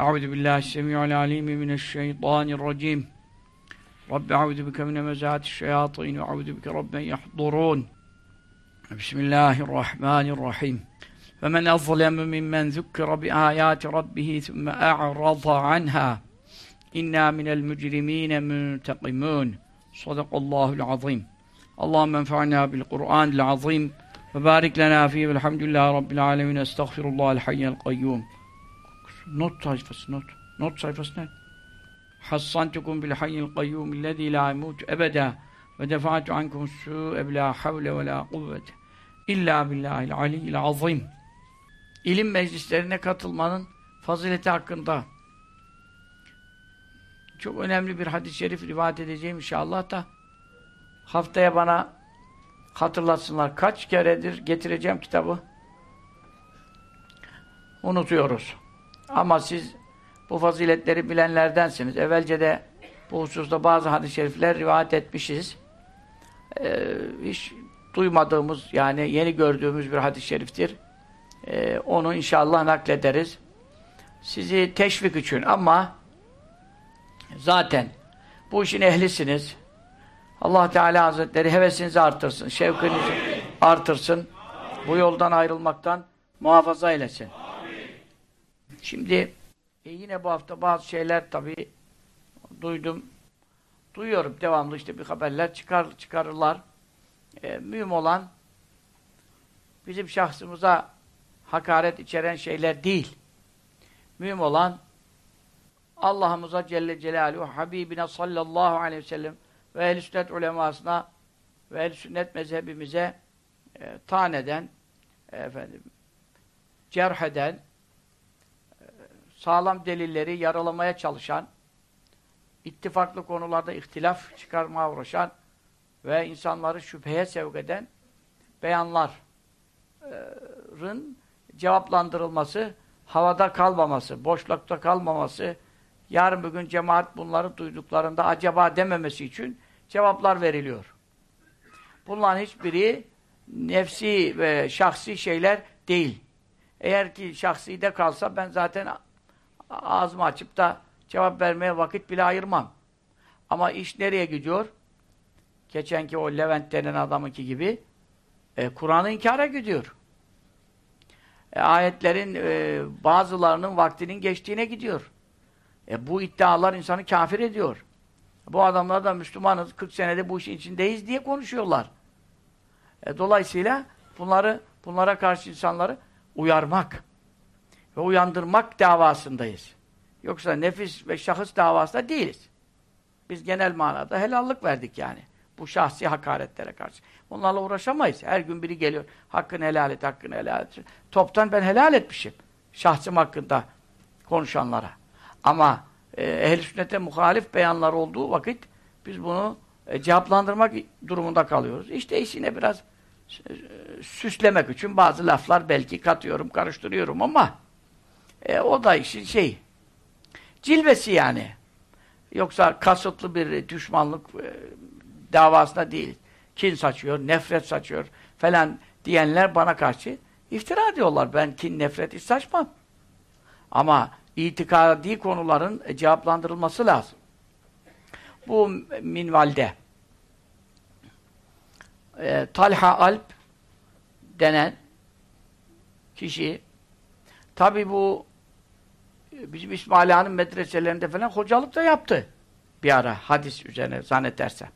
أعوذ بالله السميع العليم من الشيطان الرجيم. رب أعوذ بك من مزات الشياطين وأعوذ بك رب أن يحضرون. بسم الله الرحمن الرحيم. فمن أظلم ممن ذكر بآيات ربه ثم أعرض عنها إنا من المجرمين منتقمون. صدق الله العظيم. اللهم انفعنا بالقرآن العظيم وبارك لنا فيه والحمد لله رب العالمين. أستغفر الله الحي القيوم. Not sayfası not not sayfası ne? Hassantukum bil hayyil kayyum illezî la yemut ebeda ve defa'tu ankum su'e la havle ve la kuvvete illa billahil aliyyil azim ilim meclislerine katılmanın fazileti hakkında çok önemli bir hadis-i şerif rivayet edeceğim inşallah da haftaya bana hatırlatsınlar. Kaç keredir getireceğim kitabı? Unutuyoruz. Ama siz bu faziletleri bilenlerdensiniz. Evvelce de bu hususta bazı hadis-i şerifler rivayet etmişiz. Ee, hiç duymadığımız yani yeni gördüğümüz bir hadis-i şeriftir. Ee, onu inşallah naklederiz. Sizi teşvik için ama zaten bu işin ehlisiniz. Allah Teala Hazretleri hevesinizi artırsın, şevkinizi artırsın. Bu yoldan ayrılmaktan muhafaza eylesin. Şimdi e, yine bu hafta bazı şeyler tabii duydum. Duyuyorum devamlı işte bir haberler çıkar çıkarırlar. E, mühim olan bizim şahsımıza hakaret içeren şeyler değil. Mühim olan Allah'ımıza Celle Celaluhu Habibine sallallahu aleyhi ve sellem ve ehl sünnet ulemasına ve ehl sünnet mezhebimize e, taneden efendim cerheden e, sağlam delilleri yaralamaya çalışan ittifaklı konularda ihtilaf çıkarmaya uğraşan ve insanları şüpheye sevk eden beyanların cevaplandırılması, havada kalmaması, boşlukta kalmaması, yarın bugün cemaat bunları duyduklarında acaba dememesi için cevaplar veriliyor. Bunların hiçbiri nefsi ve şahsi şeyler değil. Eğer ki şahsi de kalsa ben zaten ağzımı açıp da cevap vermeye vakit bile ayırmam. Ama iş nereye gidiyor? Geçenki o Levent denen adamınki gibi e, Kur'an'ı inkara gidiyor. E, ayetlerin e, bazılarının vaktinin geçtiğine gidiyor. E, bu iddialar insanı kafir ediyor. Bu adamlar da Müslümanız, 40 senede bu işin içindeyiz diye konuşuyorlar. E, dolayısıyla bunları bunlara karşı insanları uyarmak ve uyandırmak davasındayız. Yoksa nefis ve şahıs davasında değiliz. Biz genel manada helallik verdik yani. Bu şahsi hakaretlere karşı. Onlarla uğraşamayız. Her gün biri geliyor. Hakkını helal et, hakkını helal et. Toptan ben helal etmişim. Şahsım hakkında konuşanlara. Ama e, ehl-i sünnete muhalif beyanlar olduğu vakit biz bunu e, cevaplandırmak durumunda kalıyoruz. İşte işine biraz e, süslemek için bazı laflar belki katıyorum, karıştırıyorum ama e, o da işin şey cilvesi yani. Yoksa kasıtlı bir düşmanlık e, davasında değil. Kin saçıyor, nefret saçıyor falan diyenler bana karşı iftira diyorlar. Ben kin, nefret hiç saçmam. Ama itikadi konuların cevaplandırılması lazım. Bu minvalde e, Talha Alp denen kişi tabi bu bizim İsmail Ağa'nın medreselerinde falan hocalık da yaptı bir ara hadis üzerine zannedersem.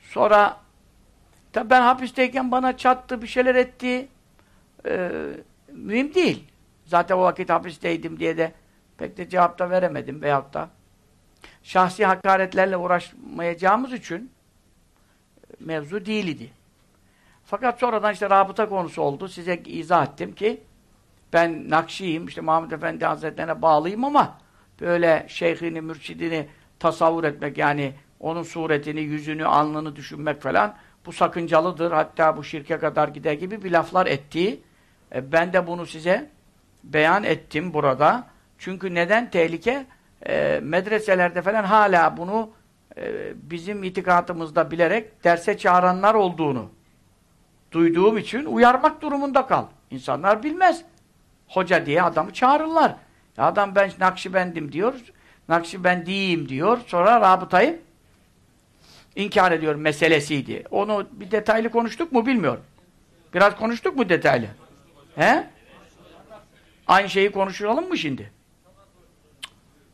Sonra tabi ben hapisteyken bana çattı, bir şeyler etti. Ee, mühim değil. Zaten o vakit hapisteydim diye de pek de cevap da veremedim veyahut da. Şahsi hakaretlerle uğraşmayacağımız için mevzu değildi. Fakat sonradan işte rabıta konusu oldu. Size izah ettim ki ben Nakşiyim, işte Mahmud Efendi Hazretlerine bağlıyım ama böyle şeyhini, mürşidini tasavvur etmek yani onun suretini, yüzünü, alnını düşünmek falan bu sakıncalıdır. Hatta bu şirke kadar gider gibi bir laflar ettiği. E, ben de bunu size beyan ettim burada. Çünkü neden tehlike? E, medreselerde falan hala bunu e, bizim itikatımızda bilerek derse çağıranlar olduğunu duyduğum için uyarmak durumunda kal. İnsanlar bilmez. Hoca diye adamı çağırırlar. Adam ben Nakşibendim diyor. Nakşibendiyim diyor. Sonra rabıtayı inkar ediyor meselesiydi. Onu bir detaylı konuştuk mu bilmiyorum. Biraz konuştuk mu detaylı? He? Aynı şeyi konuşalım mı şimdi?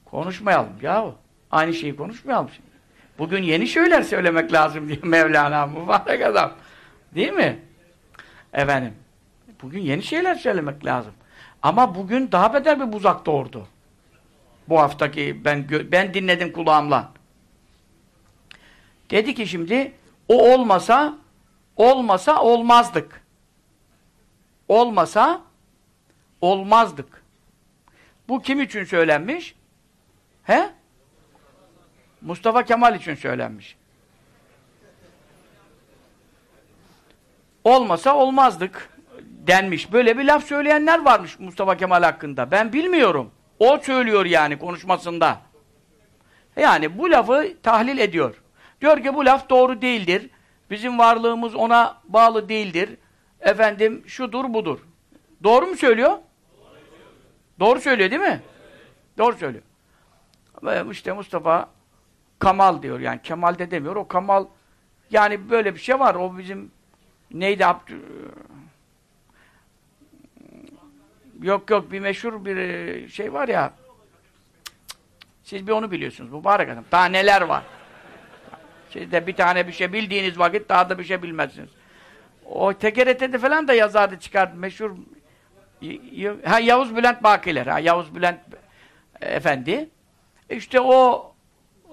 Konuşmayalım ya. Aynı şeyi konuşmayalım şimdi. Bugün yeni şeyler söylemek lazım diye Mevlana mübarek adam. Değil mi? Efendim. Bugün yeni şeyler söylemek lazım. Ama bugün daha beter bir buzak doğurdu. Bu haftaki ben ben dinledim kulağımla. Dedi ki şimdi o olmasa olmasa olmazdık. Olmasa olmazdık. Bu kim için söylenmiş? He? Mustafa Kemal için söylenmiş. Olmasa olmazdık denmiş. Böyle bir laf söyleyenler varmış Mustafa Kemal hakkında. Ben bilmiyorum. O söylüyor yani konuşmasında. Yani bu lafı tahlil ediyor. Diyor ki bu laf doğru değildir. Bizim varlığımız ona bağlı değildir. Efendim şudur budur. Doğru mu söylüyor? Doğru söylüyor değil mi? Doğru söylüyor. Ve işte Mustafa Kamal diyor yani Kemal de demiyor. O Kamal yani böyle bir şey var. O bizim neydi Abdü Yok yok bir meşhur bir e, şey var ya siz bir onu biliyorsunuz mübarek adam. Daha neler var. Siz de bir tane bir şey bildiğiniz vakit daha da bir şey bilmezsiniz. O TGRT'de falan da yazardı çıkardı meşhur ha, Yavuz Bülent Bakiler ha, Yavuz Bülent Efendi işte o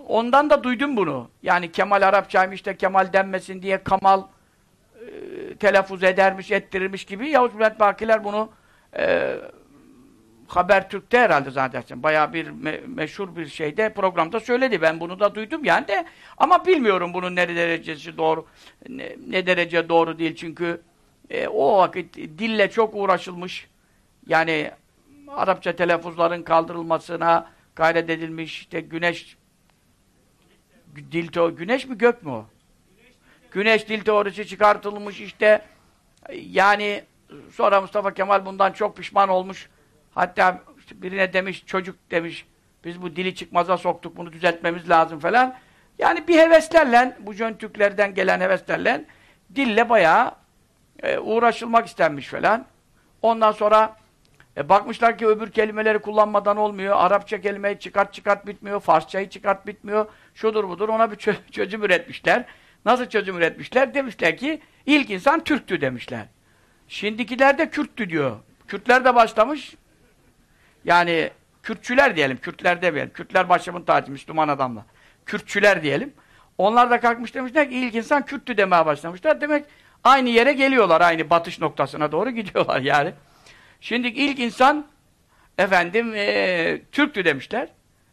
ondan da duydum bunu. Yani Kemal Arapçaymış da Kemal denmesin diye Kamal e, telaffuz edermiş, ettirirmiş gibi Yavuz Bülent Bakiler bunu e, Habertürk'te herhalde zaten bayağı bir me meşhur bir şeyde programda söyledi. Ben bunu da duydum yani de ama bilmiyorum bunun ne derecesi doğru ne, ne derece doğru değil çünkü e, o vakit dille çok uğraşılmış. Yani Arapça telaffuzların kaldırılmasına gayret edilmiş. İşte güneş dil teorisi, güneş mi gök mü o? Güneş dil teorisi çıkartılmış işte yani sonra Mustafa Kemal bundan çok pişman olmuş. Hatta birine demiş, çocuk demiş, biz bu dili çıkmaza soktuk, bunu düzeltmemiz lazım falan. Yani bir heveslerle, bu Jöntürklerden gelen heveslerle dille bayağı e, uğraşılmak istenmiş falan. Ondan sonra e, bakmışlar ki öbür kelimeleri kullanmadan olmuyor. Arapça kelimeyi çıkart çıkart bitmiyor. Farsçayı çıkart bitmiyor. Şudur budur. Ona bir çö çözüm üretmişler. Nasıl çözüm üretmişler? Demişler ki ilk insan Türktü demişler. Şimdikiler de Kürttü diyor. Kürtler de başlamış. Yani Kürtçüler diyelim. Kürtler demeyelim. Kürtler başımın tacı Müslüman adamlar. Kürtçüler diyelim. Onlar da kalkmış demişler ki ilk insan Kürttü demeye başlamışlar. Demek aynı yere geliyorlar. Aynı batış noktasına doğru gidiyorlar yani. Şimdi ilk insan efendim e, Türktü demişler.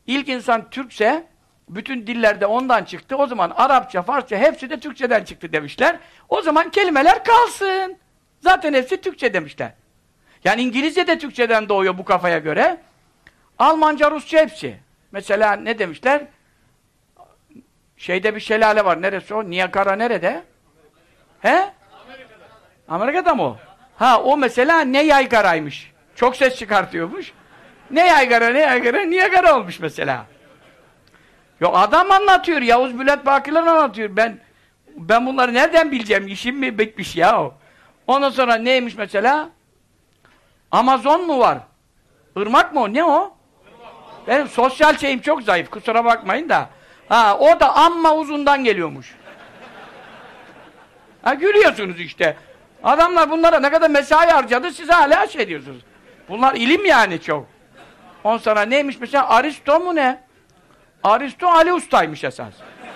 İlk insan Türkse bütün dillerde ondan çıktı. O zaman Arapça, Farsça hepsi de Türkçeden çıktı demişler. O zaman kelimeler kalsın. Zaten hepsi Türkçe demişler. Yani İngilizce de Türkçeden doğuyor bu kafaya göre. Almanca, Rusça hepsi. Mesela ne demişler? Şeyde bir şelale var. Neresi o? Niagara nerede? He? Amerika'da. Amerika'da mı o? Ha o mesela ne yaygaraymış. Çok ses çıkartıyormuş. Ne yaygara ne yaygara Niagara olmuş mesela. Yok adam anlatıyor. Yavuz Bülent Bakiler anlatıyor. Ben ben bunları nereden bileceğim? İşim mi bitmiş ya o. Ondan sonra neymiş mesela? Amazon mu var? Irmak mı o? Ne o? Benim sosyal şeyim çok zayıf. Kusura bakmayın da. Ha, o da amma uzundan geliyormuş. Ha, gülüyorsunuz işte. Adamlar bunlara ne kadar mesai harcadı siz hala şey diyorsunuz. Bunlar ilim yani çok. On sonra neymiş mesela Aristo mu ne? Aristo Ali Usta'ymış esas.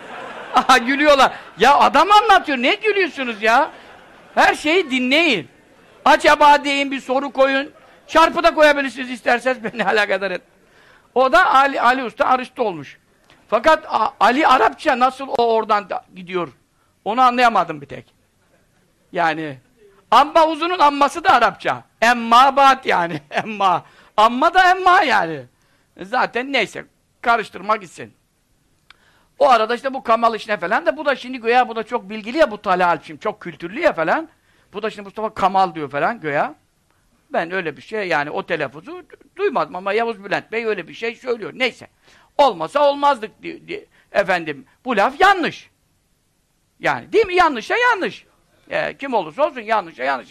Aha gülüyorlar. Ya adam anlatıyor. Ne gülüyorsunuz ya? Her şeyi dinleyin. Acaba deyin bir soru koyun. Çarpı da koyabilirsiniz isterseniz beni alakadar et. O da Ali, Ali Usta Aristo olmuş. Fakat Ali Arapça nasıl o oradan gidiyor? Onu anlayamadım bir tek. Yani amma uzunun amması da Arapça. Emma bat yani. Emma. Amma da emma yani. Zaten neyse. Karıştırma gitsin. O arada işte bu Kamal işine falan da bu da şimdi göya bu da çok bilgili ya bu Talha Alpçim. Çok kültürlü ya falan. Bu da şimdi Mustafa Kamal diyor falan göya. Ben öyle bir şey yani o telaffuzu duymadım ama Yavuz Bülent Bey öyle bir şey söylüyor. Neyse. Olmasa olmazdık di, di, efendim. Bu laf yanlış. Yani değil mi? Yanlışa yanlış. Ee, kim olursa olsun yanlışa yanlış.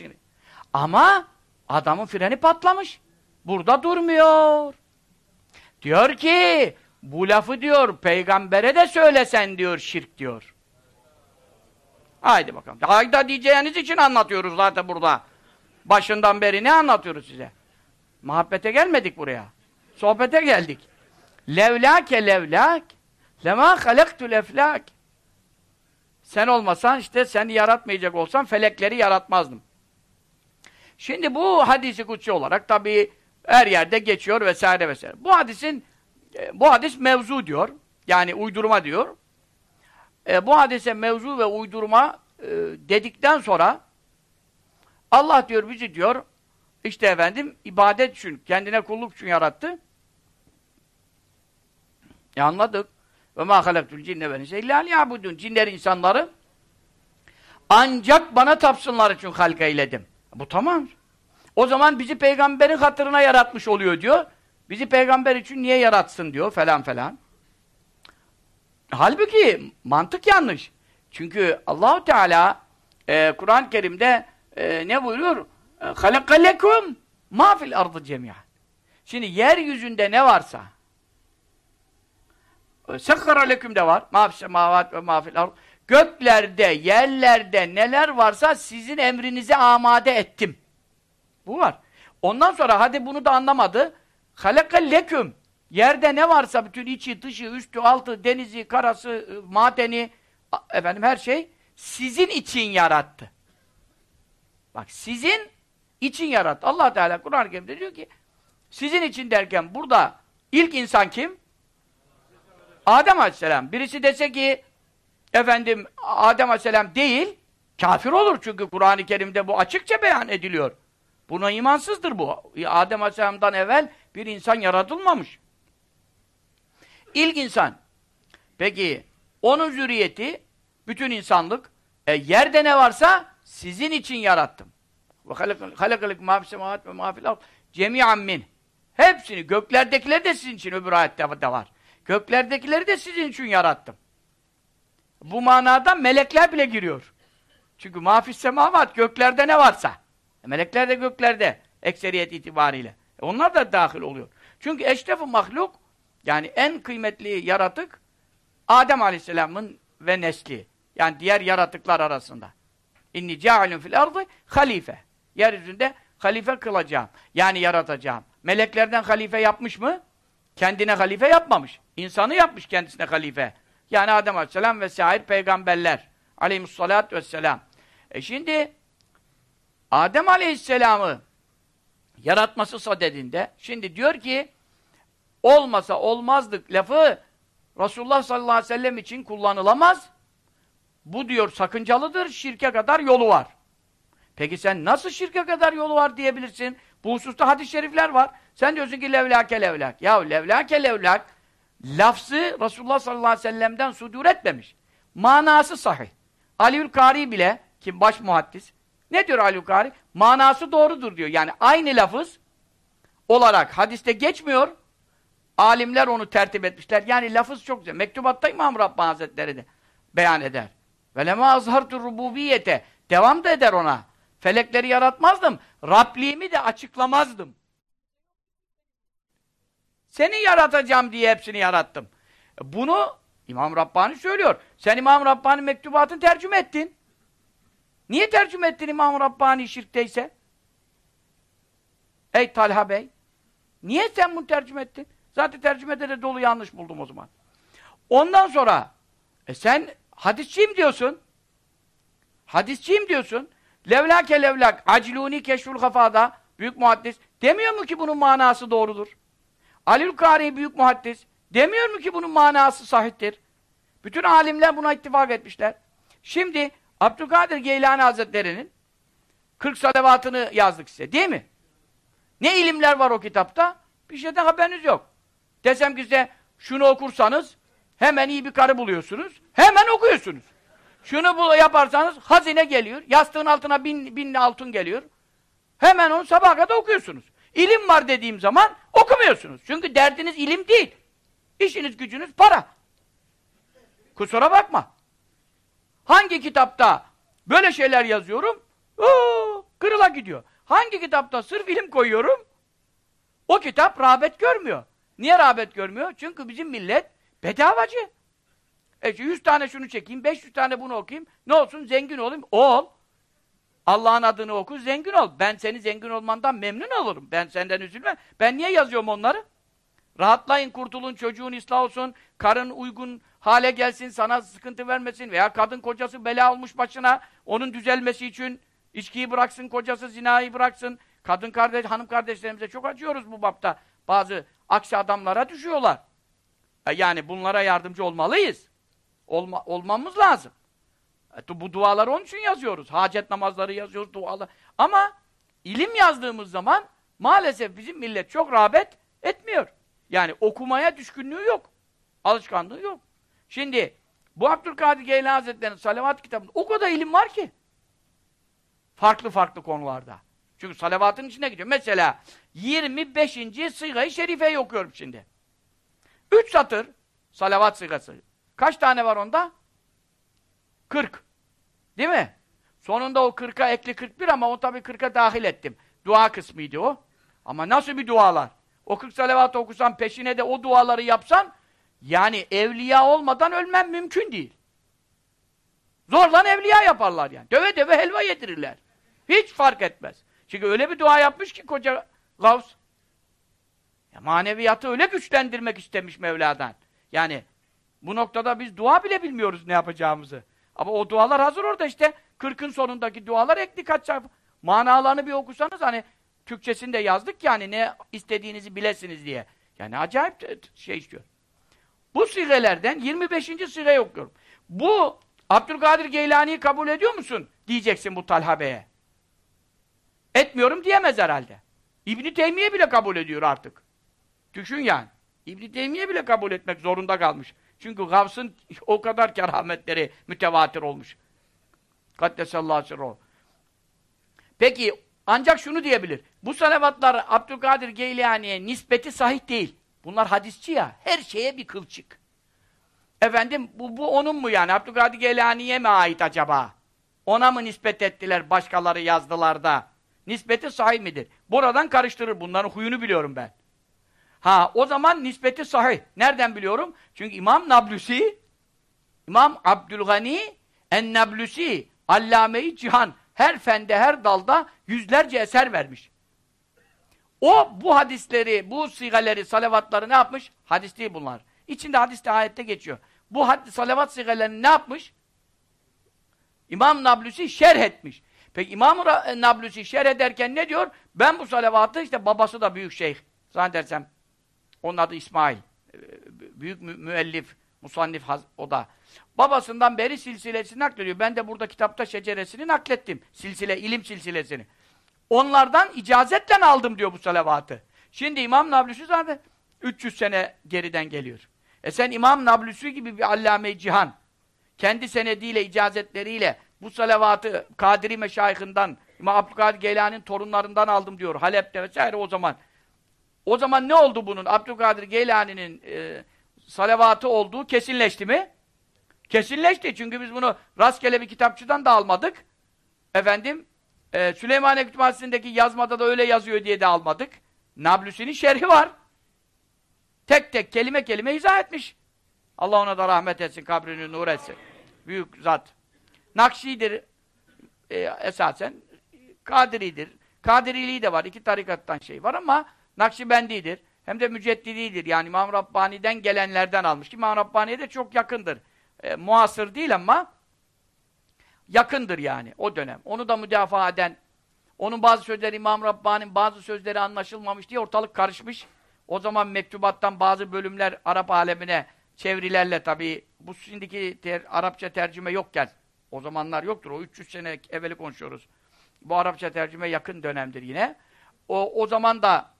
Ama adamın freni patlamış. Burada durmuyor. Diyor ki bu lafı diyor peygambere de söylesen diyor şirk diyor. Haydi bakalım. Hayda diyeceğiniz için anlatıyoruz zaten burada. Başından beri ne anlatıyoruz size? Muhabbete gelmedik buraya. Sohbete geldik. Levlâke levlâk lemâ halektul eflâk Sen olmasan işte seni yaratmayacak olsam felekleri yaratmazdım. Şimdi bu hadisi kutsi olarak tabii her yerde geçiyor vesaire vesaire. Bu hadisin e, bu hadis mevzu diyor. Yani uydurma diyor. E, bu hadise mevzu ve uydurma e, dedikten sonra Allah diyor bizi diyor işte efendim ibadet için, kendine kulluk için yarattı. E anladık. Ve ma halaktul cinne ve nise illa liyabudun. Cinler insanları ancak bana tapsınlar için halka eyledim. Bu tamam. O zaman bizi peygamberin hatırına yaratmış oluyor diyor. Bizi peygamber için niye yaratsın diyor falan falan. Halbuki mantık yanlış. Çünkü Allahu Teala e, Kur'an-ı Kerim'de e, ne buyuruyor? halakalekum ma fil ardı cemiyan. Şimdi yeryüzünde ne varsa sekkara leküm de var. Ma semavat ve ma fil. Göklerde, yerlerde neler varsa sizin emrinize amade ettim. Bu var. Ondan sonra hadi bunu da anlamadı. Halakalleküm. Yerde ne varsa bütün içi, dışı, üstü, altı, denizi, karası, madeni, efendim her şey sizin için yarattı. Bak sizin için yarattı. Allah Teala Kur'an-ı Kerim'de diyor ki sizin için derken burada ilk insan kim? Adem Aleyhisselam. Birisi dese ki efendim Adem Aleyhisselam değil kafir olur çünkü Kur'an-ı Kerim'de bu açıkça beyan ediliyor. Buna imansızdır bu. Adem Aleyhisselam'dan evvel bir insan yaratılmamış. İlk insan. Peki onun zürriyeti bütün insanlık e, yerde ne varsa sizin için yarattım. Ve halakalik ma fis semavat ve ma fil ard cemi'an min. Hepsini göklerdekileri de sizin için öbür ayette de var. Göklerdekileri de sizin için yarattım. Bu manada melekler bile giriyor. Çünkü mafis semavat göklerde ne varsa. E, melekler de göklerde ekseriyet itibariyle. E, onlar da dahil oluyor. Çünkü eşref mahluk yani en kıymetli yaratık Adem Aleyhisselam'ın ve nesli. Yani diğer yaratıklar arasında. İnni cealun fil ardı halife. Yeryüzünde halife kılacağım. Yani yaratacağım. Meleklerden halife yapmış mı? Kendine halife yapmamış. İnsanı yapmış kendisine halife. Yani Adem Aleyhisselam ve sair peygamberler. Aleyhisselatü Vesselam. E şimdi Adem Aleyhisselam'ı yaratması sadedinde şimdi diyor ki olmasa olmazdık lafı Resulullah sallallahu aleyhi ve sellem için kullanılamaz. Bu diyor sakıncalıdır, şirke kadar yolu var. Peki sen nasıl şirke kadar yolu var diyebilirsin? Bu hususta hadis-i şerifler var. Sen diyorsun ki levlake levlak. Ya levlake levlak lafzı Resulullah sallallahu aleyhi ve sellem'den sudur etmemiş. Manası sahih. Aliül Kari bile, kim baş muhaddis, ne diyor Aliül Kari? Manası doğrudur diyor. Yani aynı lafız olarak hadiste geçmiyor. Alimler onu tertip etmişler. Yani lafız çok güzel. Mektubatta İmam Rabbani Hazretleri de beyan eder. Ve lema azhartu rububiyete. Devam da eder ona. Felekleri yaratmazdım. Rabliğimi de açıklamazdım. Seni yaratacağım diye hepsini yarattım. Bunu İmam Rabbani söylüyor. Sen İmam Rabbani mektubatını tercüme ettin. Niye tercüme ettin İmam Rabbani şirkteyse? Ey Talha Bey! Niye sen bunu tercüme ettin? Zaten tercümede de dolu yanlış buldum o zaman. Ondan sonra e sen hadisçiyim diyorsun. Hadisçiyim diyorsun. Levlake levlak acluni keşful kafada büyük muhaddis demiyor mu ki bunun manası doğrudur? Alül Kari büyük muhaddis demiyor mu ki bunun manası sahiptir? Bütün alimler buna ittifak etmişler. Şimdi Abdülkadir Geylani Hazretleri'nin 40 salavatını yazdık size değil mi? Ne ilimler var o kitapta? Bir şeyden haberiniz yok. Desem ki size şunu okursanız hemen iyi bir karı buluyorsunuz. Hemen okuyorsunuz. Şunu bu yaparsanız hazine geliyor. Yastığın altına bin, bin altın geliyor. Hemen onu sabaha kadar okuyorsunuz. İlim var dediğim zaman okumuyorsunuz. Çünkü derdiniz ilim değil. İşiniz gücünüz para. Kusura bakma. Hangi kitapta böyle şeyler yazıyorum? Oo, kırıla gidiyor. Hangi kitapta sırf ilim koyuyorum? O kitap rağbet görmüyor. Niye rağbet görmüyor? Çünkü bizim millet bedavacı. E 100 tane şunu çekeyim, 500 tane bunu okuyayım. Ne olsun? Zengin olayım. Ol. Allah'ın adını oku, zengin ol. Ben seni zengin olmandan memnun olurum. Ben senden üzülmem. Ben niye yazıyorum onları? Rahatlayın, kurtulun, çocuğun ıslah olsun, karın uygun hale gelsin, sana sıkıntı vermesin veya kadın kocası bela olmuş başına, onun düzelmesi için içkiyi bıraksın, kocası zinayı bıraksın. Kadın kardeş, hanım kardeşlerimize çok acıyoruz bu bapta. Bazı aksi adamlara düşüyorlar. E yani bunlara yardımcı olmalıyız. Olma, olmamız lazım. E bu duaları onun için yazıyoruz. Hacet namazları yazıyoruz, dualar. Ama ilim yazdığımız zaman maalesef bizim millet çok rağbet etmiyor. Yani okumaya düşkünlüğü yok. Alışkanlığı yok. Şimdi bu Abdülkadir Geylani Hazretleri'nin salavat kitabında o kadar ilim var ki. Farklı farklı konularda. Çünkü salavatın içine gidiyor. Mesela 25. sıyga-i şerifeyi okuyorum şimdi. Üç satır salavat sıygası. Kaç tane var onda? 40. Değil mi? Sonunda o 40'a ekli 41 ama o tabii 40'a dahil ettim. Dua kısmıydı o. Ama nasıl bir dualar? O 40 salavat okusan, peşine de o duaları yapsan, yani evliya olmadan ölmem mümkün değil. Zorlan evliya yaparlar yani. Döve döve helva yedirirler. Hiç fark etmez. Çünkü öyle bir dua yapmış ki koca Gavs. Ya maneviyatı öyle güçlendirmek istemiş Mevla'dan. Yani bu noktada biz dua bile bilmiyoruz ne yapacağımızı. Ama o dualar hazır orada işte. Kırkın sonundaki dualar ekli kaç. Manalarını bir okusanız hani Türkçesini de yazdık yani ne istediğinizi bilesiniz diye. Yani acayip şey istiyor. Bu sigelerden 25. sigeyi okuyorum. Bu Abdülkadir Geylani'yi kabul ediyor musun? Diyeceksin bu Talha Bey'e. Etmiyorum diyemez herhalde. İbn Teymiye bile kabul ediyor artık. Düşün yani. İbn Teymiye bile kabul etmek zorunda kalmış. Çünkü Gavs'ın o kadar kerametleri mütevatir olmuş. Kaddesallahu sirruhu. Peki ancak şunu diyebilir. Bu salavatlar Abdülkadir Geylani'ye nispeti sahih değil. Bunlar hadisçi ya. Her şeye bir kılçık. Efendim bu, bu onun mu yani? Abdülkadir Geylani'ye mi ait acaba? Ona mı nispet ettiler başkaları yazdılar da? Nispeti sahih midir? Buradan karıştırır. Bunların huyunu biliyorum ben. Ha o zaman nispeti sahih. Nereden biliyorum? Çünkü İmam Nablusi İmam Abdülgani En-Nablusi Allame-i Cihan her fende, her dalda yüzlerce eser vermiş. O bu hadisleri, bu sigaleri, salavatları ne yapmış? Hadis değil bunlar. İçinde hadiste ayette geçiyor. Bu hadis, salavat sigalerini ne yapmış? İmam Nablusi şerh etmiş. Peki İmam Nablusi şerh ederken ne diyor? Ben bu salavatı işte babası da büyük şeyh. Zannedersem onun adı İsmail. Büyük mü müellif, musannif o da. Babasından beri silsilesini naklediyor. Ben de burada kitapta şeceresini naklettim. Silsile, ilim silsilesini. Onlardan icazetle aldım diyor bu salavatı. Şimdi İmam Nablusi zaten 300 sene geriden geliyor. E sen İmam Nablusi gibi bir allame cihan, kendi senediyle, icazetleriyle bu salavatı Kadiri meşayihinden, İmam Abdülkadir Geylani'nin torunlarından aldım diyor. Halep'te vesaire o zaman. O zaman ne oldu bunun? Abdülkadir Geylani'nin e, salavatı olduğu kesinleşti mi? Kesinleşti. Çünkü biz bunu rastgele bir kitapçıdan da almadık. Efendim, e, Süleymaniye Kütüphanesi'ndeki yazmada da öyle yazıyor diye de almadık. Nablusi'nin şerhi var. Tek tek kelime kelime izah etmiş. Allah ona da rahmet etsin, kabrini nur etsin. Büyük zat. Nakşidir e, esasen, Kadiridir. Kadiriliği de var, iki tarikattan şey var ama Nakşibendidir. Hem de müceddididir. Yani İmam Rabbani'den gelenlerden almış. İmam Rabbani'ye de çok yakındır. E, muasır değil ama yakındır yani o dönem. Onu da müdafaa eden, Onun bazı sözleri İmam Rabbani'nin bazı sözleri anlaşılmamış diye ortalık karışmış. O zaman mektubattan bazı bölümler Arap alemine çevirilerle tabii bu şimdiki ter, Arapça tercüme yokken o zamanlar yoktur. O 300 sene evveli konuşuyoruz. Bu Arapça tercüme yakın dönemdir yine. O, o zaman da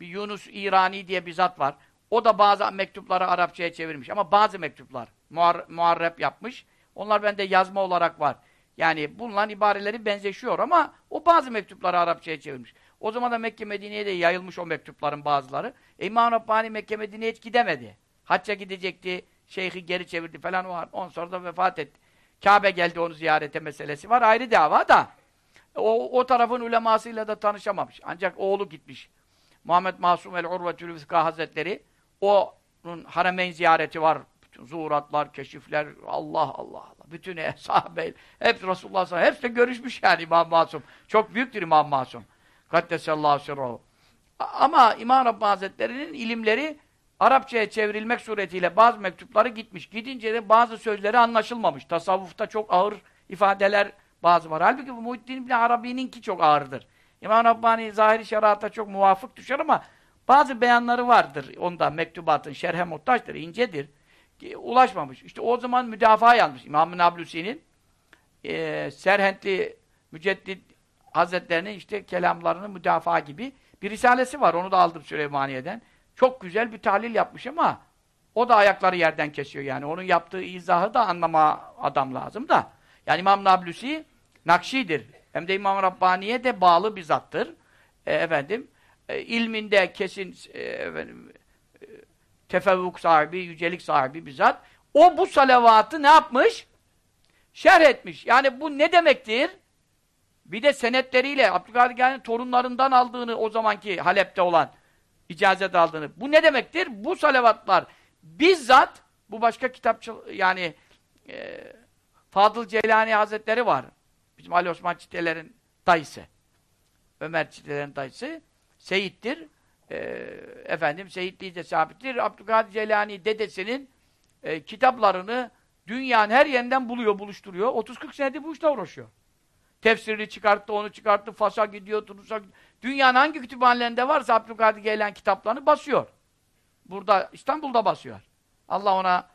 bir Yunus İrani diye bir zat var. O da bazı mektupları Arapçaya çevirmiş. Ama bazı mektuplar muhar, muharrep yapmış. Onlar bende yazma olarak var. Yani bunların ibareleri benzeşiyor ama o bazı mektupları Arapçaya çevirmiş. O zaman da Mekke Medine'ye de yayılmış o mektupların bazıları. E, İmam Rabbani Mekke Medine'ye hiç gidemedi. Hacca gidecekti, şeyhi geri çevirdi falan o on sonra da vefat etti. Kabe geldi onu ziyarete meselesi var. Ayrı dava da. O, o tarafın ulemasıyla da tanışamamış. Ancak oğlu gitmiş. Muhammed Masum el-Urvetül Vizka Hazretleri onun haremeyn ziyareti var. Bütün zuhuratlar, keşifler, Allah Allah Allah. Bütün sahabe, hep Resulullah sallallahu hepsi de görüşmüş yani İmam Masum. Çok büyüktür İmam Masum. Kaddesallahu sirruhu. Ama İmam Rabbani Hazretleri'nin ilimleri Arapçaya çevrilmek suretiyle bazı mektupları gitmiş. Gidince de bazı sözleri anlaşılmamış. Tasavvufta çok ağır ifadeler bazı var. Halbuki bu Muhittin İbni Arabi'ninki çok ağırdır. İmam Rabbani zahiri şerata çok muvafık düşer ama bazı beyanları vardır onda mektubatın, şerhe muhtaçtır, incedir. Ulaşmamış. İşte o zaman müdafaa yazmış. İmam-ı Nablusi'nin e, Serhentli Müceddit Hazretlerinin işte kelamlarını müdafaa gibi bir risalesi var. Onu da aldım Süleymaniye'den. Çok güzel bir tahlil yapmış ama o da ayakları yerden kesiyor yani. Onun yaptığı izahı da anlama adam lazım da. Yani İmam Nablusi Nakşi'dir. Hem de İmam Rabbani'ye de bağlı bir zattır. E, efendim, e, ilminde kesin e, efendim, tefevvuk sahibi, yücelik sahibi bir zat. O bu salavatı ne yapmış? Şerh etmiş. Yani bu ne demektir? Bir de senetleriyle Abdülkadir Geylani'nin torunlarından aldığını o zamanki Halep'te olan icazet aldığını. Bu ne demektir? Bu salavatlar bizzat bu başka kitapçı yani e, Fadıl Ceylani Hazretleri var. Bizim Ali Osman Çiteler'in dayısı. Ömer Çiteler'in dayısı. Seyit'tir. E, efendim Seyitliği de sabittir. Abdülkadir Ceylani dedesinin e, kitaplarını dünyanın her yerinden buluyor, buluşturuyor. 30-40 senedir bu işte uğraşıyor. Tefsirini çıkarttı, onu çıkarttı, Fas'a gidiyor, Tunus'a gidiyor. Dünyanın hangi kütüphanelerinde varsa Abdülkadir gelen kitaplarını basıyor. Burada, İstanbul'da basıyor. Allah ona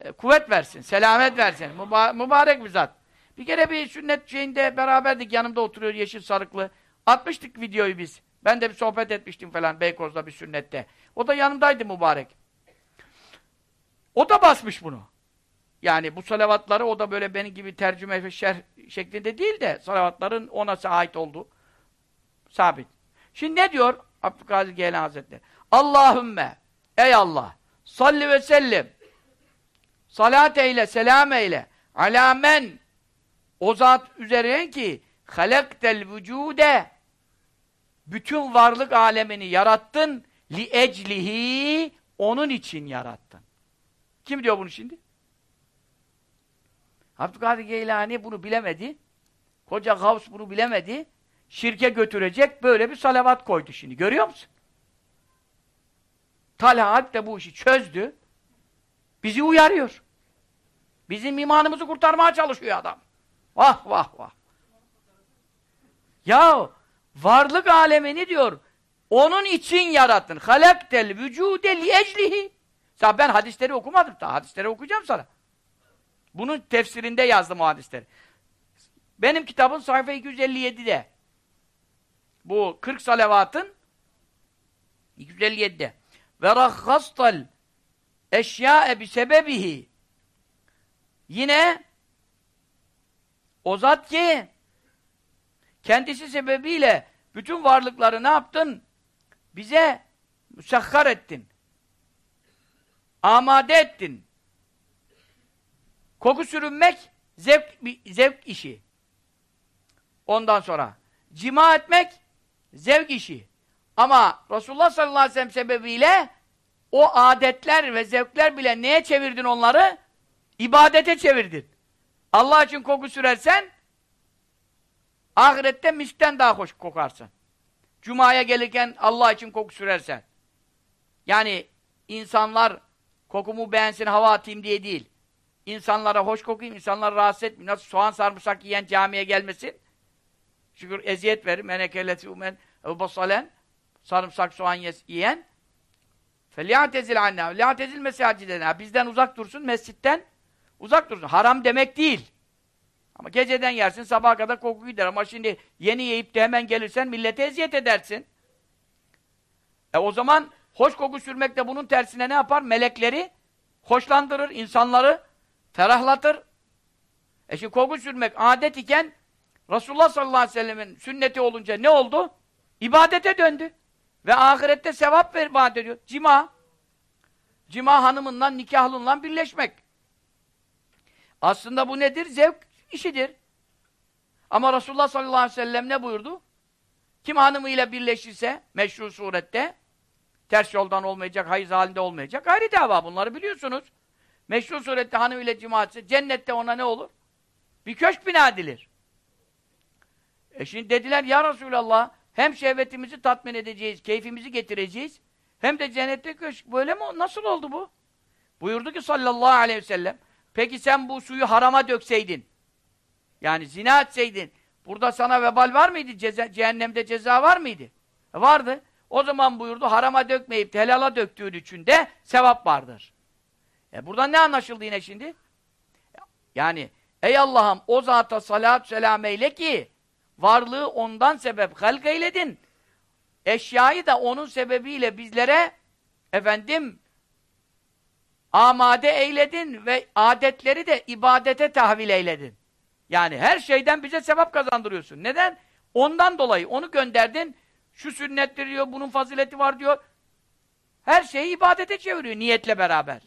e, kuvvet versin, selamet versin. Müba mübarek bir zat. Bir kere bir sünnet şeyinde beraberdik, yanımda oturuyor yeşil sarıklı. Atmıştık videoyu biz. Ben de bir sohbet etmiştim falan Beykoz'da bir sünnette. O da yanımdaydı mübarek. O da basmış bunu. Yani bu salavatları o da böyle benim gibi tercüme ve şerh şeklinde değil de salavatların ona ait olduğu sabit. Şimdi ne diyor Abdülkadir Geylan Hazretleri? Allahümme ey Allah salli ve sellim salat eyle, selam eyle ala men o zat üzerine ki halaktel vücude bütün varlık alemini yarattın li eclihi onun için yarattın. Kim diyor bunu şimdi? Abdülkadir Geylani bunu bilemedi. Koca Gavs bunu bilemedi. Şirke götürecek böyle bir salavat koydu şimdi. Görüyor musun? Talha de bu işi çözdü. Bizi uyarıyor. Bizim imanımızı kurtarmaya çalışıyor adam. Vah vah vah. Ya varlık alemini diyor. Onun için yarattın. Halaktel vücude li eclihi. ben hadisleri okumadım daha. Hadisleri okuyacağım sana. Bunun tefsirinde yazdım o hadisleri. Benim kitabım sayfa 257'de. Bu 40 salavatın 257'de. Ve rahhastal eşya'e bi sebebihi Yine o zat ki kendisi sebebiyle bütün varlıkları ne yaptın? Bize müsahhar ettin. Amade ettin. Koku sürünmek zevk, zevk işi. Ondan sonra cima etmek zevk işi. Ama Resulullah sallallahu aleyhi ve sellem sebebiyle o adetler ve zevkler bile neye çevirdin onları? İbadete çevirdin. Allah için koku sürersen Ahirette misten daha hoş kokarsın. Cuma'ya gelirken Allah için koku sürersen. Yani insanlar kokumu beğensin, hava atayım diye değil. İnsanlara hoş kokayım, insanları rahatsız etmeyeyim. Nasıl soğan sarımsak yiyen camiye gelmesin? Şükür eziyet verir. Menekeleti umen basalen sarımsak soğan yiyen feliatezil anna. Liatezil mesacidena. Bizden uzak dursun, mescitten uzak dursun. Haram demek değil. Ama geceden yersin, sabaha kadar koku gider. Ama şimdi yeni yiyip de hemen gelirsen millete eziyet edersin. E o zaman hoş koku sürmek de bunun tersine ne yapar? Melekleri hoşlandırır, insanları ferahlatır. E şimdi koku sürmek adet iken Resulullah sallallahu aleyhi ve sellemin sünneti olunca ne oldu? İbadete döndü. Ve ahirette sevap ver, vaat ediyor. Cima. Cima hanımından, nikahlınla birleşmek. Aslında bu nedir? Zevk işidir. Ama Resulullah sallallahu aleyhi ve sellem ne buyurdu? Kim hanımıyla birleşirse meşru surette ters yoldan olmayacak, hayız halinde olmayacak. Gayri dava bunları biliyorsunuz. Meşru surette hanımıyla cima cennette ona ne olur? Bir köşk bina edilir. E şimdi dediler ya Resulallah hem şehvetimizi tatmin edeceğiz, keyfimizi getireceğiz. Hem de cennette köşk. Böyle mi? Nasıl oldu bu? Buyurdu ki sallallahu aleyhi ve sellem peki sen bu suyu harama dökseydin yani zina etseydin burada sana vebal var mıydı? Ceza, cehennemde ceza var mıydı? E vardı. O zaman buyurdu harama dökmeyip helala döktüğün için de sevap vardır. E buradan ne anlaşıldı yine şimdi? Yani ey Allah'ım o zata salat selam eyle ki varlığı ondan sebep halk eyledin. Eşyayı da onun sebebiyle bizlere efendim amade eyledin ve adetleri de ibadete tahvil eyledin. Yani her şeyden bize sevap kazandırıyorsun. Neden? Ondan dolayı onu gönderdin. Şu sünnettir diyor, bunun fazileti var diyor. Her şeyi ibadete çeviriyor niyetle beraber.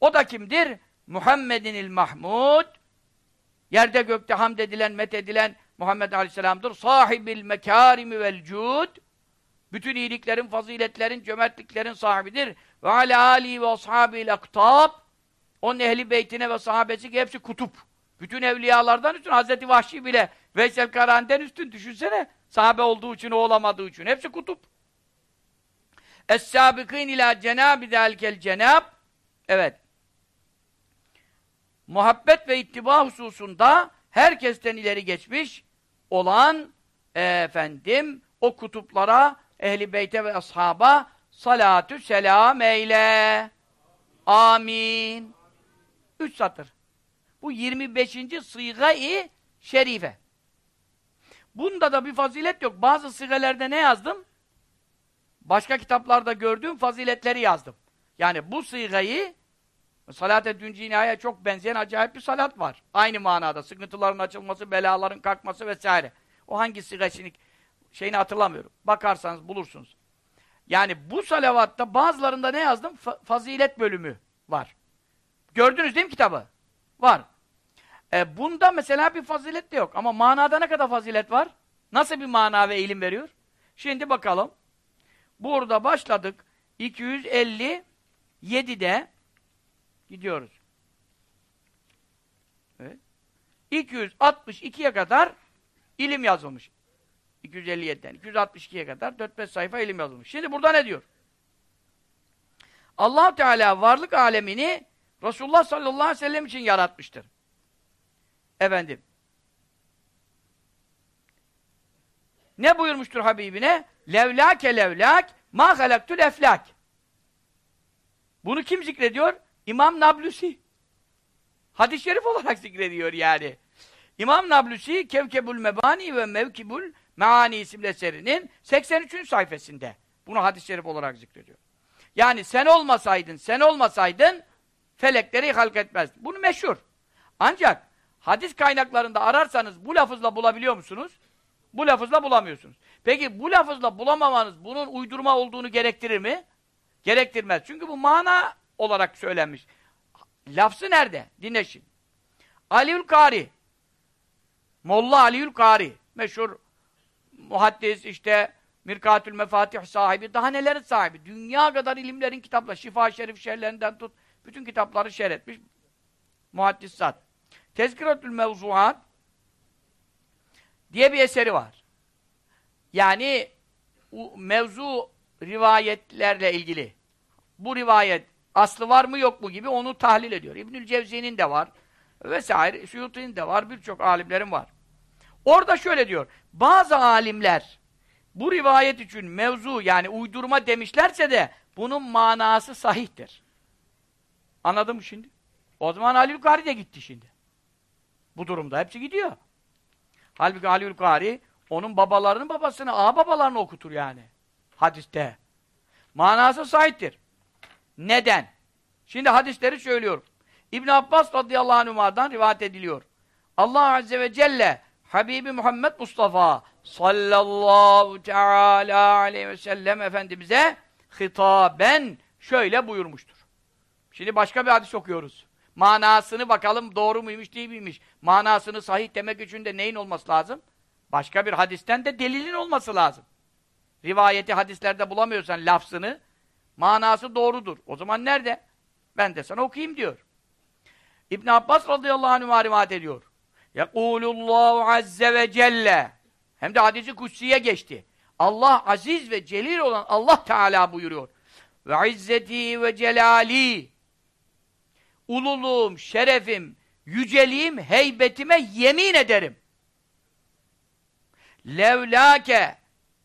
O da kimdir? Muhammedinil Mahmud Yerde gökte hamd edilen, met edilen Muhammed Aleyhisselam'dır. Sahibil mekârimi vel cud. Bütün iyiliklerin, faziletlerin, cömertliklerin sahibidir. Ve alâ âli ve ashabil aktab. Onun ehli beytine ve sahabesi hepsi kutup. Bütün evliyalardan üstün. Hazreti Vahşi bile Veysel Karahan'den üstün. Düşünsene. Sahabe olduğu için, o olamadığı için. Hepsi kutup. Es-sâbikîn ilâ cenâbi zâlikel cenâb. Evet muhabbet ve ittiba hususunda herkesten ileri geçmiş olan efendim o kutuplara, ehli beyte ve ashaba salatü selam eyle. Amin. Üç satır. Bu 25. sıyga-i şerife. Bunda da bir fazilet yok. Bazı sigelerde ne yazdım? Başka kitaplarda gördüğüm faziletleri yazdım. Yani bu sıygayı Salat-ı Düncina'ya çok benzeyen acayip bir salat var. Aynı manada. Sıkıntıların açılması, belaların kalkması vesaire. O hangi sigasini şeyini hatırlamıyorum. Bakarsanız bulursunuz. Yani bu salavatta bazılarında ne yazdım? Fa fazilet bölümü var. Gördünüz değil mi kitabı? Var. E, bunda mesela bir fazilet de yok. Ama manada ne kadar fazilet var? Nasıl bir mana ve eğilim veriyor? Şimdi bakalım. Burada başladık. 257'de Gidiyoruz. Evet. 262'ye kadar ilim yazılmış. 257'den 262'ye kadar 4-5 sayfa ilim yazılmış. Şimdi burada ne diyor? allah Teala varlık alemini Resulullah sallallahu aleyhi ve sellem için yaratmıştır. Efendim. Ne buyurmuştur Habibine? Levlake levlak ma halaktul eflak. Bunu kim zikrediyor? İmam Nablusi. Hadis-i şerif olarak zikrediyor yani. İmam Nablusi Kevkebul Mebani ve Mevkibul Meani isimli eserinin 83. sayfasında. Bunu hadis-i şerif olarak zikrediyor. Yani sen olmasaydın, sen olmasaydın felekleri halk etmez. Bunu meşhur. Ancak hadis kaynaklarında ararsanız bu lafızla bulabiliyor musunuz? Bu lafızla bulamıyorsunuz. Peki bu lafızla bulamamanız bunun uydurma olduğunu gerektirir mi? Gerektirmez. Çünkü bu mana olarak söylenmiş. Lafzı nerede? Dinle şimdi. Aliül Kari Molla Aliül Kari meşhur muhaddis işte Mirkatül Mefatih sahibi daha nelerin sahibi dünya kadar ilimlerin kitapları şifa şerif şerlerinden tut bütün kitapları şer etmiş muhaddisat Tezkiratül Mevzuat diye bir eseri var. Yani mevzu rivayetlerle ilgili bu rivayet aslı var mı yok mu gibi onu tahlil ediyor. İbnül Cevzi'nin de var vesaire, Suyuti'nin de var, birçok alimlerin var. Orada şöyle diyor. Bazı alimler bu rivayet için mevzu yani uydurma demişlerse de bunun manası sahihtir. Anladın mı şimdi? O zaman Halil Kari de gitti şimdi. Bu durumda hepsi gidiyor. Halbuki Halil Kari onun babalarının babasını, ağa babalarını okutur yani. Hadiste. Manası sahiptir. Neden? Şimdi hadisleri söylüyorum. İbn Abbas radıyallahu anhuma'dan rivayet ediliyor. Allah azze ve celle Habibi Muhammed Mustafa sallallahu teala aleyhi ve sellem Efendimiz'e hitaben şöyle buyurmuştur. Şimdi başka bir hadis okuyoruz. Manasını bakalım doğru muymuş değil miymiş. Manasını sahih demek için de neyin olması lazım? Başka bir hadisten de delilin olması lazım. Rivayeti hadislerde bulamıyorsan lafzını, manası doğrudur. O zaman nerede? Ben de sana okuyayım diyor. İbn Abbas radıyallahu anh rivayet ediyor. Yekulullahu azze ve celle hem de hadisi kutsiye geçti. Allah aziz ve celil olan Allah Teala buyuruyor. Ve izzeti ve celali ululuğum, şerefim, yüceliğim, heybetime yemin ederim. Levlake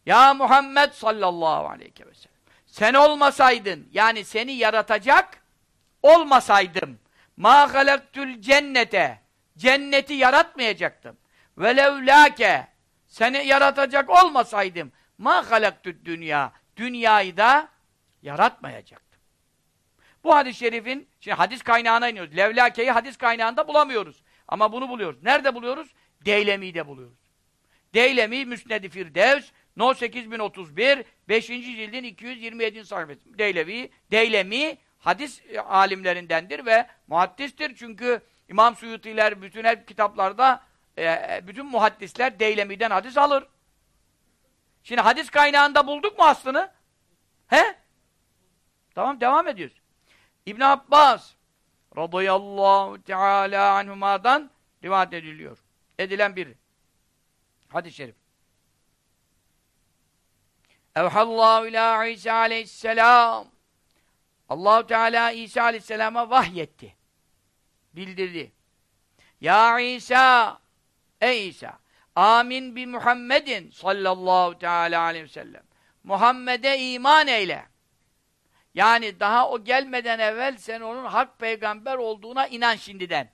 ya Muhammed sallallahu aleyhi ve sellem sen olmasaydın yani seni yaratacak olmasaydım ma halaktül cennete cenneti yaratmayacaktım. Ve levlake seni yaratacak olmasaydım ma halaktül dünya dünyayı da yaratmayacaktım. Bu hadis-i şerifin şimdi hadis kaynağına iniyoruz. Levlake'yi hadis kaynağında bulamıyoruz. Ama bunu buluyoruz. Nerede buluyoruz? Deylemi'de buluyoruz. Deylemi Müsned-i Firdevs No 8031 5. cildin 227. sayfası. Deylevi, Deylemi hadis e, alimlerindendir ve muhaddistir. Çünkü İmam Suyutiler bütün hep kitaplarda e, e, bütün muhaddisler Deylemi'den hadis alır. Şimdi hadis kaynağında bulduk mu aslını? He? Tamam devam ediyoruz. İbn Abbas radıyallahu teala anhuma'dan rivayet ediliyor. Edilen bir hadis-i şerif. Evhallahu ila İsa aleyhisselam allah Teala İsa aleyhisselama vahyetti. Bildirdi. Ya İsa Ey İsa Amin bi Muhammedin sallallahu teala aleyhi ve sellem Muhammed'e iman eyle. Yani daha o gelmeden evvel sen onun hak peygamber olduğuna inan şimdiden.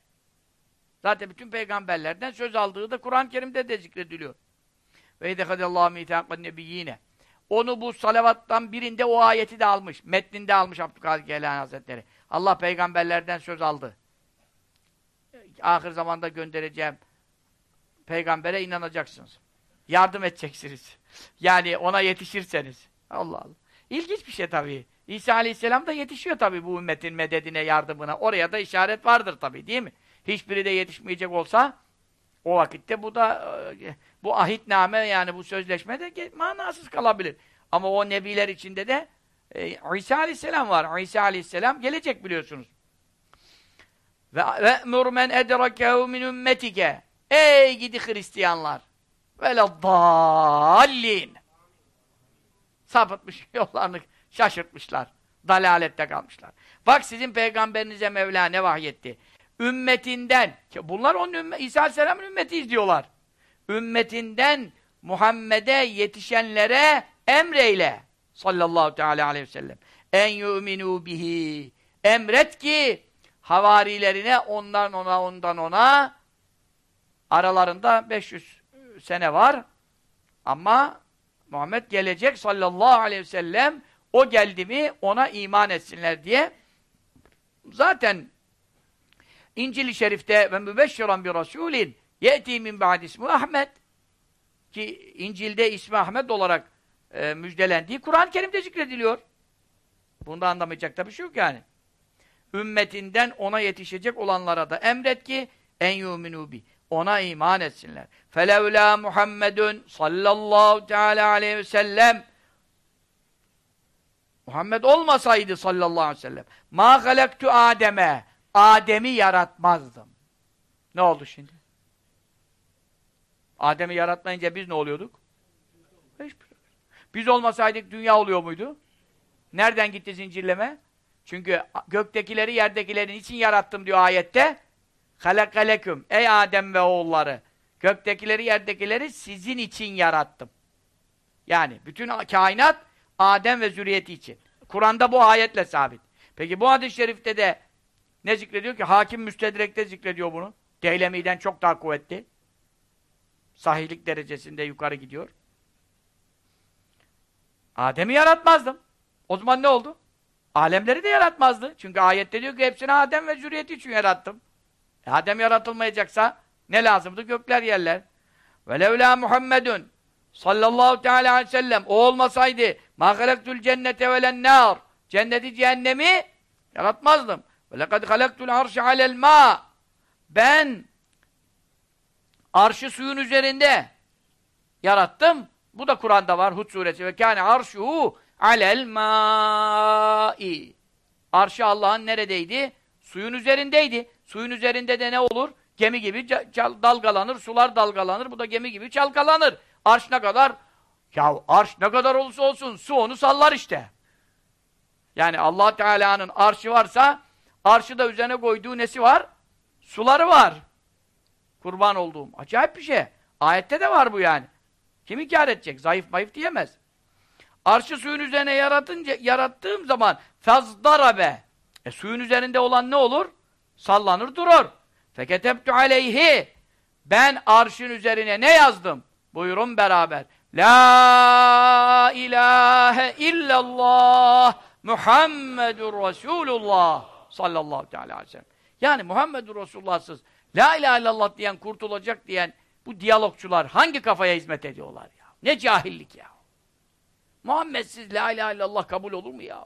Zaten bütün peygamberlerden söz aldığı da Kur'an-ı Kerim'de de zikrediliyor. Ve idekadallahu mithaqan nebiyyine. Onu bu salavattan birinde o ayeti de almış. Metninde almış Abdülkadir Geylani Hazretleri. Allah peygamberlerden söz aldı. Ahir zamanda göndereceğim peygambere inanacaksınız. Yardım edeceksiniz. Yani ona yetişirseniz. Allah Allah. İlginç bir şey tabii. İsa Aleyhisselam da yetişiyor tabii bu ümmetin mededine, yardımına. Oraya da işaret vardır tabii değil mi? Hiçbiri de yetişmeyecek olsa o vakitte bu da e, bu ahitname yani bu sözleşme de manasız kalabilir. Ama o nebiler içinde de e, İsa Aleyhisselam var. İsa Aleyhisselam gelecek biliyorsunuz. Ve ve'mur men edrakehu min ümmetike. Ey gidi Hristiyanlar. Veleddallin. Sapıtmış yollarını şaşırtmışlar. Dalalette kalmışlar. Bak sizin peygamberinize Mevla ne vahyetti. Ümmetinden, bunlar onun ümmet, İsa Aleyhisselam'ın ümmetiyiz diyorlar. Ümmetinden Muhammed'e yetişenlere emreyle sallallahu teala aleyhi ve sellem en yu'minu bihi emret ki havarilerine ondan ona ondan ona aralarında 500 sene var ama Muhammed gelecek sallallahu aleyhi ve sellem o geldi mi ona iman etsinler diye zaten İncil-i Şerif'te ve mübeşşiran bir rasulin yeti min ba'd ismi Ahmet ki İncil'de ismi Ahmet olarak e, müjdelendiği Kur'an-ı Kerim'de zikrediliyor. Bunda anlamayacak da bir şey yok yani. Ümmetinden ona yetişecek olanlara da emret ki en yuminu bi. Ona iman etsinler. Felevla Muhammedun sallallahu teala aleyhi ve sellem Muhammed olmasaydı sallallahu aleyhi ve sellem ma halaktu Adem'e Adem'i yaratmazdım. Ne oldu şimdi? Adem'i yaratmayınca biz ne oluyorduk? Hiçbir şey. Biz olmasaydık dünya oluyor muydu? Nereden gitti zincirleme? Çünkü göktekileri yerdekilerin için yarattım diyor ayette. Halakaleküm. Ey Adem ve oğulları. Göktekileri, yerdekileri sizin için yarattım. Yani bütün kainat Adem ve zürriyeti için. Kur'an'da bu ayetle sabit. Peki bu hadis-i şerifte de ne zikrediyor ki? Hakim müstedrekte zikrediyor bunu. Deylemi'den çok daha kuvvetli. Sahihlik derecesinde yukarı gidiyor. Adem'i yaratmazdım. O zaman ne oldu? Alemleri de yaratmazdı. Çünkü ayette diyor ki hepsini Adem ve zürriyeti için yarattım. E Adem yaratılmayacaksa ne lazımdı? Gökler yerler. Ve levla Muhammedun sallallahu teala aleyhi ve sellem o olmasaydı ma halaktul cennete velen nar cenneti cehennemi yaratmazdım. Ve lekad halaktul arşi alel ma ben arşı suyun üzerinde yarattım. Bu da Kur'an'da var Hud suresi ve kâne arşuhu alel ma'i. Arşı Allah'ın neredeydi? Suyun üzerindeydi. Suyun üzerinde de ne olur? Gemi gibi dalgalanır, sular dalgalanır. Bu da gemi gibi çalkalanır. Arş ne kadar? Ya arş ne kadar olursa olsun su onu sallar işte. Yani Allah Teala'nın arşı varsa arşı da üzerine koyduğu nesi var? Suları var. Kurban olduğum. Acayip bir şey. Ayette de var bu yani. Kim inkar edecek? Zayıf mayıf diyemez. Arşı suyun üzerine yaratınca, yarattığım zaman fazdarabe. E suyun üzerinde olan ne olur? Sallanır durur. Feketebtu aleyhi. Ben arşın üzerine ne yazdım? Buyurun beraber. La ilahe illallah Muhammedur Resulullah sallallahu aleyhi ve sellem. Yani Muhammedur Resulullah'sız La ilahe illallah diyen kurtulacak diyen bu diyalogçular hangi kafaya hizmet ediyorlar ya? Ne cahillik ya. Muhammedsiz la ilahe illallah kabul olur mu ya?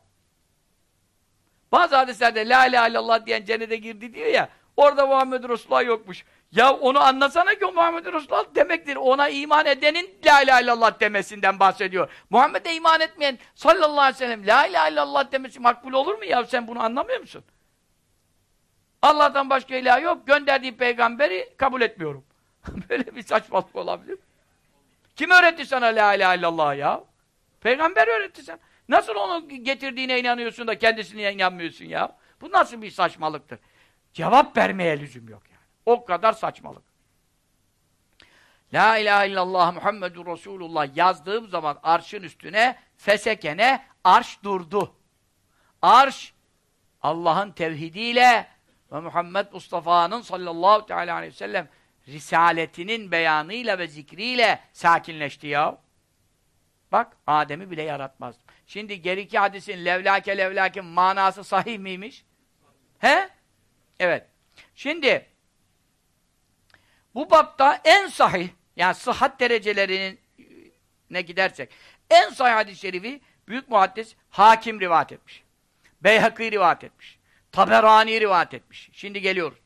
Bazı hadislerde la ilahe illallah diyen cennete girdi diyor ya, orada Muhammed Resulullah yokmuş. Ya onu anlasana ki o Muhammed Resulullah demektir. Ona iman edenin la ilahe illallah demesinden bahsediyor. Muhammed'e iman etmeyen sallallahu aleyhi ve sellem la ilahe illallah demesi makbul olur mu ya? Sen bunu anlamıyor musun? Allah'tan başka ilah yok. Gönderdiği peygamberi kabul etmiyorum. Böyle bir saçmalık olabilir. Kim öğretti sana la ilahe illallah ya? Peygamber öğretti sana. Nasıl onu getirdiğine inanıyorsun da kendisine inanmıyorsun ya? Bu nasıl bir saçmalıktır? Cevap vermeye lüzum yok. O kadar saçmalık. La ilahe illallah Muhammedur Resulullah yazdığım zaman arşın üstüne fesekene arş durdu. Arş Allah'ın tevhidiyle ve Muhammed Mustafa'nın sallallahu teala aleyhi ve sellem risaletinin beyanıyla ve zikriyle sakinleşti ya. Bak Adem'i bile yaratmaz. Şimdi geriki hadisin levlake levlake manası sahih miymiş? He? Evet. Şimdi bu bapta en sahih yani sıhhat derecelerinin ne gidersek en sahih hadis-i şerifi büyük muhaddis hakim rivayet etmiş. Beyhakî rivayet etmiş. Taberani rivayet etmiş. Şimdi geliyoruz.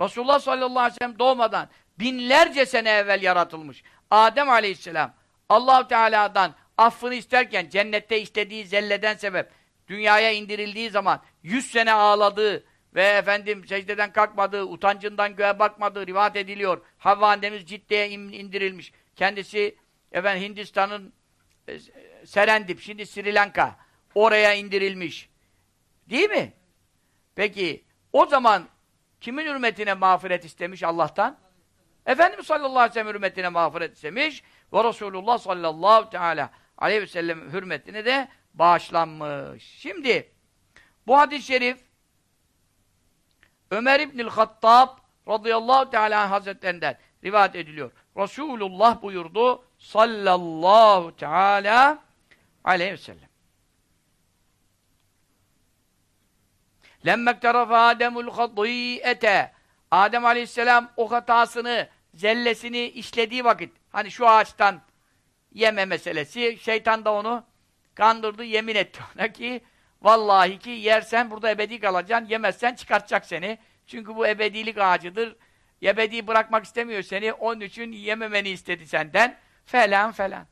Resulullah sallallahu aleyhi ve sellem doğmadan binlerce sene evvel yaratılmış. Adem aleyhisselam allah Teala'dan affını isterken cennette istediği zelleden sebep dünyaya indirildiği zaman yüz sene ağladığı ve efendim secdeden kalkmadığı, utancından göğe bakmadığı rivayet ediliyor. Havva annemiz ciddiye indirilmiş. Kendisi efendim Hindistan'ın e, Serendip, şimdi Sri Lanka oraya indirilmiş. Değil mi? Peki o zaman kimin hürmetine mağfiret istemiş Allah'tan? Efendimiz sallallahu aleyhi ve sellem hürmetine mağfiret istemiş ve Resulullah sallallahu teala aleyhi ve sellem hürmetine de bağışlanmış. Şimdi bu hadis-i şerif Ömer İbnül Hattab radıyallahu teala hazretlerinden rivayet ediliyor. Resulullah buyurdu sallallahu teala aleyhi ve sellem. Lemmek tarafa Ademul hatî'ete Adem aleyhisselam o hatasını, zellesini işlediği vakit, hani şu ağaçtan yeme meselesi, şeytan da onu kandırdı, yemin etti ona ki, vallahi ki yersen burada ebedi kalacaksın, yemezsen çıkartacak seni. Çünkü bu ebedilik ağacıdır. Ebedi bırakmak istemiyor seni, onun için yememeni istedi senden. Falan falan.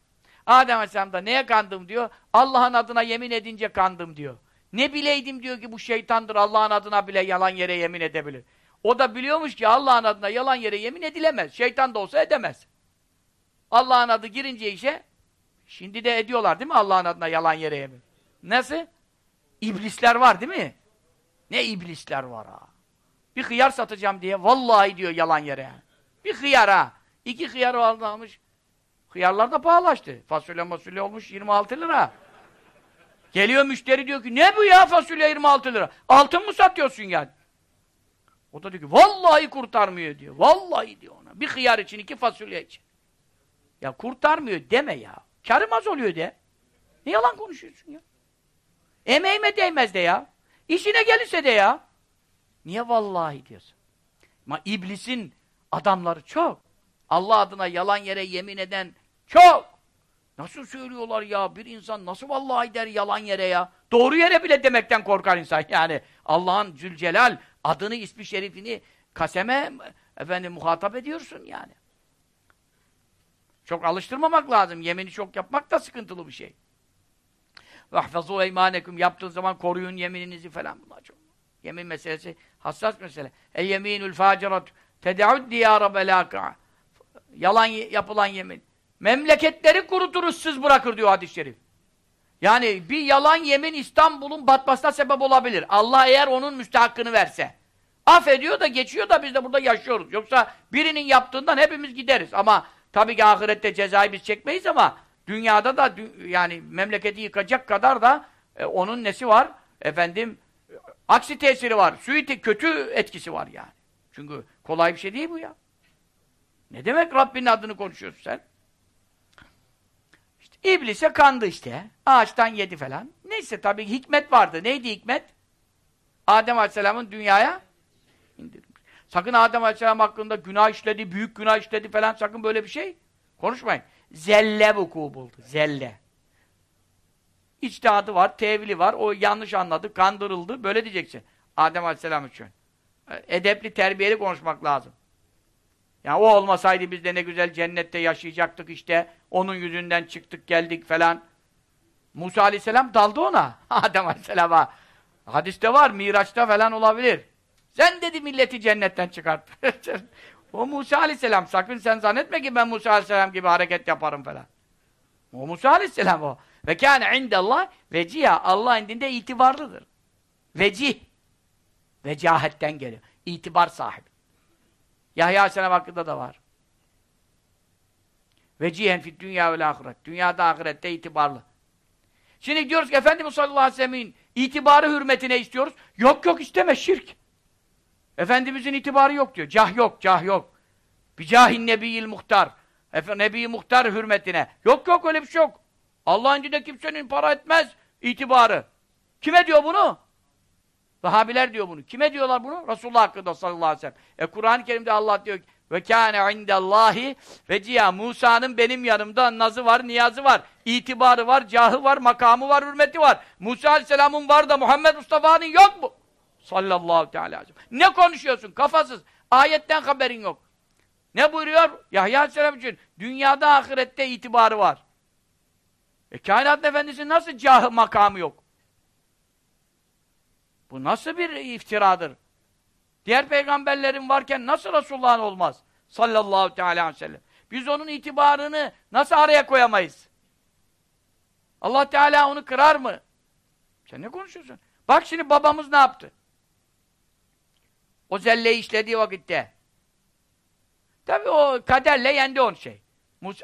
Adem aleyhisselam da neye kandım diyor, Allah'ın adına yemin edince kandım diyor. Ne bileydim diyor ki bu şeytandır Allah'ın adına bile yalan yere yemin edebilir. O da biliyormuş ki Allah'ın adına yalan yere yemin edilemez. Şeytan da olsa edemez. Allah'ın adı girince işe şimdi de ediyorlar değil mi Allah'ın adına yalan yere yemin? Nasıl? İblisler var değil mi? Ne iblisler var ha. Bir hıyar satacağım diye vallahi diyor yalan yere. Bir hıyara. İki hıyar almış. Hıyarlar da pahalaştı. Fasulye masulye olmuş 26 lira. Geliyor müşteri diyor ki ne bu ya fasulye 26 lira. Altın mı satıyorsun yani? O da diyor ki vallahi kurtarmıyor diyor. Vallahi diyor ona. Bir hıyar için iki fasulye için. Ya kurtarmıyor deme ya. Karım az oluyor de. Ne yalan konuşuyorsun ya? Emeğime değmez de ya. İşine gelirse de ya. Niye vallahi diyorsun? Ama iblisin adamları çok. Allah adına yalan yere yemin eden çok. Nasıl söylüyorlar ya? Bir insan nasıl vallahi der yalan yere ya? Doğru yere bile demekten korkar insan yani. Allah'ın Zülcelal adını, ismi şerifini kaseme efendim muhatap ediyorsun yani. Çok alıştırmamak lazım. Yemini çok yapmak da sıkıntılı bir şey. Vahfazû eymanekum. Yaptığınız zaman koruyun yemininizi falan. Bunlar çok. Yemin meselesi hassas mesele. El yeminül facirat. Tedaud diyara belâkâ. Yalan yapılan yemin. Memleketleri kurutur, bırakır diyor hadis-i şerif. Yani bir yalan yemin İstanbul'un batmasına sebep olabilir. Allah eğer onun müstehakkını verse. Affediyor da geçiyor da biz de burada yaşıyoruz. Yoksa birinin yaptığından hepimiz gideriz. Ama tabii ki ahirette cezayı biz çekmeyiz ama dünyada da yani memleketi yıkacak kadar da e, onun nesi var? Efendim aksi tesiri var. Suiti kötü etkisi var yani. Çünkü kolay bir şey değil bu ya. Ne demek Rabbinin adını konuşuyorsun sen? İşte iblise kandı işte. Ağaçtan yedi falan. Neyse tabii hikmet vardı. Neydi hikmet? Adem Aleyhisselam'ın dünyaya indirilmiş. Sakın Adem Aleyhisselam hakkında günah işledi, büyük günah işledi falan sakın böyle bir şey konuşmayın. Zelle vuku buldu. Zelle. İçtihadı var, tevili var. O yanlış anladı, kandırıldı. Böyle diyeceksin. Adem Aleyhisselam için. Edepli, terbiyeli konuşmak lazım. Yani o olmasaydı biz de ne güzel cennette yaşayacaktık işte. Onun yüzünden çıktık geldik falan. Musa aleyhisselam daldı ona. Adem aleyhisselama. Hadiste var, Miraç'ta falan olabilir. Sen dedi milleti cennetten çıkart. o Musa aleyhisselam. Sakın sen zannetme ki ben Musa aleyhisselam gibi hareket yaparım falan. O Musa aleyhisselam o. Ve kâne indallah veciha. Allah indinde itibarlıdır. Vecih. Vecahetten geliyor. İtibar sahibi. Yahya Aleyhisselam hakkında da var. Vecihen fit dünya ve ahiret. Dünyada ahirette itibarlı. Şimdi diyoruz ki Efendimiz sallallahu aleyhi ve sellem'in itibarı hürmetine istiyoruz. Yok yok isteme şirk. Efendimizin itibarı yok diyor. Cah yok, cah yok. Bicahin nebiyil muhtar. Efe, nebi muhtar hürmetine. Yok yok öyle bir şey yok. Allah'ın dinde kimsenin para etmez itibarı. Kime diyor bunu? Vahabiler diyor bunu. Kime diyorlar bunu? Resulullah hakkında sallallahu aleyhi ve sellem. E Kur'an-ı Kerim'de Allah diyor ki ve kâne indallahi ve ciya Musa'nın benim yanımda nazı var, niyazı var, itibarı var, cahı var, makamı var, hürmeti var. Musa aleyhisselamın var da Muhammed Mustafa'nın yok mu? Sallallahu teala aleyhi Ne konuşuyorsun? Kafasız. Ayetten haberin yok. Ne buyuruyor? Yahya aleyhisselam için dünyada ahirette itibarı var. E kainat efendisi nasıl cahı makamı yok? Bu nasıl bir iftiradır? Diğer peygamberlerin varken nasıl Resulullah'ın olmaz? Sallallahu teala aleyhi ve sellem. Biz onun itibarını nasıl araya koyamayız? Allah Teala onu kırar mı? Sen ne konuşuyorsun? Bak şimdi babamız ne yaptı? O zelleyi işlediği vakitte. Tabi o kaderle yendi on şey.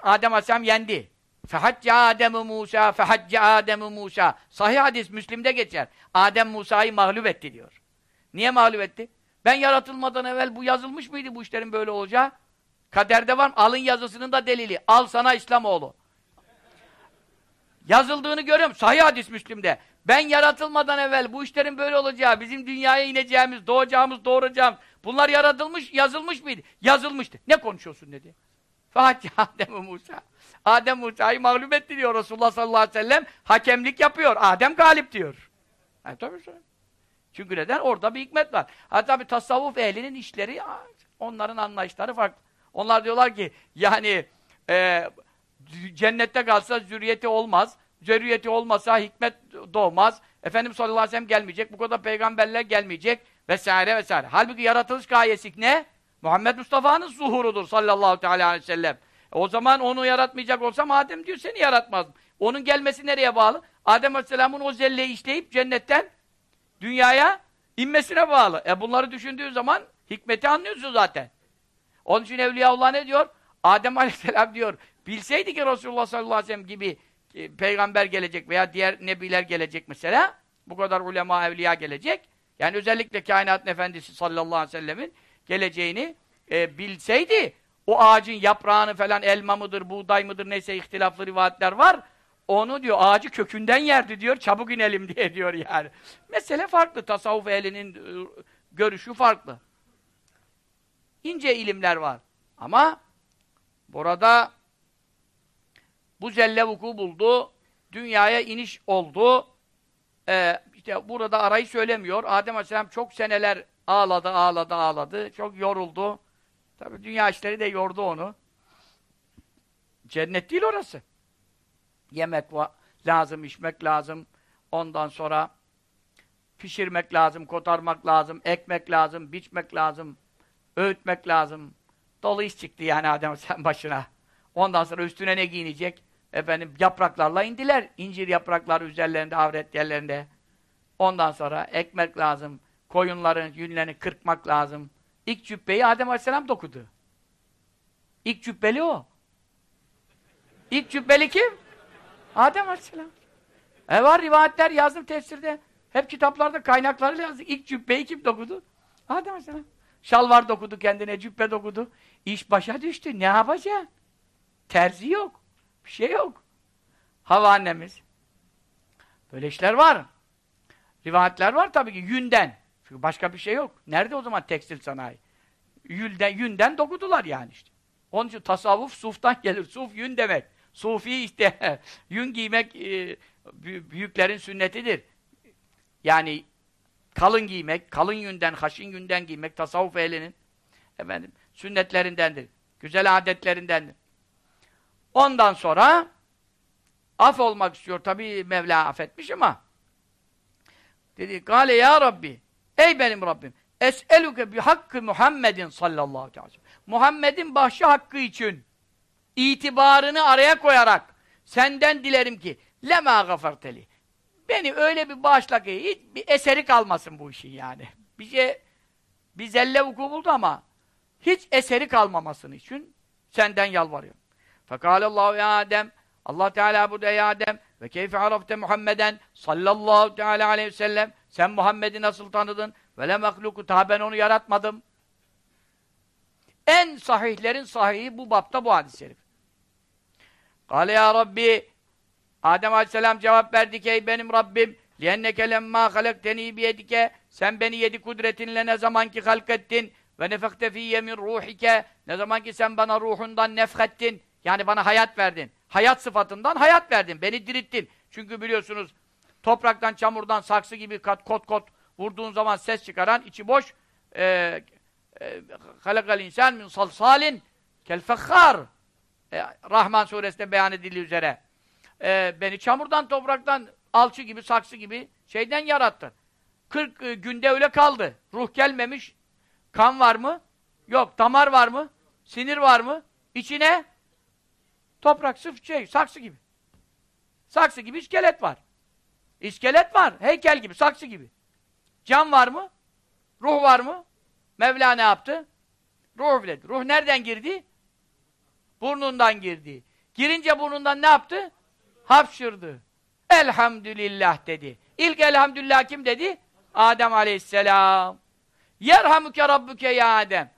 Adem Aleyhisselam yendi. Fehacce Adem Musa, fehacce Adem Musa. Sahih hadis Müslim'de geçer. Adem Musa'yı mağlup etti diyor. Niye mağlup etti? Ben yaratılmadan evvel bu yazılmış mıydı bu işlerin böyle olacağı? Kaderde var mı? Alın yazısının da delili. Al sana İslamoğlu. Yazıldığını görüyorum. Sahih hadis Müslim'de. Ben yaratılmadan evvel bu işlerin böyle olacağı, bizim dünyaya ineceğimiz, doğacağımız, doğuracağımız bunlar yaratılmış, yazılmış mıydı? Yazılmıştı. Ne konuşuyorsun dedi. Fatih Adem Musa. Adem Musa'yı mağlup etti diyor Resulullah sallallahu aleyhi ve sellem. Hakemlik yapıyor. Adem galip diyor. Yani tabii söylüyorum. Çünkü neden? Orada bir hikmet var. Hatta bir tasavvuf ehlinin işleri, onların anlayışları farklı. Onlar diyorlar ki, yani e, cennette kalsa zürriyeti olmaz, zürriyeti olmasa hikmet doğmaz, Efendimiz sallallahu aleyhi ve sellem gelmeyecek, bu kadar peygamberler gelmeyecek, vesaire vesaire. Halbuki yaratılış gayesi ne? Muhammed Mustafa'nın zuhurudur sallallahu aleyhi ve sellem. E o zaman onu yaratmayacak olsam Adem diyor seni yaratmazdım. Onun gelmesi nereye bağlı? Adem Aleyhisselam'ın o zelleyi işleyip cennetten dünyaya inmesine bağlı. E bunları düşündüğün zaman hikmeti anlıyorsun zaten. Onun için Evliyaullah ne diyor? Adem Aleyhisselam diyor, bilseydi ki Resulullah sallallahu aleyhi ve sellem gibi e, peygamber gelecek veya diğer nebiler gelecek mesela, bu kadar ulema, evliya gelecek, yani özellikle kainat efendisi sallallahu aleyhi ve sellemin geleceğini e, bilseydi, o ağacın yaprağını falan elma mıdır, buğday mıdır neyse ihtilaflı rivayetler var, onu diyor ağacı kökünden yerdi diyor, çabuk inelim diye diyor yani. Mesele farklı, tasavvuf ehlinin e, görüşü farklı. İnce ilimler var. Ama burada bu zelle vuku buldu, dünyaya iniş oldu. Ee, işte burada arayı söylemiyor. Adem Aleyhisselam çok seneler ağladı, ağladı, ağladı. Çok yoruldu. Tabi dünya işleri de yordu onu. Cennet değil orası. Yemek lazım, içmek lazım. Ondan sonra pişirmek lazım, kotarmak lazım, ekmek lazım, biçmek lazım, öğütmek lazım. Dolu iş çıktı yani Adem sen başına. Ondan sonra üstüne ne giyinecek? Efendim yapraklarla indiler. İncir yaprakları üzerlerinde, avret yerlerinde. Ondan sonra ekmek lazım. Koyunların yünlerini kırpmak lazım. İlk cübbeyi Adem Aleyhisselam dokudu. İlk cübbeli o. İlk cübbeli kim? Adem Aleyhisselam. E var rivayetler yazdım tefsirde. Hep kitaplarda kaynakları yazdık. İlk cübbeyi kim dokudu? Adem Aleyhisselam. Şalvar dokudu kendine, cübbe dokudu. İş başa düştü. Ne yapacaksın? Terzi yok. Bir şey yok. Hava annemiz. Böyle işler var. Rivayetler var tabii ki yünden. Çünkü başka bir şey yok. Nerede o zaman tekstil sanayi? Yünden, yünden dokudular yani işte. Onun için tasavvuf suftan gelir. Suf yün demek. Sufi işte yün giymek e, büyüklerin sünnetidir. Yani kalın giymek, kalın yünden, haşin yünden giymek tasavvuf ehlinin efendim sünnetlerindendir. Güzel adetlerindendir. Ondan sonra af olmak istiyor. Tabi Mevla affetmiş ama dedi, Gale ya Rabbi ey benim Rabbim es'eluke bi hakkı Muhammedin sallallahu aleyhi ve sellem. Muhammed'in bahşi hakkı için itibarını araya koyarak senden dilerim ki lema gafarteli. Beni öyle bir bağışla ki hiç bir eseri kalmasın bu işin yani. Bir şey bir zelle vuku buldu ama hiç eseri kalmamasını için senden yalvarıyorum. Fekalallahu ya Adem Allah Teala burada ya Adem ve keyfe arafte Muhammeden sallallahu teala aleyhi ve sellem sen Muhammed'i nasıl tanıdın? Ve le mahluku ta ben onu yaratmadım. En sahihlerin sahihi bu bapta bu hadis-i şerif. Kale ya Rabbi Adem aleyhisselam cevap verdi ki ey benim Rabbim liyenneke lemma halakteni biyedike sen beni yedi kudretinle ne zaman ki halkettin ve nefekte fiyye min ruhike ne zaman ki sen bana ruhundan nefhettin yani bana hayat verdin. Hayat sıfatından hayat verdin. Beni dirittin. Çünkü biliyorsunuz topraktan, çamurdan, saksı gibi kat, kot kot vurduğun zaman ses çıkaran, içi boş e, e, halakal insan min salsalin kel fekhar e, Rahman suresinde beyan edildiği üzere e, beni çamurdan, topraktan, alçı gibi, saksı gibi şeyden yarattı. 40 e, günde öyle kaldı. Ruh gelmemiş. Kan var mı? Yok. Damar var mı? Sinir var mı? İçine toprak, sırf şey, saksı gibi. Saksı gibi iskelet var. İskelet var. Heykel gibi, saksı gibi. Can var mı? Ruh var mı? Mevla ne yaptı? Ruh üfledi. Ruh nereden girdi? Burnundan girdi. Girince burnundan ne yaptı? Hapşırdı. Elhamdülillah dedi. İlk elhamdülillah kim dedi? Adem aleyhisselam. Yerhamuke rabbuke ya Adem.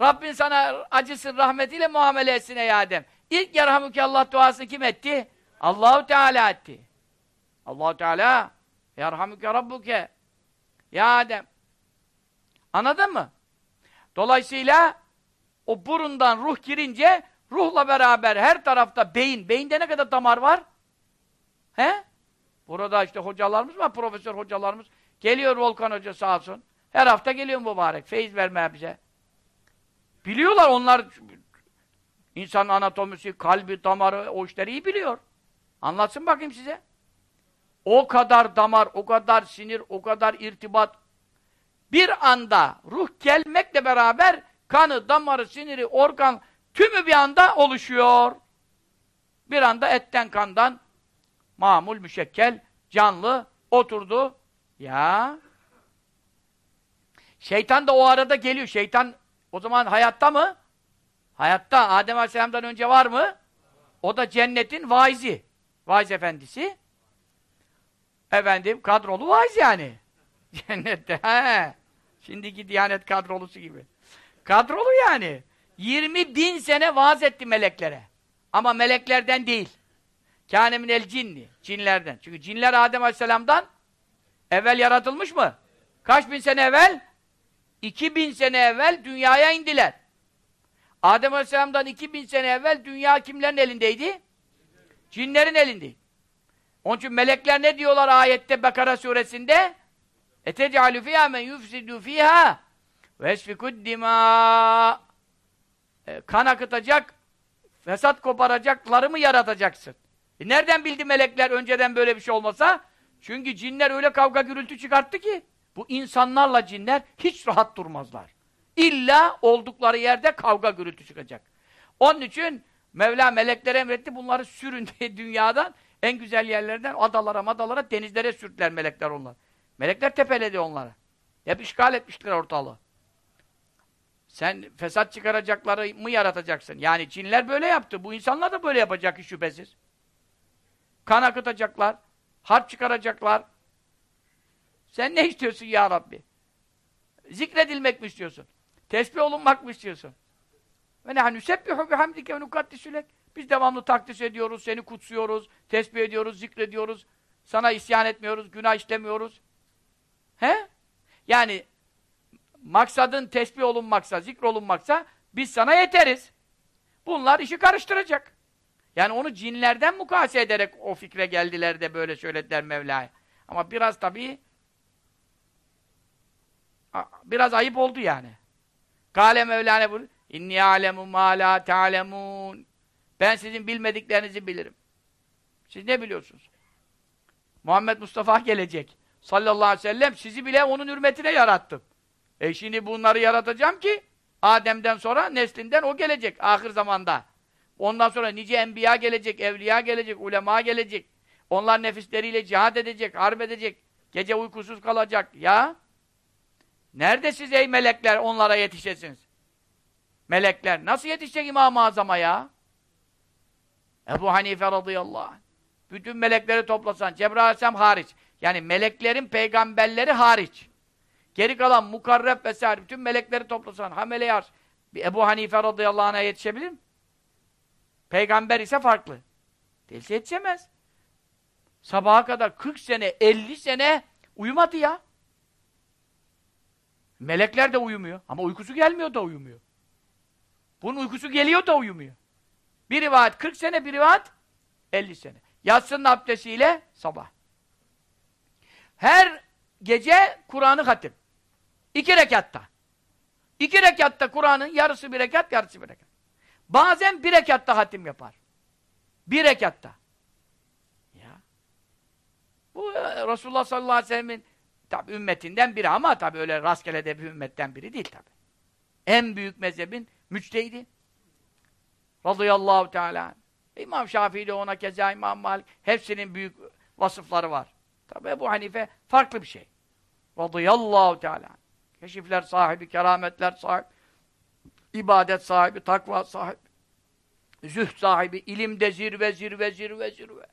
Rabbin sana acısın rahmetiyle muamele etsin ey Adem. İlk yerhamuke Allah duasını kim etti? Allahu Teala etti. Allahu Teala yerhamuke rabbuke ya Adem. Anladın mı? Dolayısıyla o burundan ruh girince ruhla beraber her tarafta beyin. Beyinde ne kadar damar var? He? Burada işte hocalarımız var, profesör hocalarımız. Geliyor Volkan Hoca sağ olsun. Her hafta geliyor mübarek. Feyiz vermeye bize. Biliyorlar onlar insan anatomisi, kalbi, damarı, o işleri iyi biliyor. Anlatsın bakayım size. O kadar damar, o kadar sinir, o kadar irtibat. Bir anda ruh gelmekle beraber kanı, damarı, siniri, organ tümü bir anda oluşuyor. Bir anda etten kandan mamul, müşekkel, canlı oturdu. Ya. Şeytan da o arada geliyor. Şeytan O zaman hayatta mı? Hayatta. Adem Aleyhisselam'dan önce var mı? O da cennetin vaizi. Vaiz efendisi. Efendim kadrolu vaiz yani. Cennette. He. Şimdiki Diyanet kadrolusu gibi. Kadrolu yani. 20 bin sene vaaz etti meleklere. Ama meleklerden değil. Kâne el cinni. Cinlerden. Çünkü cinler Adem Aleyhisselam'dan evvel yaratılmış mı? Kaç bin sene evvel? 2000 sene evvel dünyaya indiler. Adem Aleyhisselam'dan 2000 sene evvel dünya kimlerin elindeydi? Cinlerin elindeydi. Onun için melekler ne diyorlar ayette Bekara suresinde? اَتَجْعَلُ فِيهَا مَنْ يُفْسِدُ فِيهَا وَيَسْفِكُ الدِّمَاءِ Kan akıtacak, fesat koparacakları mı yaratacaksın? E nereden bildi melekler önceden böyle bir şey olmasa? Çünkü cinler öyle kavga gürültü çıkarttı ki bu insanlarla cinler hiç rahat durmazlar. İlla oldukları yerde kavga gürültü çıkacak. Onun için Mevla meleklere emretti bunları sürün diye dünyadan en güzel yerlerden adalara madalara denizlere sürtler melekler onlar. Melekler tepeledi onları. Hep işgal etmişler ortalığı. Sen fesat çıkaracakları mı yaratacaksın? Yani cinler böyle yaptı. Bu insanlar da böyle yapacak şüphesiz. Kan akıtacaklar. Harp çıkaracaklar. Sen ne istiyorsun ya Rabbi? Zikredilmek mi istiyorsun? Tesbih olunmak mı istiyorsun? Ve nehnu sebbihu bihamdike ve nukaddisülek. Biz devamlı takdis ediyoruz, seni kutsuyoruz, tesbih ediyoruz, zikrediyoruz. Sana isyan etmiyoruz, günah işlemiyoruz. He? Yani maksadın tesbih olunmaksa, zikrolunmaksa biz sana yeteriz. Bunlar işi karıştıracak. Yani onu cinlerden mukayese ederek o fikre geldiler de böyle söylediler Mevla'ya. Ama biraz tabii biraz ayıp oldu yani. Kale Mevlana bu İnni alemu ma la ta'lemun. Ben sizin bilmediklerinizi bilirim. Siz ne biliyorsunuz? Muhammed Mustafa gelecek. Sallallahu aleyhi ve sellem sizi bile onun hürmetine yarattım. E şimdi bunları yaratacağım ki Adem'den sonra neslinden o gelecek ahir zamanda. Ondan sonra nice enbiya gelecek, evliya gelecek, ulema gelecek. Onlar nefisleriyle cihad edecek, harp edecek. Gece uykusuz kalacak. Ya nerede siz ey melekler onlara yetişesiniz? Melekler. Nasıl yetişecek İmam-ı Azam'a ya? Ebu Hanife radıyallahu anh. Bütün melekleri toplasan, Cebrail aleyhisselam hariç. Yani meleklerin peygamberleri hariç. Geri kalan mukarreb vesaire bütün melekleri toplasan, hamele yar. Bir Ebu Hanife radıyallahu anh'a yetişebilir mi? Peygamber ise farklı. Değilse yetişemez. Sabaha kadar 40 sene, 50 sene uyumadı ya. Melekler de uyumuyor. Ama uykusu gelmiyor da uyumuyor. Bunun uykusu geliyor da uyumuyor. Bir rivayet 40 sene, bir rivayet 50 sene. Yatsının abdestiyle sabah. Her gece Kur'an'ı hatim. İki rekatta. İki rekatta Kur'an'ın yarısı bir rekat, yarısı bir rekat. Bazen bir rekatta hatim yapar. Bir rekatta. Ya. Bu e, Resulullah sallallahu aleyhi ve sellemin tabi ümmetinden biri ama tabi öyle rastgele de bir ümmetten biri değil tabi. En büyük mezhebin müçtehidi. Radıyallahu teala. İmam Şafii de ona keza İmam Malik. Hepsinin büyük vasıfları var. Tabi bu Hanife farklı bir şey. Radıyallahu teala. Keşifler sahibi, kerametler sahibi, ibadet sahibi, takva sahibi, zühd sahibi, ilimde zirve, zirve, zirve, zirve.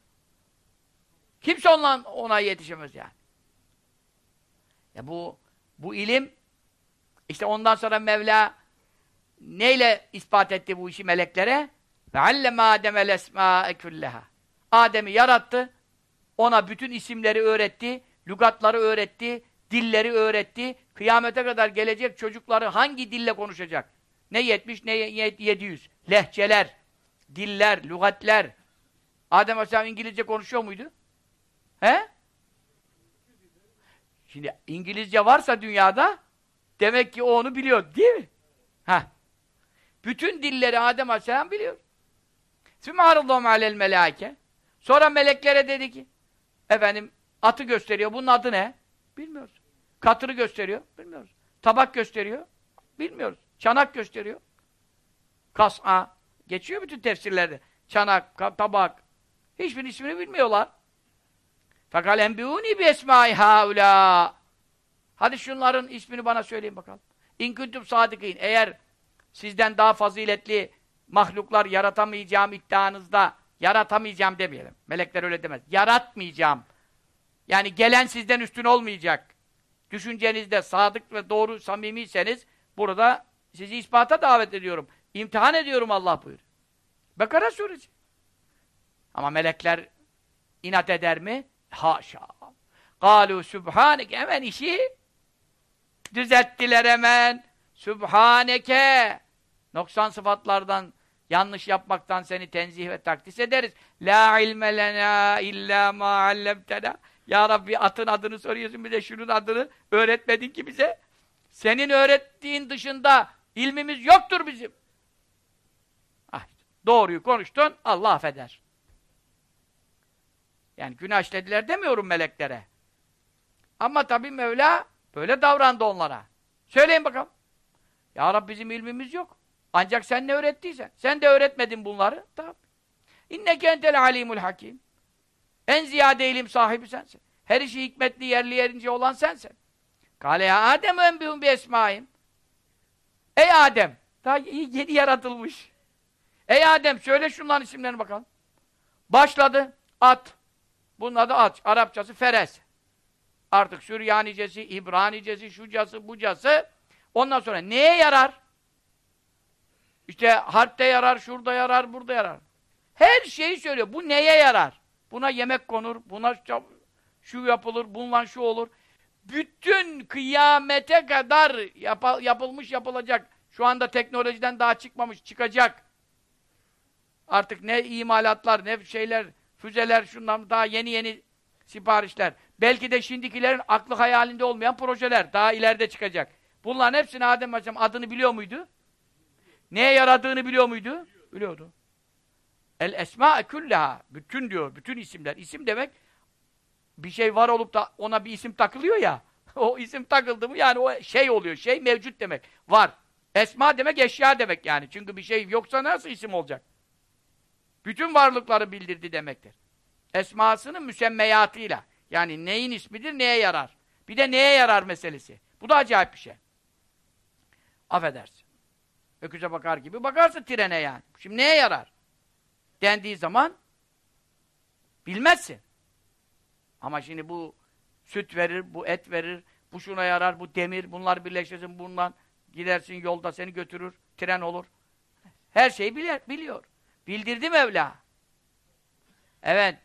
Kimse ondan ona yetişemez yani. Ya bu bu ilim işte ondan sonra Mevla neyle ispat etti bu işi meleklere? Ve alleme Adem'el esmâe külleha. Adem'i yarattı. Ona bütün isimleri öğretti, lügatları öğretti, dilleri öğretti. Kıyamete kadar gelecek çocukları hangi dille konuşacak? Ne 70 ne 700. Lehçeler, diller, lügatler. Adem Aleyhisselam İngilizce konuşuyor muydu? He? Şimdi İngilizce varsa dünyada demek ki o onu biliyor değil mi? Ha. Bütün dilleri Adem Aleyhisselam biliyor. Sümeharallahum alel melâke. Sonra meleklere dedi ki efendim atı gösteriyor. Bunun adı ne? Bilmiyoruz. Katırı gösteriyor. Bilmiyoruz. Tabak gösteriyor. Bilmiyoruz. Çanak gösteriyor. Kas'a. Geçiyor bütün tefsirlerde. Çanak, tabak. Hiçbir ismini bilmiyorlar. Fakat enbiuni bi esmai haula. Hadi şunların ismini bana söyleyin bakalım. İn kuntum sadikin. Eğer sizden daha faziletli mahluklar yaratamayacağım iddianızda yaratamayacağım demeyelim. Melekler öyle demez. Yaratmayacağım. Yani gelen sizden üstün olmayacak. Düşüncenizde sadık ve doğru samimiyseniz burada sizi ispata davet ediyorum. İmtihan ediyorum Allah buyur. Bekara suresi. Ama melekler inat eder mi? Haşa. Kalu subhaneke hemen işi düzelttiler hemen. Sübhaneke. Noksan sıfatlardan, yanlış yapmaktan seni tenzih ve takdis ederiz. La ilme lena illa ma allemtena. Ya Rabbi atın adını soruyorsun bir de şunun adını öğretmedin ki bize. Senin öğrettiğin dışında ilmimiz yoktur bizim. Ah, doğruyu konuştun, Allah affeder. Yani günah işlediler demiyorum meleklere. Ama tabi Mevla böyle davrandı onlara. Söyleyin bakalım. Ya Rabbi bizim ilmimiz yok. Ancak sen ne öğrettiysen. Sen de öğretmedin bunları. Tamam. İnneke entel alimul hakim. En ziyade ilim sahibi sensin. Her işi hikmetli yerli yerince olan sensin. Kale ya Adem enbihum bi esmaim. Ey Adem. Daha yeni yaratılmış. Ey Adem söyle şunların isimlerini bakalım. Başladı. At. Bunun adı at. Arapçası Feres. Artık Süryanicesi, İbranicesi, şucası, bucası. Ondan sonra neye yarar? İşte harpte yarar, şurada yarar, burada yarar. Her şeyi söylüyor. Bu neye yarar? Buna yemek konur, buna şu yapılır, bundan şu olur. Bütün kıyamete kadar yap yapılmış yapılacak. Şu anda teknolojiden daha çıkmamış, çıkacak. Artık ne imalatlar, ne şeyler, füzeler, şundan daha yeni yeni siparişler. Belki de şimdikilerin aklı hayalinde olmayan projeler daha ileride çıkacak. Bunların hepsini Adem Aleyhisselam adını biliyor muydu? Neye yaradığını biliyor muydu? Biliyordu. El esma küllaha. Bütün diyor, bütün isimler. İsim demek bir şey var olup da ona bir isim takılıyor ya. o isim takıldı mı yani o şey oluyor. Şey mevcut demek. Var. Esma demek eşya demek yani. Çünkü bir şey yoksa nasıl isim olacak? Bütün varlıkları bildirdi demektir. Esmasının müsemmeyatıyla. Yani neyin ismidir, neye yarar? Bir de neye yarar meselesi. Bu da acayip bir şey. Affedersin. Öküze bakar gibi bakarsın trene yani. Şimdi neye yarar? Dendiği zaman bilmezsin. Ama şimdi bu süt verir, bu et verir, bu şuna yarar, bu demir, bunlar birleşirsin, bundan gidersin yolda seni götürür, tren olur. Her şeyi bilir, biliyor. Bildirdi Mevla. Evet.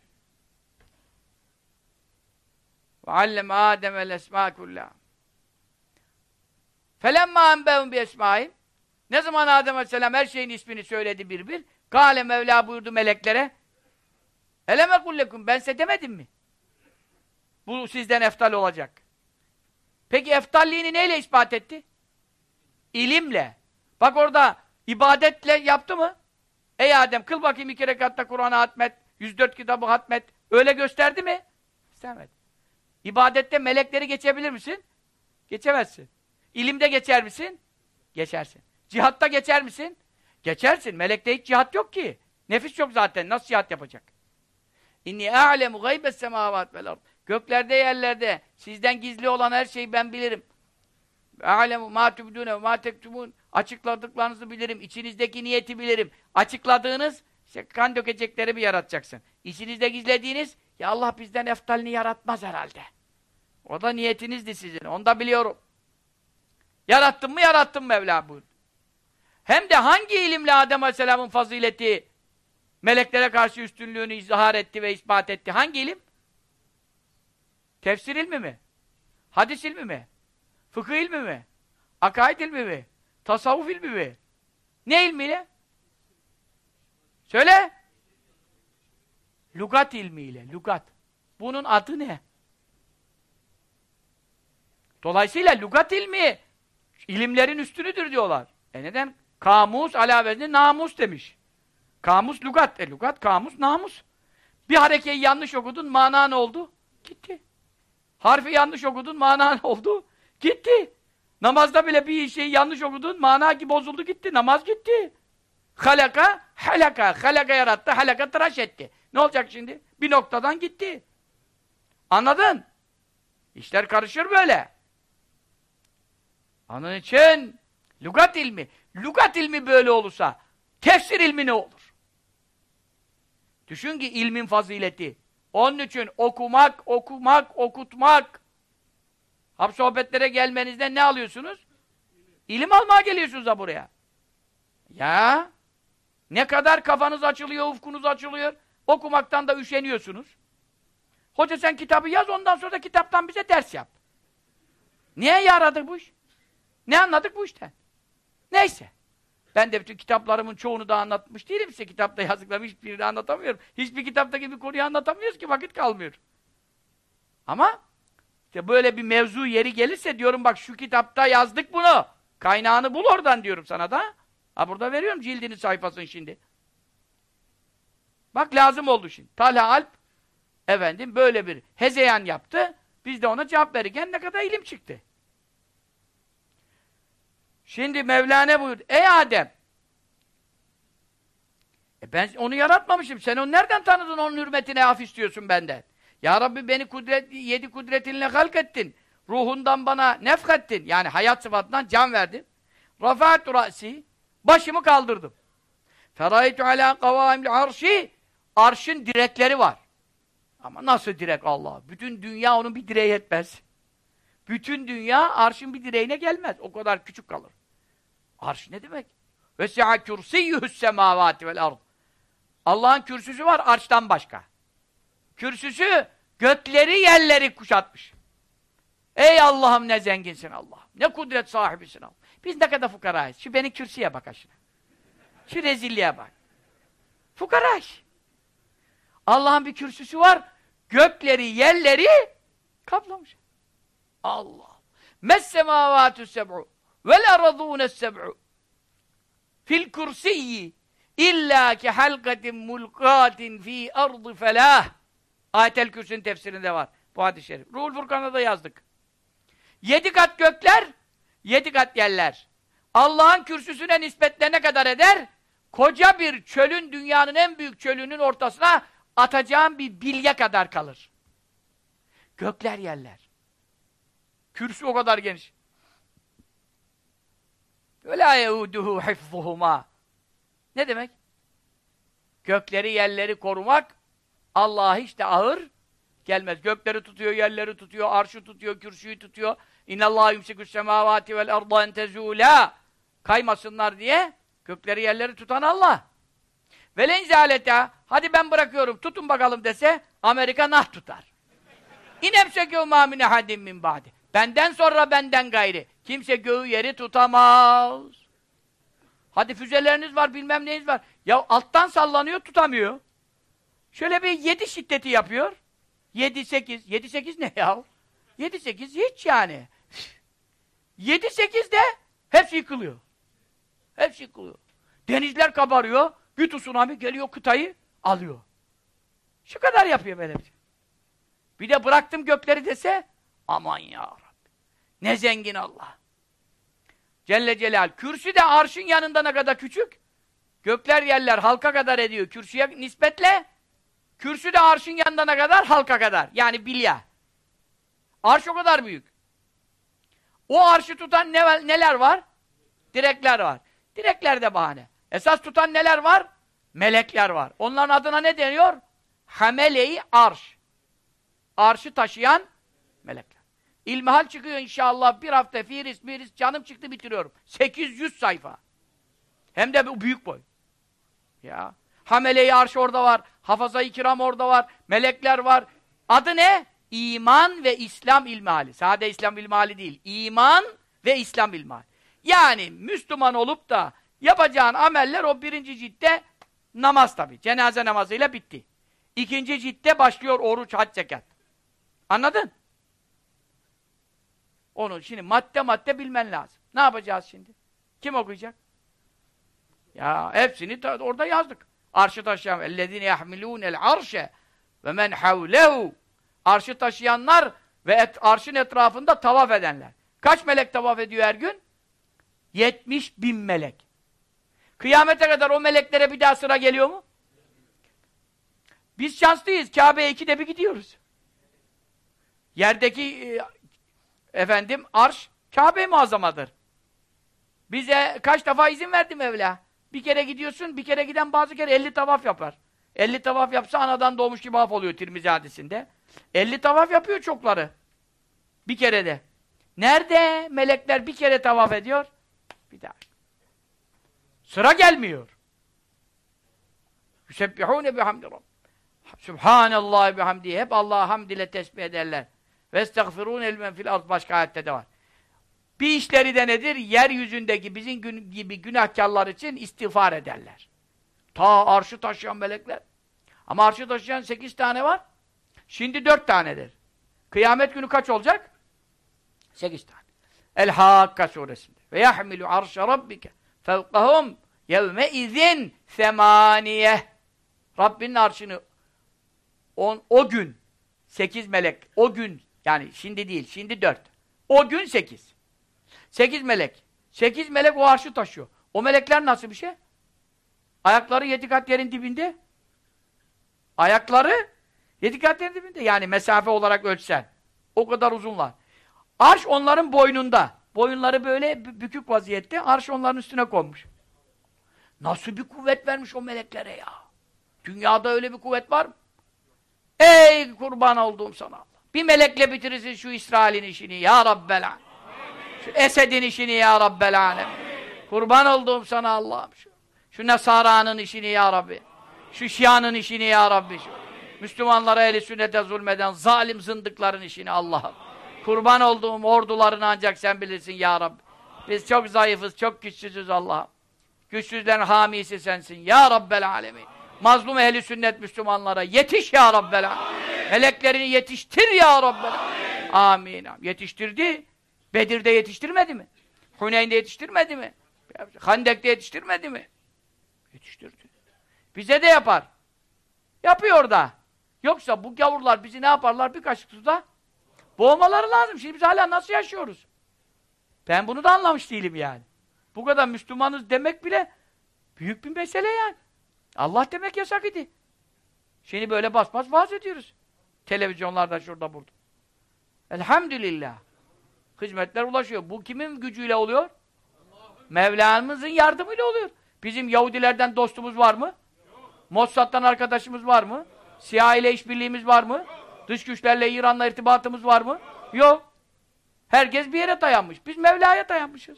وَعَلَّمَ آدَمَ الْاَسْمَا كُلَّهِ فَلَمَّا اَنْبَهُمْ بِاَسْمَائِمْ Ne zaman Adem Aleyhisselam her şeyin ismini söyledi bir bir, Kale Mevla buyurdu meleklere, Eleme kullekum, ben size demedim mi? Bu sizden eftal olacak. Peki eftalliğini neyle ispat etti? İlimle. Bak orada ibadetle yaptı mı? Ey Adem kıl bakayım iki rekatta Kur'an'ı hatmet, 104 kitabı hatmet. Öyle gösterdi mi? İstemedi. İbadette melekleri geçebilir misin? Geçemezsin. İlimde geçer misin? Geçersin. Cihatta geçer misin? Geçersin. Melekte hiç cihat yok ki. Nefis yok zaten. Nasıl cihat yapacak? İnni a'lemu gaybes semavat vel ard. Göklerde yerlerde sizden gizli olan her şeyi ben bilirim. A'lemu ma tubdune ve ma tektumun. Açıkladıklarınızı bilirim. İçinizdeki niyeti bilirim. Açıkladığınız işte kan dökecekleri bir yaratacaksın. İçinizde gizlediğiniz ya Allah bizden eftalini yaratmaz herhalde. O da niyetinizdi sizin. Onu da biliyorum. Yarattın mı yarattın Mevla buyurdu. Hem de hangi ilimle Adem Aleyhisselam'ın fazileti meleklere karşı üstünlüğünü izhar etti ve ispat etti? Hangi ilim? Tefsir ilmi mi? Hadis ilmi mi? Fıkıh ilmi mi? Akaid ilmi mi? Tasavvuf ilmi mi? Ne ilmiyle? Söyle. Lugat ilmiyle, lugat. Bunun adı ne? Dolayısıyla lugat ilmi ilimlerin üstünüdür diyorlar. E neden? Kamus alavezni namus demiş. Kamus lugat. E lugat, kamus, namus. Bir harekeyi yanlış okudun, mana ne oldu? Gitti. Harfi yanlış okudun, mana ne oldu? Gitti. Namazda bile bir şeyi yanlış okudun, mana ki bozuldu gitti, namaz gitti. Halaka, halaka, halaka yarattı, halaka tıraş etti. Ne olacak şimdi? Bir noktadan gitti. Anladın? İşler karışır böyle. Onun için Lugat ilmi. Lugat ilmi böyle olursa tefsir ilmi ne olur? Düşün ki ilmin fazileti. Onun için okumak, okumak, okutmak. Hap sohbetlere gelmenizde ne alıyorsunuz? İlim almaya geliyorsunuz da buraya. Ya ne kadar kafanız açılıyor, ufkunuz açılıyor. Okumaktan da üşeniyorsunuz. Hoca sen kitabı yaz, ondan sonra da kitaptan bize ders yap. Niye yaradı bu iş? Ne anladık bu işten? Neyse. Ben de bütün kitaplarımın çoğunu da anlatmış değilim size. Kitapta yazdıklarımı hiçbirini anlatamıyorum. Hiçbir kitaptaki bir konuyu anlatamıyoruz ki vakit kalmıyor. Ama işte böyle bir mevzu yeri gelirse diyorum bak şu kitapta yazdık bunu. Kaynağını bul oradan diyorum sana da. Ha burada veriyorum cildini sayfasını şimdi. Bak lazım oldu şimdi. Talha Alp efendim böyle bir hezeyan yaptı. Biz de ona cevap verirken ne kadar ilim çıktı. Şimdi Mevlana buyurdu. Ey Adem! E ben onu yaratmamışım. Sen onu nereden tanıdın? Onun hürmetine af istiyorsun benden. Ya Rabbi beni kudret, yedi kudretinle halk ettin. Ruhundan bana nefkettin. Yani hayat sıfatından can verdin. Rafa'tu ra'si. Başımı kaldırdım. Feraytu ala kavaimli arşi. Arşın direkleri var. Ama nasıl direk Allah? Bütün dünya onun bir direği etmez. Bütün dünya arşın bir direğine gelmez. O kadar küçük kalır. Arş ne demek? Vesi'a kürsiyyühü's semavati vel ard. Allah'ın kürsüsü var arştan başka. Kürsüsü gökleri yerleri kuşatmış. Ey Allah'ım ne zenginsin Allah. Ne kudret sahibisin Allah. Biz ne kadar fukarayız. Şu benim kürsüye bak aşına. Şu rezilliğe bak. Fukarayız. Allah'ın bir kürsüsü var. Gökleri, yerleri kaplamış. Allah. Mes-semâvâtü seb'u vel aradûne seb'u fil kursiyyi illa ki halkatin mulkatin fi ardı felah. Ayetel Kürsü'nün tefsirinde var. Bu hadis-i şerif. Ruhul Furkan'da da yazdık. Yedi kat gökler, yedi kat yerler. Allah'ın kürsüsüne nispetle ne kadar eder? Koca bir çölün, dünyanın en büyük çölünün ortasına atacağım bir bilye kadar kalır. Gökler yerler. Kürsü o kadar geniş. وَلَا يَعُودُهُ حِفْظُهُمَا Ne demek? Gökleri, yerleri korumak Allah'a hiç de ağır gelmez. Gökleri tutuyor, yerleri tutuyor, arşı tutuyor, kürsüyü tutuyor. İnna Allah yumsikus vel arda en. Kaymasınlar diye gökleri yerleri tutan Allah. Ve lenzaleta hadi ben bırakıyorum tutun bakalım dese Amerika nah tutar. İnemse kevmâ min min ba'di. Benden sonra benden gayri. Kimse göğü yeri tutamaz. Hadi füzeleriniz var, bilmem neyiniz var. Ya alttan sallanıyor, tutamıyor. Şöyle bir yedi şiddeti yapıyor. Yedi, sekiz. Yedi, sekiz ne ya? Yedi, sekiz hiç yani. Yedi, sekiz de hepsi yıkılıyor. Hepsi yıkılıyor. Denizler kabarıyor. Bir tsunami geliyor kıtayı alıyor. Şu kadar yapıyor böyle bir şey. Bir de bıraktım gökleri dese aman ya Rabbi. Ne zengin Allah. Celle Celal. Kürsü de arşın yanında ne kadar küçük? Gökler yerler halka kadar ediyor. Kürsüye nispetle kürsü de arşın yanında ne kadar? Halka kadar. Yani bilya. Arş o kadar büyük. O arşı tutan ne, neler var? Direkler var. Direkler de bahane. Esas tutan neler var? Melekler var. Onların adına ne deniyor? Hamele-i arş. Arşı taşıyan melekler. İlmihal çıkıyor inşallah. Bir hafta firis, miris, canım çıktı bitiriyorum. 800 sayfa. Hem de büyük boy. Ya. Hamele-i arş orada var. Hafaza-i kiram orada var. Melekler var. Adı ne? İman ve İslam ilmihali. Sade İslam ilmihali değil. İman ve İslam ilmihali. Yani Müslüman olup da Yapacağın ameller o birinci ciltte namaz tabi. Cenaze namazıyla bitti. İkinci ciltte başlıyor oruç, hac, zekat. Anladın? Onu şimdi madde madde bilmen lazım. Ne yapacağız şimdi? Kim okuyacak? Ya hepsini orada yazdık. Arşı taşıyan ellezine yahmilûnel arşe ve men havlehu Arşı taşıyanlar ve et, arşın etrafında tavaf edenler. Kaç melek tavaf ediyor her gün? 70 bin melek. Kıyamete kadar o meleklere bir daha sıra geliyor mu? Biz şanslıyız. Kabe'ye iki de bir gidiyoruz. Yerdeki e, efendim arş Kabe muazzamadır. Bize kaç defa izin verdi Mevla? Bir kere gidiyorsun, bir kere giden bazı kere 50 tavaf yapar. 50 tavaf yapsa anadan doğmuş gibi af oluyor Tirmizi hadisinde. 50 tavaf yapıyor çokları. Bir kere de. Nerede melekler bir kere tavaf ediyor? Bir daha. Sıra gelmiyor. Yusebbihûne bihamdi Rabb. Subhanallah bihamdi. Hep Allah'a hamd ile tesbih ederler. Ve estağfirûne elmen fil ard. Başka ayette de var. Bir işleri de nedir? Yeryüzündeki bizim gün, gibi günahkarlar için istiğfar ederler. Ta arşı taşıyan melekler. Ama arşı taşıyan sekiz tane var. Şimdi dört tanedir. Kıyamet günü kaç olacak? Sekiz tane. El-Hakka suresinde. Ve yahmilu arşa rabbike fevkahum yevme izin semaniye. Rabbinin arşını on, o gün sekiz melek, o gün yani şimdi değil, şimdi dört. O gün sekiz. Sekiz melek. Sekiz melek o arşı taşıyor. O melekler nasıl bir şey? Ayakları yedi kat yerin dibinde. Ayakları yedi kat yerin dibinde. Yani mesafe olarak ölçsen. O kadar uzunlar. Arş onların boynunda. Boyunları böyle bükük vaziyette. Arş onların üstüne konmuş. Nasıl bir kuvvet vermiş o meleklere ya? Dünyada öyle bir kuvvet var mı? Ey kurban olduğum sana Allah. Bir melekle bitirirsin şu İsrail'in işini ya Rabbel Alem. Şu Esed'in işini ya Rabbel Alem. Kurban olduğum sana Allah'ım. Şu, şu Nasara'nın işini ya Rabbi. Şu Şia'nın işini ya Rabbi. Şu. Müslümanlara eli sünnete zulmeden zalim zındıkların işini Allah'ım. Kurban olduğum ordularını ancak sen bilirsin ya Rabbi. Biz çok zayıfız, çok güçsüzüz Allah'ım. Güçsüzlerin hamisi sensin ya Rabbel Alemin. Mazlum ehli sünnet Müslümanlara yetiş ya Rabbel Alemin. Meleklerini yetiştir ya Rabbel Alemin. Amin. Yetiştirdi. Bedir'de yetiştirmedi mi? Huneyn'de yetiştirmedi mi? Handek'te yetiştirmedi mi? Yetiştirdi. Bize de yapar. Yapıyor da. Yoksa bu gavurlar bizi ne yaparlar? Bir kaşık suda boğmaları lazım. Şimdi biz hala nasıl yaşıyoruz? Ben bunu da anlamış değilim yani. Bu kadar Müslümanız demek bile büyük bir mesele yani. Allah demek yasak idi. Şimdi böyle bas bas vaaz ediyoruz. Televizyonlarda şurada burada. Elhamdülillah Hizmetler ulaşıyor. Bu kimin gücüyle oluyor? Mevlamızın yardımıyla oluyor. Bizim Yahudilerden dostumuz var mı? Yok. Mossad'dan arkadaşımız var mı? CIA ile işbirliğimiz var mı? Yok. Dış güçlerle İran'la irtibatımız var mı? Yok. Yok. Herkes bir yere dayanmış. Biz Mevla'ya dayanmışız.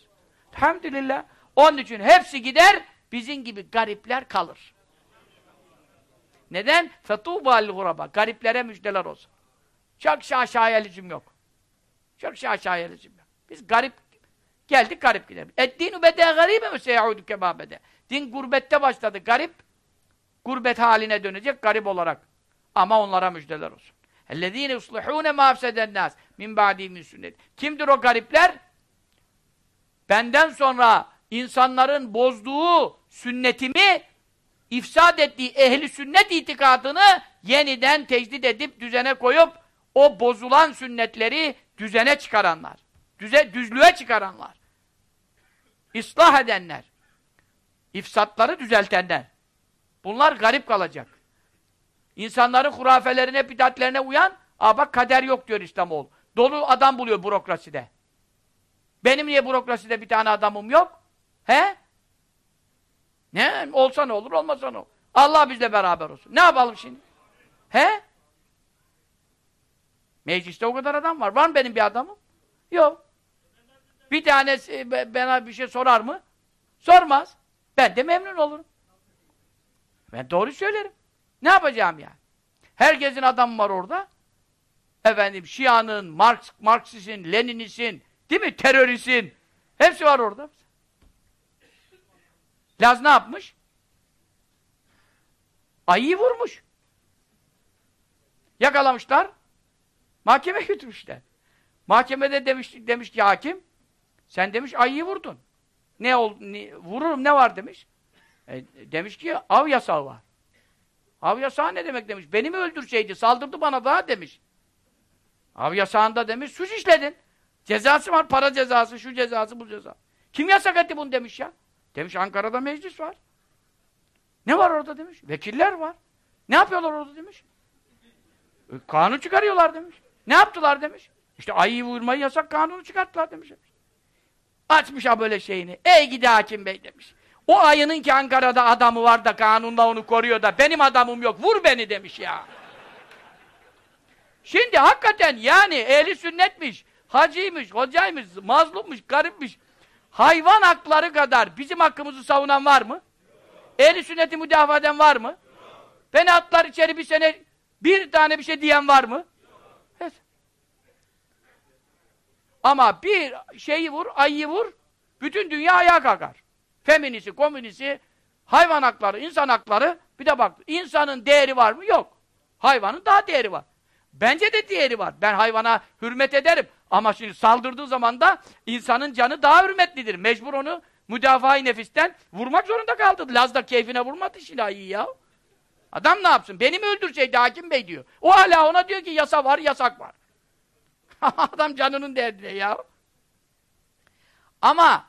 Elhamdülillah. Onun için hepsi gider, bizim gibi garipler kalır. Neden? فَتُوبَ guraba. Gariplere müjdeler olsun. Çok şaşaya lüzum yok. Çok şaşaya lüzum yok. Biz garip geldik, garip gidelim. اَدْدِينُ بَدَى غَرِيبَ وَسَيَعُودُ كَبَابَدَى Din gurbette başladı. Garip, gurbet haline dönecek garip olarak. Ama onlara müjdeler olsun. اَلَّذ۪ينَ يُصْلِحُونَ مَا اَفْسَدَ النَّاسِ مِنْ بَعْدِي مِنْ sünnet. Kimdir o garipler? Benden sonra insanların bozduğu sünnetimi ifsad ettiği ehli sünnet itikadını yeniden tecdit edip düzene koyup o bozulan sünnetleri düzene çıkaranlar. Düze, düzlüğe çıkaranlar. ıslah edenler. ifsatları düzeltenler. Bunlar garip kalacak. İnsanların hurafelerine, bidatlerine uyan, aa bak kader yok diyor İslamoğlu. Dolu adam buluyor bürokraside. Benim niye bürokraside bir tane adamım yok? He? Ne? Olsa ne olur, olmasa ne olur. Allah bizle beraber olsun. Ne yapalım şimdi? He? Mecliste o kadar adam var. Var mı benim bir adamım? Yok. Bir tanesi bana bir şey sorar mı? Sormaz. Ben de memnun olurum. Ben doğru söylerim. Ne yapacağım yani? Herkesin adamı var orada. Efendim Şia'nın, Marks, Marksistin, Leninist'in, değil mi? Teröristin. Hepsi var orada. Laz ne yapmış? Ayıyı vurmuş. Yakalamışlar. Mahkeme götürmüşler. Mahkemede demiş, demiş ki hakim, sen demiş ayıyı vurdun. Ne oldu? Ne, vururum ne var demiş. E, demiş ki av yasağı var. Av yasağı ne demek demiş. Beni mi öldürseydi, saldırdı bana daha demiş. Av yasağında demiş, suç işledin. Cezası var, para cezası, şu cezası, bu ceza. Kim yasak etti bunu demiş ya. Demiş Ankara'da meclis var. Ne var orada demiş. Vekiller var. Ne yapıyorlar orada demiş. E, kanun çıkarıyorlar demiş. Ne yaptılar demiş. İşte ayıyı vurmayı yasak kanunu çıkarttılar demiş. Açmış ha böyle şeyini. Ey gidi hakim bey demiş. O ayının ki Ankara'da adamı var da kanunla onu koruyor da benim adamım yok vur beni demiş ya. Şimdi hakikaten yani ehli sünnetmiş, hacıymış, hocaymış, mazlummuş, garipmiş. Hayvan hakları kadar bizim hakkımızı savunan var mı? Ehli sünneti müdafaa eden var mı? Beni atlar içeri bir sene bir tane bir şey diyen var mı? Evet. Ama bir şeyi vur, ayıyı vur, bütün dünya ayağa kalkar. Feministi, komünisti, hayvan hakları, insan hakları, bir de bak, insanın değeri var mı? Yok. Hayvanın daha değeri var. Bence de değeri var. Ben hayvana hürmet ederim. Ama şimdi saldırdığı zaman da insanın canı daha hürmetlidir. Mecbur onu müdafaa-i nefisten vurmak zorunda kaldı. Lazda keyfine vurmadı silahı ya. Adam ne yapsın? Beni mi öldürseydi hakim bey diyor. O hala ona diyor ki yasa var, yasak var. Adam canının derdine ya. Ama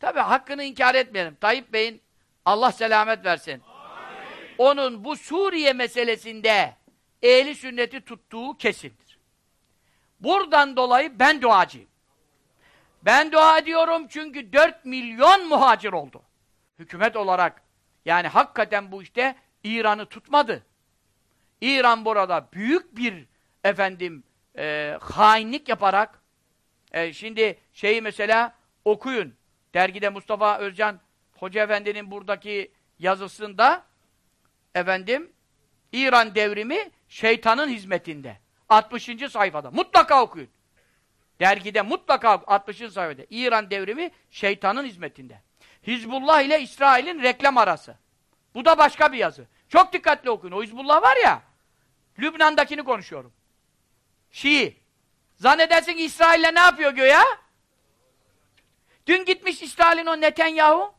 tabi hakkını inkar etmeyelim. Tayyip Bey'in Allah selamet versin. Amin. Onun bu Suriye meselesinde ehli sünneti tuttuğu kesindir. Buradan dolayı ben duacıyım. Ben dua ediyorum çünkü 4 milyon muhacir oldu. Hükümet olarak yani hakikaten bu işte İran'ı tutmadı. İran burada büyük bir efendim e, hainlik yaparak e, şimdi şeyi mesela okuyun. Dergide Mustafa Özcan Hoca Efendi'nin buradaki yazısında efendim İran devrimi şeytanın hizmetinde. 60. sayfada. Mutlaka okuyun. Dergide mutlaka 60. sayfada. İran devrimi şeytanın hizmetinde. Hizbullah ile İsrail'in reklam arası. Bu da başka bir yazı. Çok dikkatli okuyun. O Hizbullah var ya, Lübnan'dakini konuşuyorum. Şii. Zannedersin ki İsrail'le ne yapıyor göya? Dün gitmiş İsrail'in o Netanyahu.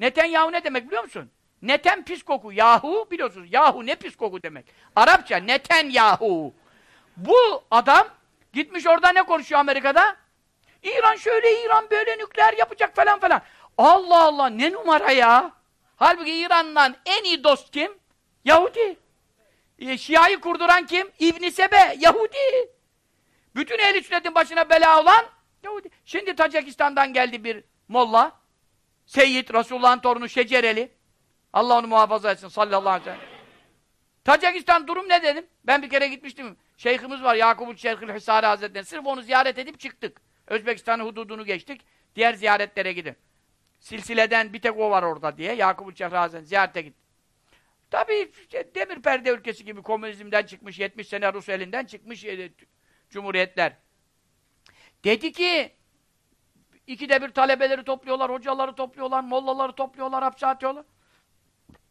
Netanyahu ne demek biliyor musun? Neten pis koku. Yahu biliyorsunuz. Yahu ne pis koku demek. Arapça Netanyahu. Bu adam gitmiş orada ne konuşuyor Amerika'da? İran şöyle, İran böyle nükleer yapacak falan falan. Allah Allah ne numara ya? Halbuki İran'dan en iyi dost kim? Yahudi. E, Şia'yı kurduran kim? İbn Sebe, Yahudi. Bütün ehl sünnetin başına bela olan Yahudi. Şimdi Tacikistan'dan geldi bir molla. Seyyid, Resulullah'ın torunu Şecereli. Allah onu muhafaza etsin sallallahu aleyhi ve sellem. Tacikistan durum ne dedim? Ben bir kere gitmiştim. Şeyhimiz var Yakub-ül Şerhül Hisari Hazretleri. Sırf onu ziyaret edip çıktık. Özbekistan'ın hududunu geçtik. Diğer ziyaretlere gidin. Silsileden bir tek o var orada diye. Yakub-ül Şerhül Hazretleri ziyarete gittim. Tabii işte demir perde ülkesi gibi komünizmden çıkmış, 70 sene Rus elinden çıkmış e, cumhuriyetler. Dedi ki ikide bir talebeleri topluyorlar, hocaları topluyorlar, mollaları topluyorlar, hapse atıyorlar.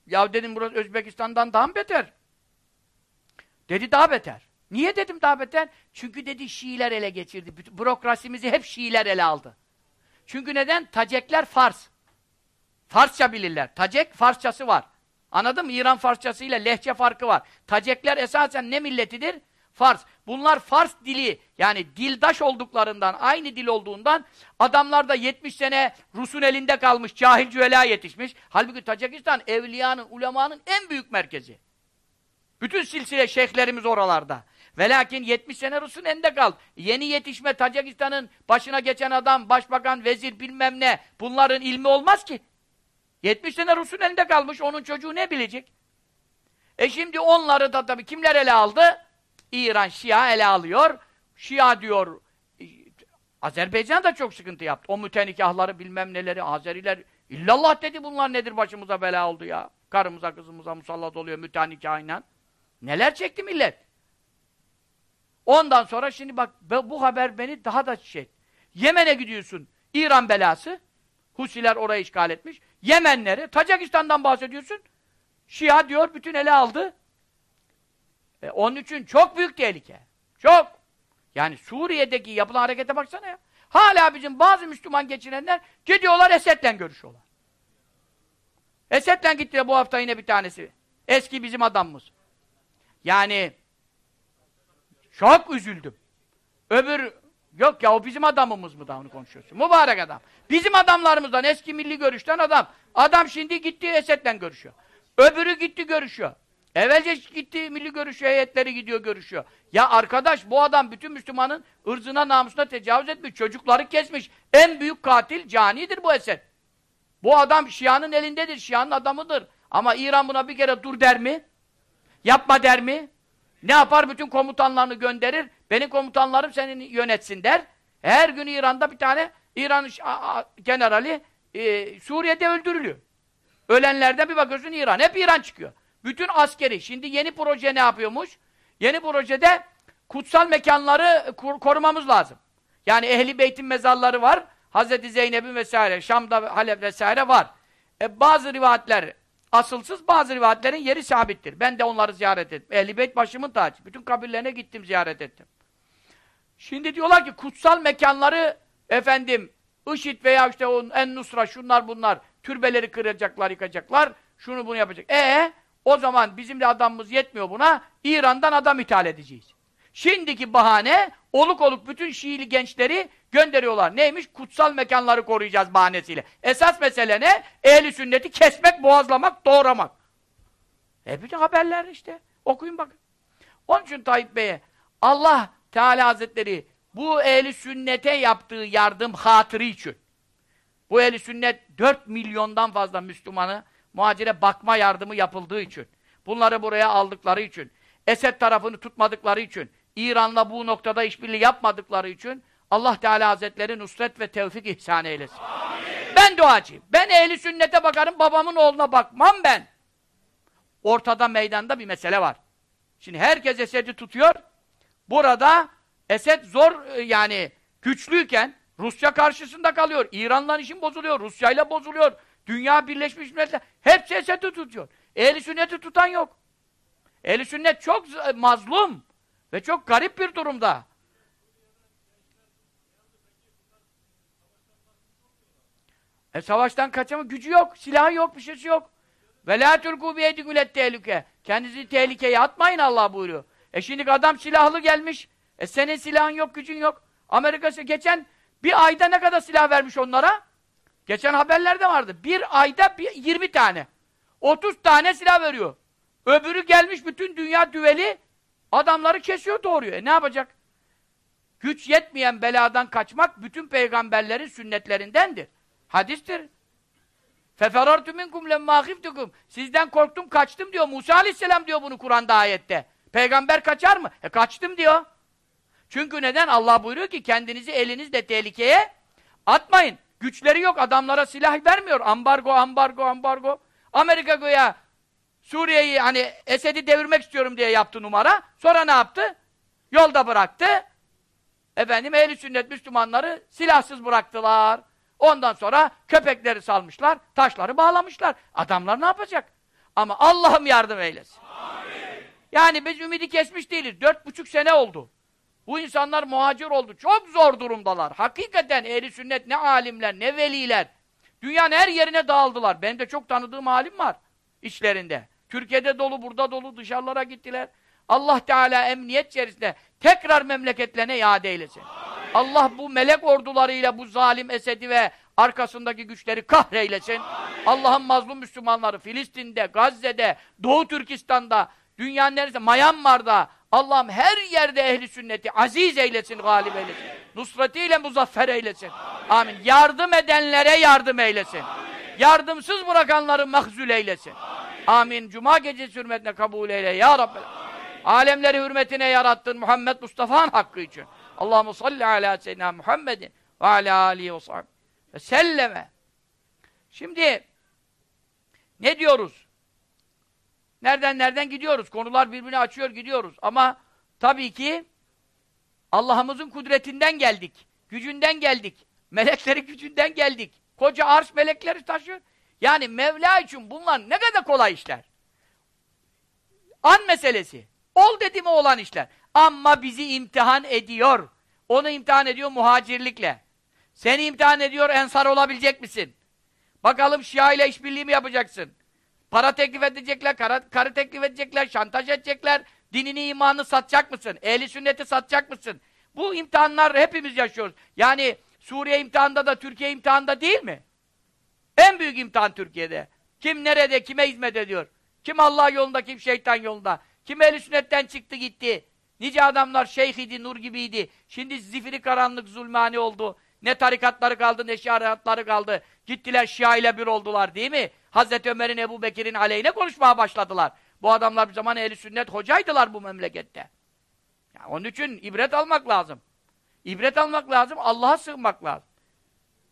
Ya dedim burası Özbekistan'dan daha mı beter? Dedi daha beter. Niye dedim daha beter? Çünkü dedi Şiiler ele geçirdi. Bütün bürokrasimizi hep Şiiler ele aldı. Çünkü neden? Tacekler Fars. Farsça bilirler. Tacek Farsçası var. Anladın mı? İran Farsçası ile lehçe farkı var. Tacekler esasen ne milletidir? Fars. Bunlar Fars dili, yani dildaş olduklarından, aynı dil olduğundan adamlar da 70 sene Rus'un elinde kalmış, cahil cüela yetişmiş. Halbuki Tacikistan evliyanın, ulemanın en büyük merkezi. Bütün silsile şeyhlerimiz oralarda. Ve lakin 70 sene Rus'un elinde kal. Yeni yetişme Tacikistan'ın başına geçen adam, başbakan, vezir bilmem ne. Bunların ilmi olmaz ki. 70 sene Rus'un elinde kalmış, onun çocuğu ne bilecek? E şimdi onları da tabii kimler ele aldı? İran Şia ele alıyor. Şia diyor, e, Azerbaycan da çok sıkıntı yaptı. O mütenikahları bilmem neleri, Azeriler, illallah dedi bunlar nedir başımıza bela oldu ya. Karımıza kızımıza musallat oluyor mütenikahıyla. Neler çekti millet? Ondan sonra şimdi bak bu haber beni daha da şey. Yemen'e gidiyorsun. İran belası. Husiler orayı işgal etmiş. Yemenleri, Tacikistan'dan bahsediyorsun. Şia diyor bütün ele aldı. E, onun için çok büyük tehlike. Çok. Yani Suriye'deki yapılan harekete baksana ya. Hala bizim bazı Müslüman geçirenler gidiyorlar Esed'le görüşüyorlar. Esed'le gitti bu hafta yine bir tanesi. Eski bizim adamımız. Yani çok üzüldüm. Öbür yok ya o bizim adamımız mı da onu konuşuyorsun? Mübarek adam. Bizim adamlarımızdan eski milli görüşten adam. Adam şimdi gitti Esed'le görüşüyor. Öbürü gitti görüşüyor. Evvelce gitti milli görüş heyetleri gidiyor görüşüyor. Ya arkadaş bu adam bütün Müslümanın ırzına namusuna tecavüz etmiş. Çocukları kesmiş. En büyük katil canidir bu Esed. Bu adam Şia'nın elindedir. Şia'nın adamıdır. Ama İran buna bir kere dur der mi? Yapma der mi? Ne yapar? Bütün komutanlarını gönderir. Benim komutanlarım senin yönetsin der. Her gün İran'da bir tane İran generali e, Suriye'de öldürülüyor. Ölenlerden bir bakıyorsun İran. Hep İran çıkıyor. Bütün askeri. Şimdi yeni proje ne yapıyormuş? Yeni projede kutsal mekanları korumamız lazım. Yani Ehli Beyt'in mezarları var. Hazreti Zeynep'in vesaire, Şam'da Halep vesaire var. E, bazı rivayetler asılsız, bazı rivayetlerin yeri sabittir. Ben de onları ziyaret ettim. Ehli Beyt başımın tacı. Bütün kabirlerine gittim, ziyaret ettim. Şimdi diyorlar ki kutsal mekanları efendim IŞİD veya işte o en Nusra şunlar bunlar türbeleri kıracaklar, yıkacaklar. Şunu bunu yapacak. E o zaman bizim de adamımız yetmiyor buna. İran'dan adam ithal edeceğiz. Şimdiki bahane oluk oluk bütün Şiili gençleri gönderiyorlar. Neymiş? Kutsal mekanları koruyacağız bahanesiyle. Esas mesele ne? Ehli sünneti kesmek, boğazlamak, doğramak. E bütün haberler işte. Okuyun bakın. Onun için Tayyip Bey'e Allah Teala Hazretleri bu ehli sünnete yaptığı yardım hatırı için bu ehli sünnet 4 milyondan fazla Müslümanı muhacire bakma yardımı yapıldığı için bunları buraya aldıkları için Esed tarafını tutmadıkları için İran'la bu noktada işbirliği yapmadıkları için Allah Teala Hazretleri nusret ve tevfik ihsan eylesin. Amin. Ben duacıyım. Ben ehli sünnete bakarım, babamın oğluna bakmam ben. Ortada meydanda bir mesele var. Şimdi herkes Esed'i tutuyor. Burada Esed zor e, yani güçlüyken Rusya karşısında kalıyor. İran'la işin bozuluyor. Rusya'yla bozuluyor. Dünya Birleşmiş Milletler hepsi Esed'i tutuyor. Ehli sünneti tutan yok. Ehli sünnet çok mazlum ve çok garip bir durumda. E savaştan kaçama gücü yok, silahı yok, bir şeysi yok. Ve la tulku bi edikület tehlike. Kendinizi tehlikeye atmayın Allah buyuruyor. E şimdi adam silahlı gelmiş. E senin silahın yok, gücün yok. Amerika geçen bir ayda ne kadar silah vermiş onlara? Geçen haberlerde vardı. Bir ayda bir, 20 tane. 30 tane silah veriyor. Öbürü gelmiş bütün dünya düveli adamları kesiyor doğruyor. E ne yapacak? Güç yetmeyen beladan kaçmak bütün peygamberlerin sünnetlerindendir. Hadistir. Minkum lemma khiftukum. Sizden korktum, kaçtım diyor. Musa Aleyhisselam diyor bunu Kur'an'da ayette. Peygamber kaçar mı? E kaçtım diyor. Çünkü neden? Allah buyuruyor ki kendinizi elinizle tehlikeye atmayın. Güçleri yok. Adamlara silah vermiyor. Ambargo, ambargo, ambargo. Amerika göya Suriye'yi hani Esed'i devirmek istiyorum diye yaptı numara. Sonra ne yaptı? Yolda bıraktı. Efendim ehli sünnet Müslümanları silahsız bıraktılar. Ondan sonra köpekleri salmışlar, taşları bağlamışlar. Adamlar ne yapacak? Ama Allah'ım yardım eylesin. Amin. Yani biz ümidi kesmiş değiliz. Dört buçuk sene oldu. Bu insanlar muhacir oldu. Çok zor durumdalar. Hakikaten ehli sünnet ne alimler, ne veliler. Dünyanın her yerine dağıldılar. Benim de çok tanıdığım alim var içlerinde. Türkiye'de dolu, burada dolu, dışarılara gittiler. Allah Teala emniyet içerisinde tekrar memleketlerine iade eylesin. Allah bu melek ordularıyla bu zalim Esed'i ve arkasındaki güçleri kahreylesin. Allah'ın mazlum Müslümanları Filistin'de, Gazze'de, Doğu Türkistan'da, dünyanın neresinde, Myanmar'da, Allah'ım her yerde ehli sünneti aziz eylesin, galip eylesin. Nusretiyle muzaffer eylesin. Amin. Yardım edenlere yardım eylesin. Yardımsız bırakanları mahzul eylesin. Amin. Amin. Cuma gecesi hürmetine kabul eyle ya Rabbi. Alemleri hürmetine yarattın Muhammed Mustafa'nın hakkı için. Allahu salli ala seyyidina Muhammedin ve ala alihi ve sahbihi ve selleme. Şimdi ne diyoruz? Nereden nereden gidiyoruz? Konular birbirini açıyor gidiyoruz. Ama tabii ki Allah'ımızın kudretinden geldik. Gücünden geldik. Melekleri gücünden geldik. Koca arş melekleri taşıyor. Yani Mevla için bunlar ne kadar kolay işler. An meselesi. Ol dedi mi olan işler. Ama bizi imtihan ediyor. Onu imtihan ediyor muhacirlikle. Seni imtihan ediyor ensar olabilecek misin? Bakalım Şia ile işbirliği mi yapacaksın? Para teklif edecekler, karı, karı teklif edecekler, şantaj edecekler. Dinini, imanını satacak mısın? Ehli sünneti satacak mısın? Bu imtihanlar hepimiz yaşıyoruz. Yani Suriye imtihanında da Türkiye imtihanında değil mi? En büyük imtihan Türkiye'de. Kim nerede, kime hizmet ediyor? Kim Allah yolunda, kim şeytan yolunda. Kim ehl sünnetten çıktı gitti. Nice adamlar şeyh idi, nur gibiydi. Şimdi zifiri karanlık zulmani oldu. Ne tarikatları kaldı, ne şiaratları kaldı. Gittiler Şia ile bir oldular değil mi? Hazreti Ömer'in, Ebu Bekir'in aleyhine konuşmaya başladılar. Bu adamlar bir zaman ehli sünnet hocaydılar bu memlekette. Yani onun için ibret almak lazım. İbret almak lazım, Allah'a sığınmak lazım.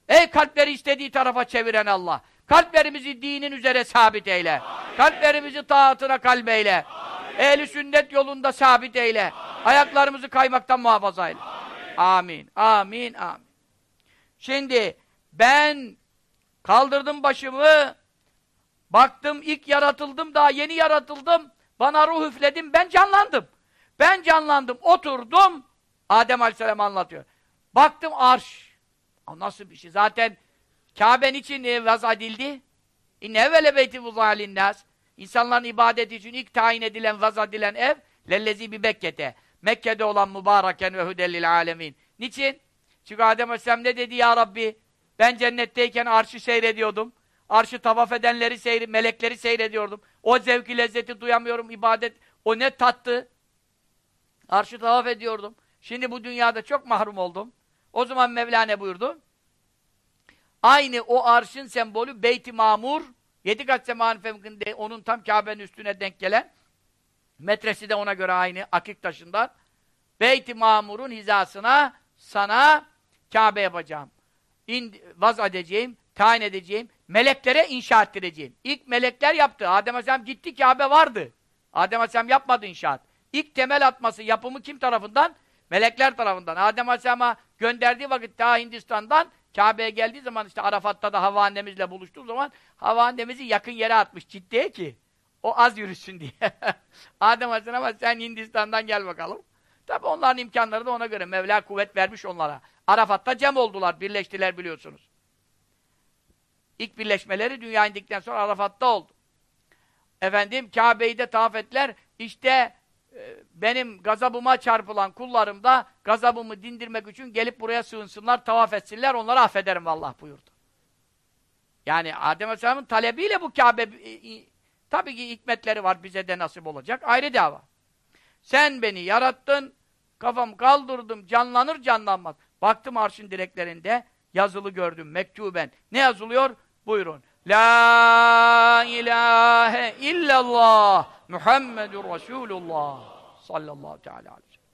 Ey kalpleri istediği tarafa çeviren Allah! Kalplerimizi dinin üzere sabit eyle. Amin. Kalplerimizi taatına kalbeyle. Ehli sünnet yolunda sabit eyle. Amin. Ayaklarımızı kaymaktan muhafaza eyle. Amin. Amin. Amin. Şimdi ben kaldırdım başımı baktım ilk yaratıldım daha yeni yaratıldım bana ruh üfledim ben canlandım. Ben canlandım oturdum Adem Aleyhisselam anlatıyor. Baktım arş. Nasıl bir şey? Zaten Kabe'nin için vaz edildi. İnne evvele beyti vuzâlinnâs. İnsanların ibadeti için ilk tayin edilen, vaz edilen ev lellezi bi Mekke'te. Mekke'de olan mübareken ve hudellil alemin. Niçin? Çünkü Adem Aleyhisselam ne dedi ya Rabbi? Ben cennetteyken arşı seyrediyordum. Arşı tavaf edenleri seyri, melekleri seyrediyordum. O zevki lezzeti duyamıyorum, ibadet. O ne tattı? Arşı tavaf ediyordum. Şimdi bu dünyada çok mahrum oldum. O zaman Mevlana buyurdu. Aynı o arşın sembolü Beyt-i Mamur, yedi kat semanın fevkinde onun tam Kabe'nin üstüne denk gelen metresi de ona göre aynı akik taşından Beyt-i Mamur'un hizasına sana Kabe yapacağım. İn, vaz edeceğim, tayin edeceğim, meleklere inşa ettireceğim. İlk melekler yaptı. Adem Aleyhisselam gitti, Kabe vardı. Adem Aleyhisselam yapmadı inşaat. İlk temel atması, yapımı kim tarafından? Melekler tarafından. Adem Aleyhisselam'a gönderdiği vakit daha Hindistan'dan Kabe'ye geldiği zaman işte Arafat'ta da Hava annemizle buluştuğu zaman Hava annemizi yakın yere atmış ciddiye ki o az yürüsün diye. Adem Aleyhisselam'a sen Hindistan'dan gel bakalım. Tabi onların imkanları da ona göre. Mevla kuvvet vermiş onlara. Arafat'ta cem oldular, birleştiler biliyorsunuz. İlk birleşmeleri dünya indikten sonra Arafat'ta oldu. Efendim Kabe'yi de tavaf ettiler. İşte benim gazabıma çarpılan kullarım da gazabımı dindirmek için gelip buraya sığınsınlar, tavaf etsinler, onları affederim Allah buyurdu. Yani Adem Aleyhisselam'ın talebiyle bu Kabe e, tabii ki hikmetleri var, bize de nasip olacak. Ayrı dava. Sen beni yarattın, kafam kaldırdım, canlanır canlanmaz. Baktım arşın direklerinde, yazılı gördüm, mektuben. Ne yazılıyor? Buyurun. La ilahe illallah Muhammedur Resulullah sallallahu teala aleyhi ve sellem.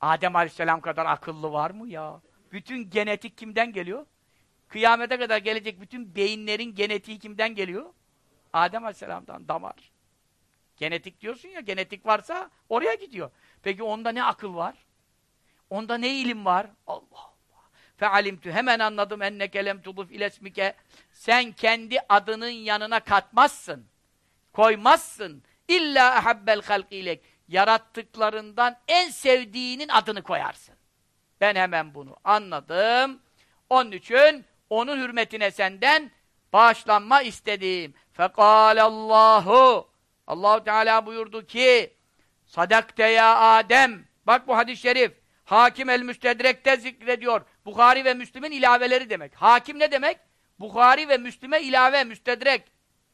Adem aleyhisselam kadar akıllı var mı ya? Bütün genetik kimden geliyor? Kıyamete kadar gelecek bütün beyinlerin genetiği kimden geliyor? Adem aleyhisselamdan damar. Genetik diyorsun ya, genetik varsa oraya gidiyor. Peki onda ne akıl var? Onda ne ilim var? Allah fealimtu hemen anladım. Enneke lem tuduf ilesmike. Sen kendi adının yanına katmazsın. Koymazsın. İlla ahabbel halqi yarattıklarından en sevdiğinin adını koyarsın. Ben hemen bunu anladım. Onun için onun hürmetine senden bağışlanma istedim. Fekalallahu Allahu Teala buyurdu ki sadakte ya Adem. Bak bu hadis-i şerif. Hakim el-Müstedrek'te zikrediyor. Bukhari ve Müslim'in ilaveleri demek. Hakim ne demek? Bukhari ve Müslim'e ilave, müstedrek.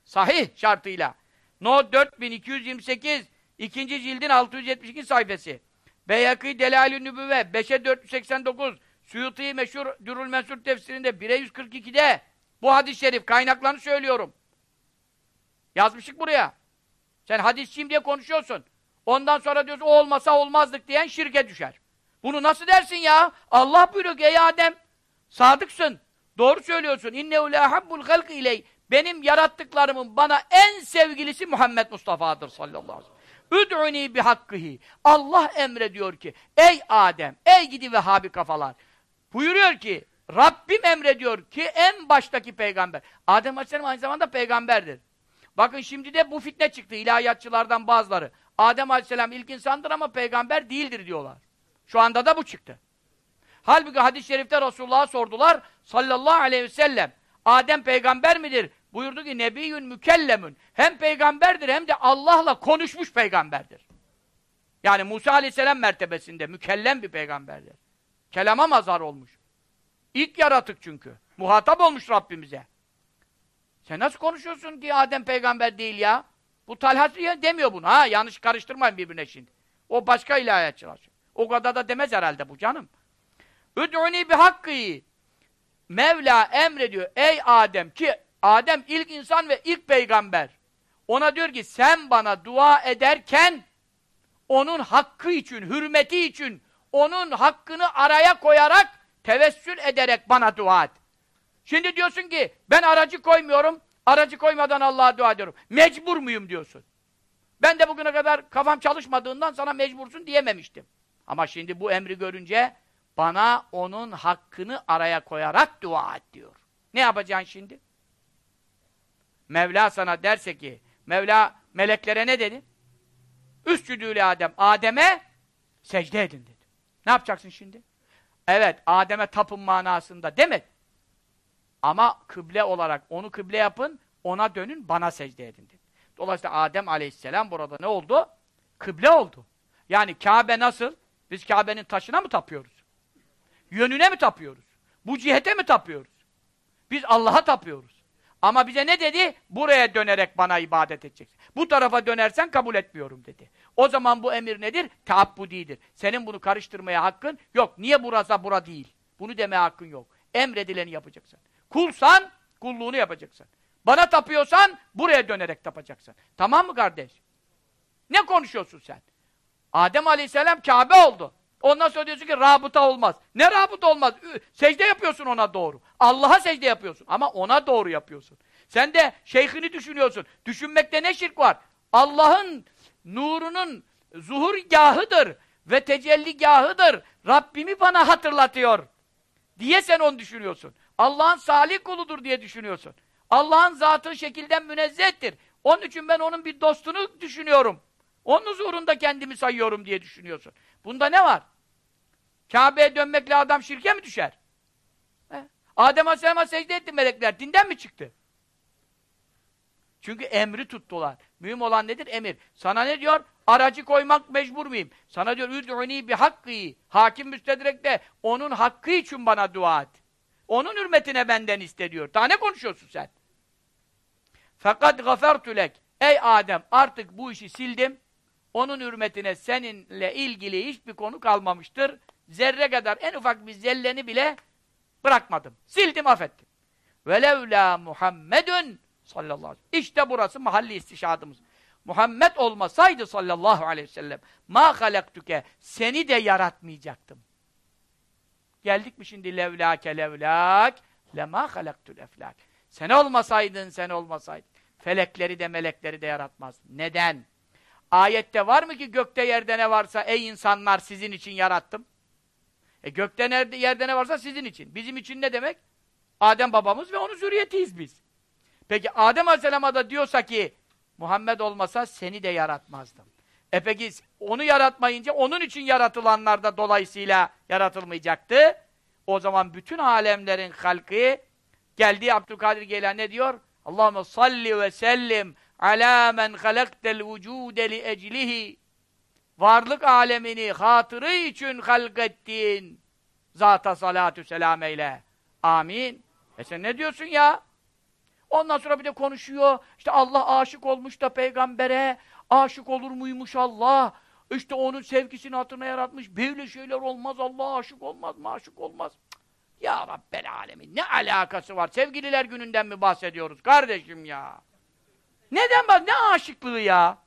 Sahih şartıyla. No 4228, ikinci cildin 672 sayfası. Beyakî Delalü Nübüvve, 5'e 489, Suyuti meşhur Dürül Mensur tefsirinde 1'e 142'de bu hadis-i şerif kaynaklarını söylüyorum. Yazmışık buraya. Sen hadisçiyim diye konuşuyorsun. Ondan sonra diyorsun o olmasa olmazdık diyen şirke düşer. Bunu nasıl dersin ya? Allah buyuruyor ki ey Adem sadıksın. Doğru söylüyorsun. İnnehu la habbul halqi iley. Benim yarattıklarımın bana en sevgilisi Muhammed Mustafa'dır sallallahu aleyhi ve sellem. Üd'uni bi hakkihi. Allah emrediyor ki ey Adem, ey gidi Vehhabi kafalar. Buyuruyor ki Rabbim emrediyor ki en baştaki peygamber. Adem Aleyhisselam aynı zamanda peygamberdir. Bakın şimdi de bu fitne çıktı ilahiyatçılardan bazıları. Adem Aleyhisselam ilk insandır ama peygamber değildir diyorlar. Şu anda da bu çıktı. Halbuki hadis-i şerifte Resulullah'a sordular sallallahu aleyhi ve sellem Adem peygamber midir? Buyurdu ki nebiyyün mükellemün hem peygamberdir hem de Allah'la konuşmuş peygamberdir. Yani Musa aleyhisselam mertebesinde mükellem bir peygamberdir. Kelama mazhar olmuş. İlk yaratık çünkü. Muhatap olmuş Rabbimize. Sen nasıl konuşuyorsun ki Adem peygamber değil ya? Bu Talha demiyor bunu. Ha yanlış karıştırmayın birbirine şimdi. O başka ilahiyatçılar. O kadar da demez herhalde bu canım. Üd'uni bi hakkı. Mevla emrediyor. Ey Adem ki Adem ilk insan ve ilk peygamber. Ona diyor ki sen bana dua ederken onun hakkı için, hürmeti için, onun hakkını araya koyarak, tevessül ederek bana dua et. Şimdi diyorsun ki, ben aracı koymuyorum, aracı koymadan Allah'a dua ediyorum. Mecbur muyum diyorsun. Ben de bugüne kadar kafam çalışmadığından sana mecbursun diyememiştim. Ama şimdi bu emri görünce, bana onun hakkını araya koyarak dua et diyor. Ne yapacaksın şimdi? Mevla sana derse ki, Mevla meleklere ne dedi? Üstüdüyle Adem. Adem'e secde edin dedi. Ne yapacaksın şimdi? Evet, Adem'e tapın manasında demek. Ama kıble olarak onu kıble yapın, ona dönün, bana secde edin dedi. Dolayısıyla Adem aleyhisselam burada ne oldu? Kıble oldu. Yani Kabe nasıl? Biz Kabe'nin taşına mı tapıyoruz? Yönüne mi tapıyoruz? Bu cihete mi tapıyoruz? Biz Allah'a tapıyoruz. Ama bize ne dedi? Buraya dönerek bana ibadet edeceksin. Bu tarafa dönersen kabul etmiyorum dedi. O zaman bu emir nedir? Taabbudidir. Senin bunu karıştırmaya hakkın yok. Niye burası bura değil? Bunu demeye hakkın yok. Emredileni yapacaksın. Kulsan, kulluğunu yapacaksın. Bana tapıyorsan, buraya dönerek tapacaksın. Tamam mı kardeş? Ne konuşuyorsun sen? Adem Aleyhisselam Kabe oldu. Ondan sonra diyorsun ki rabıta olmaz. Ne rabıta olmaz? Secde yapıyorsun ona doğru. Allah'a secde yapıyorsun. Ama ona doğru yapıyorsun. Sen de şeyhini düşünüyorsun. Düşünmekte ne şirk var? Allah'ın nurunun zuhurgahıdır ve tecelligahıdır. Rabbimi bana hatırlatıyor. Diye sen onu düşünüyorsun. Allah'ın salih kuludur diye düşünüyorsun. Allah'ın zatı şekilden münezzehtir. Onun için ben onun bir dostunu düşünüyorum. Onun huzurunda kendimi sayıyorum diye düşünüyorsun. Bunda ne var? Kabe'ye dönmekle adam şirke mi düşer? He? Adem Aleyhisselam'a secde etti melekler. Dinden mi çıktı? Çünkü emri tuttular. Mühim olan nedir? Emir. Sana ne diyor? Aracı koymak mecbur muyum? Sana diyor, üd'uni bi hakkı. Hakim müstedrekte onun hakkı için bana dua et. Onun hürmetine benden iste diyor. Daha ne konuşuyorsun sen? Fakat gafertu lek. Ey Adem artık bu işi sildim. Onun hürmetine seninle ilgili hiçbir konu kalmamıştır. Zerre kadar en ufak bir zelleni bile bırakmadım. Sildim, affettim. Velevla Muhammedun sallallahu aleyhi ve sellem. İşte burası mahalli istişadımız. Muhammed olmasaydı sallallahu aleyhi ve sellem ma halaktuke seni de yaratmayacaktım. Geldik mi şimdi levlake levlak lema halaktul eflak. Sen olmasaydın, sen olmasaydın. Felekleri de melekleri de yaratmaz. Neden? Ayette var mı ki gökte yerde ne varsa ey insanlar sizin için yarattım? E gökte nerede, yerde ne varsa sizin için. Bizim için ne demek? Adem babamız ve onun zürriyetiyiz biz. Peki Adem Aleyhisselam'a da diyorsa ki Muhammed olmasa seni de yaratmazdım. E peki onu yaratmayınca onun için yaratılanlar da dolayısıyla yaratılmayacaktı. O zaman bütün alemlerin halkı geldiği Abdülkadir Geylan ne diyor? Allahümme salli ve sellim men halaktel vücûde li eclihi varlık alemini hatırı için halkettin zata salatü selam eyle. Amin. E sen ne diyorsun ya? Ondan sonra bir de konuşuyor. İşte Allah aşık olmuş da peygambere. Aşık olur muymuş Allah? İşte onun sevgisini hatırına yaratmış. Böyle şeyler olmaz. Allah aşık olmaz mı? Aşık olmaz. Ya Rabbel alemin. Ne alakası var? Sevgililer gününden mi bahsediyoruz kardeşim ya? Neden bak? Ne aşıklığı ya?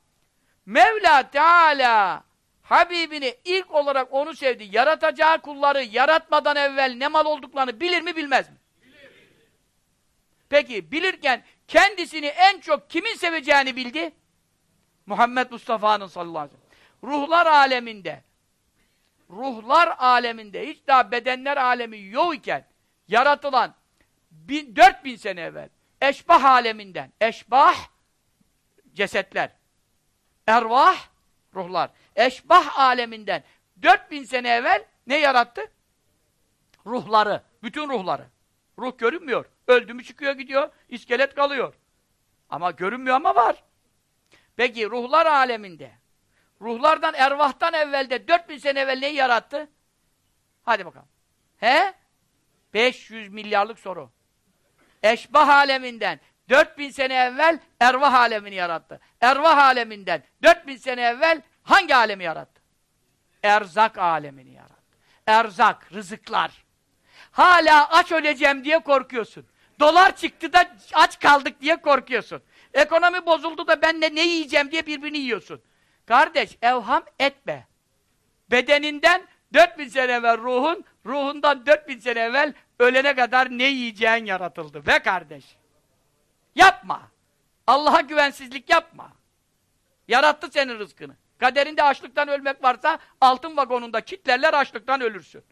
Mevla Teala Habibini ilk olarak onu sevdi. Yaratacağı kulları yaratmadan evvel ne mal olduklarını bilir mi bilmez mi? Bilir. Peki bilirken kendisini en çok kimin seveceğini bildi? Muhammed Mustafa'nın sallallahu aleyhi ve sellem. Ruhlar aleminde ruhlar aleminde hiç daha bedenler alemi yok iken yaratılan bin, 4000 sene evvel eşbah aleminden eşbah cesetler ervah ruhlar eşbah aleminden 4000 sene evvel ne yarattı? Ruhları, bütün ruhları. Ruh görünmüyor. Öldü mü çıkıyor gidiyor, iskelet kalıyor. Ama görünmüyor ama var. Peki ruhlar aleminde, ruhlardan, ervahtan evvelde, 4000 sene evvel neyi yarattı? Hadi bakalım. He? 500 milyarlık soru. Eşbah aleminden 4000 sene evvel ervah alemini yarattı. Ervah aleminden 4000 sene evvel hangi alemi yarattı? Erzak alemini yarattı. Erzak, rızıklar. Hala aç öleceğim diye korkuyorsun. Dolar çıktı da aç kaldık diye korkuyorsun. Ekonomi bozuldu da ben de ne yiyeceğim diye birbirini yiyorsun. Kardeş evham etme. Bedeninden 4000 sene evvel ruhun, ruhundan 4000 sene evvel ölene kadar ne yiyeceğin yaratıldı. Be kardeş. Yapma. Allah'a güvensizlik yapma. Yarattı senin rızkını. Kaderinde açlıktan ölmek varsa altın vagonunda kitlerler açlıktan ölürsün.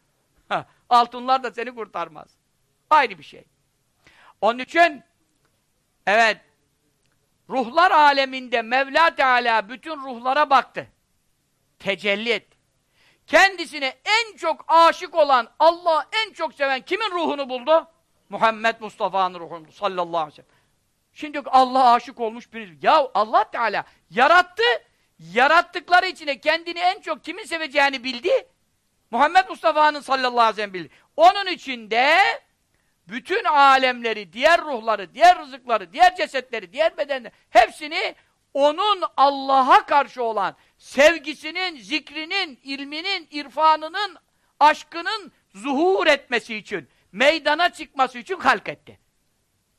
Altınlar da seni kurtarmaz. Ayrı bir şey. Onun için evet ruhlar aleminde Mevla Teala bütün ruhlara baktı. Tecelli etti. Kendisine en çok aşık olan, Allah en çok seven kimin ruhunu buldu? Muhammed Mustafa'nın ruhunu sallallahu aleyhi ve sellem. Şimdi Allah aşık olmuş biri. Ya Allah Teala yarattı, yarattıkları içine kendini en çok kimin seveceğini bildi. Muhammed Mustafa'nın sallallahu aleyhi ve sellem bildi. Onun içinde bütün alemleri, diğer ruhları, diğer rızıkları, diğer cesetleri, diğer bedenleri hepsini onun Allah'a karşı olan sevgisinin, zikrinin, ilminin, irfanının, aşkının zuhur etmesi için, meydana çıkması için halk etti.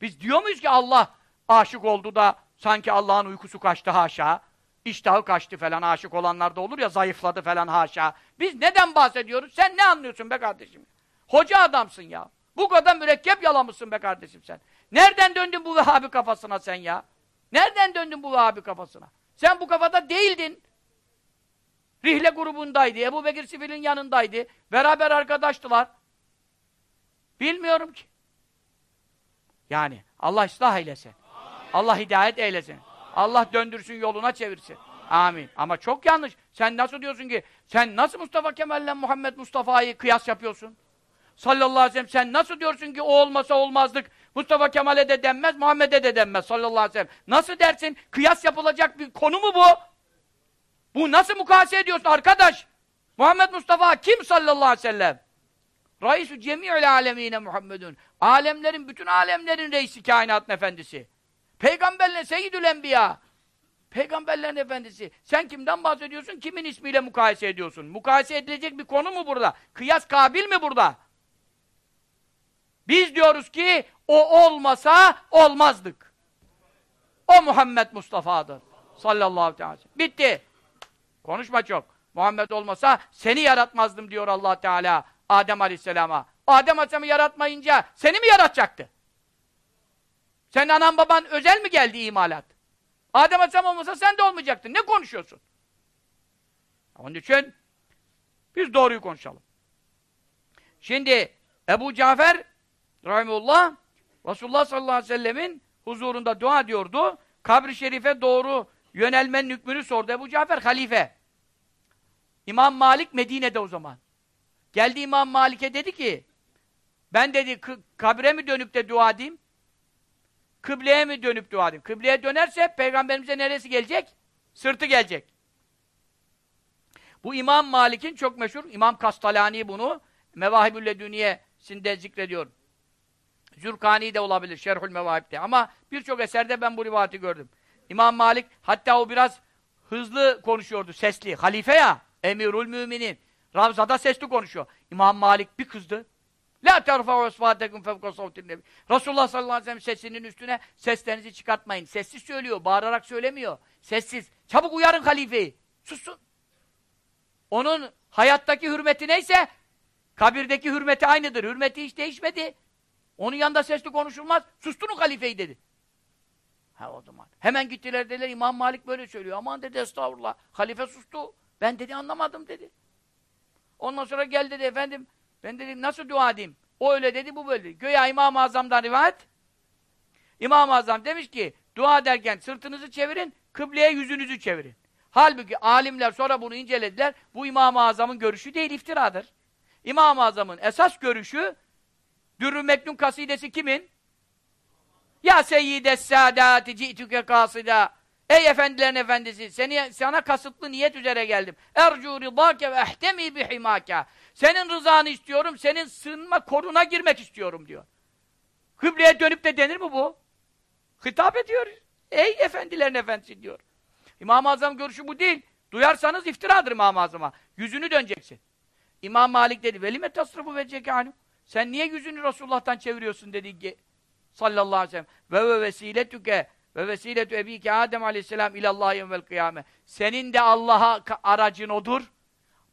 Biz diyor muyuz ki Allah aşık oldu da sanki Allah'ın uykusu kaçtı haşa, iştahı kaçtı falan aşık olanlar da olur ya zayıfladı falan haşa. Biz neden bahsediyoruz? Sen ne anlıyorsun be kardeşim? Hoca adamsın ya. Bu kadar mürekkep yalamışsın be kardeşim sen. Nereden döndün bu Vehhabi kafasına sen ya? Nereden döndün bu Vehhabi kafasına? Sen bu kafada değildin. Rihle grubundaydı. Ebu Bekir Sifil'in yanındaydı. Beraber arkadaştılar. Bilmiyorum ki. Yani Allah ıslah eylesin. Allah hidayet eylesin. Allah döndürsün yoluna çevirsin. Amin. Ama çok yanlış. Sen nasıl diyorsun ki, sen nasıl Mustafa Kemal'le Muhammed Mustafa'yı kıyas yapıyorsun? Sallallahu aleyhi ve sellem sen nasıl diyorsun ki o olmasa olmazdık. Mustafa Kemal'e de denmez, Muhammed'e de denmez sallallahu aleyhi ve sellem. Nasıl dersin? Kıyas yapılacak bir konu mu bu? Bu nasıl mukayese ediyorsun arkadaş? Muhammed Mustafa kim sallallahu aleyhi ve sellem? Reisü cemi'ül alemine Muhammedun. Alemlerin, bütün alemlerin reisi kainatın efendisi. Peygamberle seyyidül enbiya. Peygamberlerin efendisi. Sen kimden bahsediyorsun? Kimin ismiyle mukayese ediyorsun? Mukayese edilecek bir konu mu burada? Kıyas kabil mi burada? Biz diyoruz ki o olmasa olmazdık. O Muhammed Mustafa'dır. Sallallahu aleyhi ve sellem. Bitti. Konuşma çok. Muhammed olmasa seni yaratmazdım diyor allah Teala Adem Aleyhisselam'a. Adem Aleyhisselam'ı yaratmayınca seni mi yaratacaktı? Sen anan baban özel mi geldi imalat? Adem Aleyhisselam olmasa sen de olmayacaktın. Ne konuşuyorsun? Onun için biz doğruyu konuşalım. Şimdi Ebu Cafer Rahimullah Resulullah sallallahu aleyhi ve sellemin huzurunda dua diyordu. Kabri şerife doğru yönelmenin hükmünü sordu. Ebu Cafer halife. İmam Malik Medine'de o zaman. Geldi İmam Malik'e dedi ki ben dedi kabre mi dönüp de dua edeyim? Kıbleye mi dönüp dua edeyim? Kıbleye dönerse peygamberimize neresi gelecek? Sırtı gelecek. Bu İmam Malik'in çok meşhur, İmam Kastalani bunu Mevahibül Leduniye'sinde zikrediyor. Zürkani de olabilir Şerhül Mevahib'de ama birçok eserde ben bu rivayeti gördüm. İmam Malik hatta o biraz hızlı konuşuyordu, sesli. Halife ya, emirul müminin. Ravzada sesli konuşuyor. İmam Malik bir kızdı. La terfa'u esfâtekum fevka savtin nebi. Resulullah sallallahu aleyhi ve sellem sesinin üstüne seslerinizi çıkartmayın. Sessiz söylüyor, bağırarak söylemiyor. Sessiz. Çabuk uyarın halifeyi. Sussun. Onun hayattaki hürmeti neyse kabirdeki hürmeti aynıdır. Hürmeti hiç değişmedi. Onun yanında sesli konuşulmaz. Susturun halifeyi dedi. Ha o zaman. Hemen gittiler dediler İmam Malik böyle söylüyor. Aman dedi estağfurullah. Halife sustu. Ben dedi anlamadım dedi. Ondan sonra gel dedi efendim. Ben dedim nasıl dua edeyim? O öyle dedi bu böyle dedi. Göya İmam-ı Azam'dan rivayet. İmam-ı Azam demiş ki dua ederken sırtınızı çevirin, kıbleye yüzünüzü çevirin. Halbuki alimler sonra bunu incelediler. Bu İmam-ı Azam'ın görüşü değil, iftiradır. İmam-ı Azam'ın esas görüşü Dürrü Meknun kasidesi kimin? Ya seyyides saadati ci'tüke kasida. Ey efendilerin efendisi, seni, sana kasıtlı niyet üzere geldim. Ercu rıdâke ve ehtemi bihimâke. Senin rızanı istiyorum, senin sığınma koruna girmek istiyorum diyor. Kıbleye dönüp de denir mi bu? Hitap ediyor. Ey efendilerin efendisi diyor. İmam-ı Azam görüşü bu değil. Duyarsanız iftiradır İmam-ı Azam'a. Yüzünü döneceksin. İmam Malik dedi. Velime tasrıfı verecek yani. Sen niye yüzünü Resulullah'tan çeviriyorsun dedi. Sallallahu aleyhi ve sellem. Ve ve vesiletüke ve vesiletü ebike Adem aleyhisselam ilallahi vel kıyame. Senin de Allah'a aracın odur.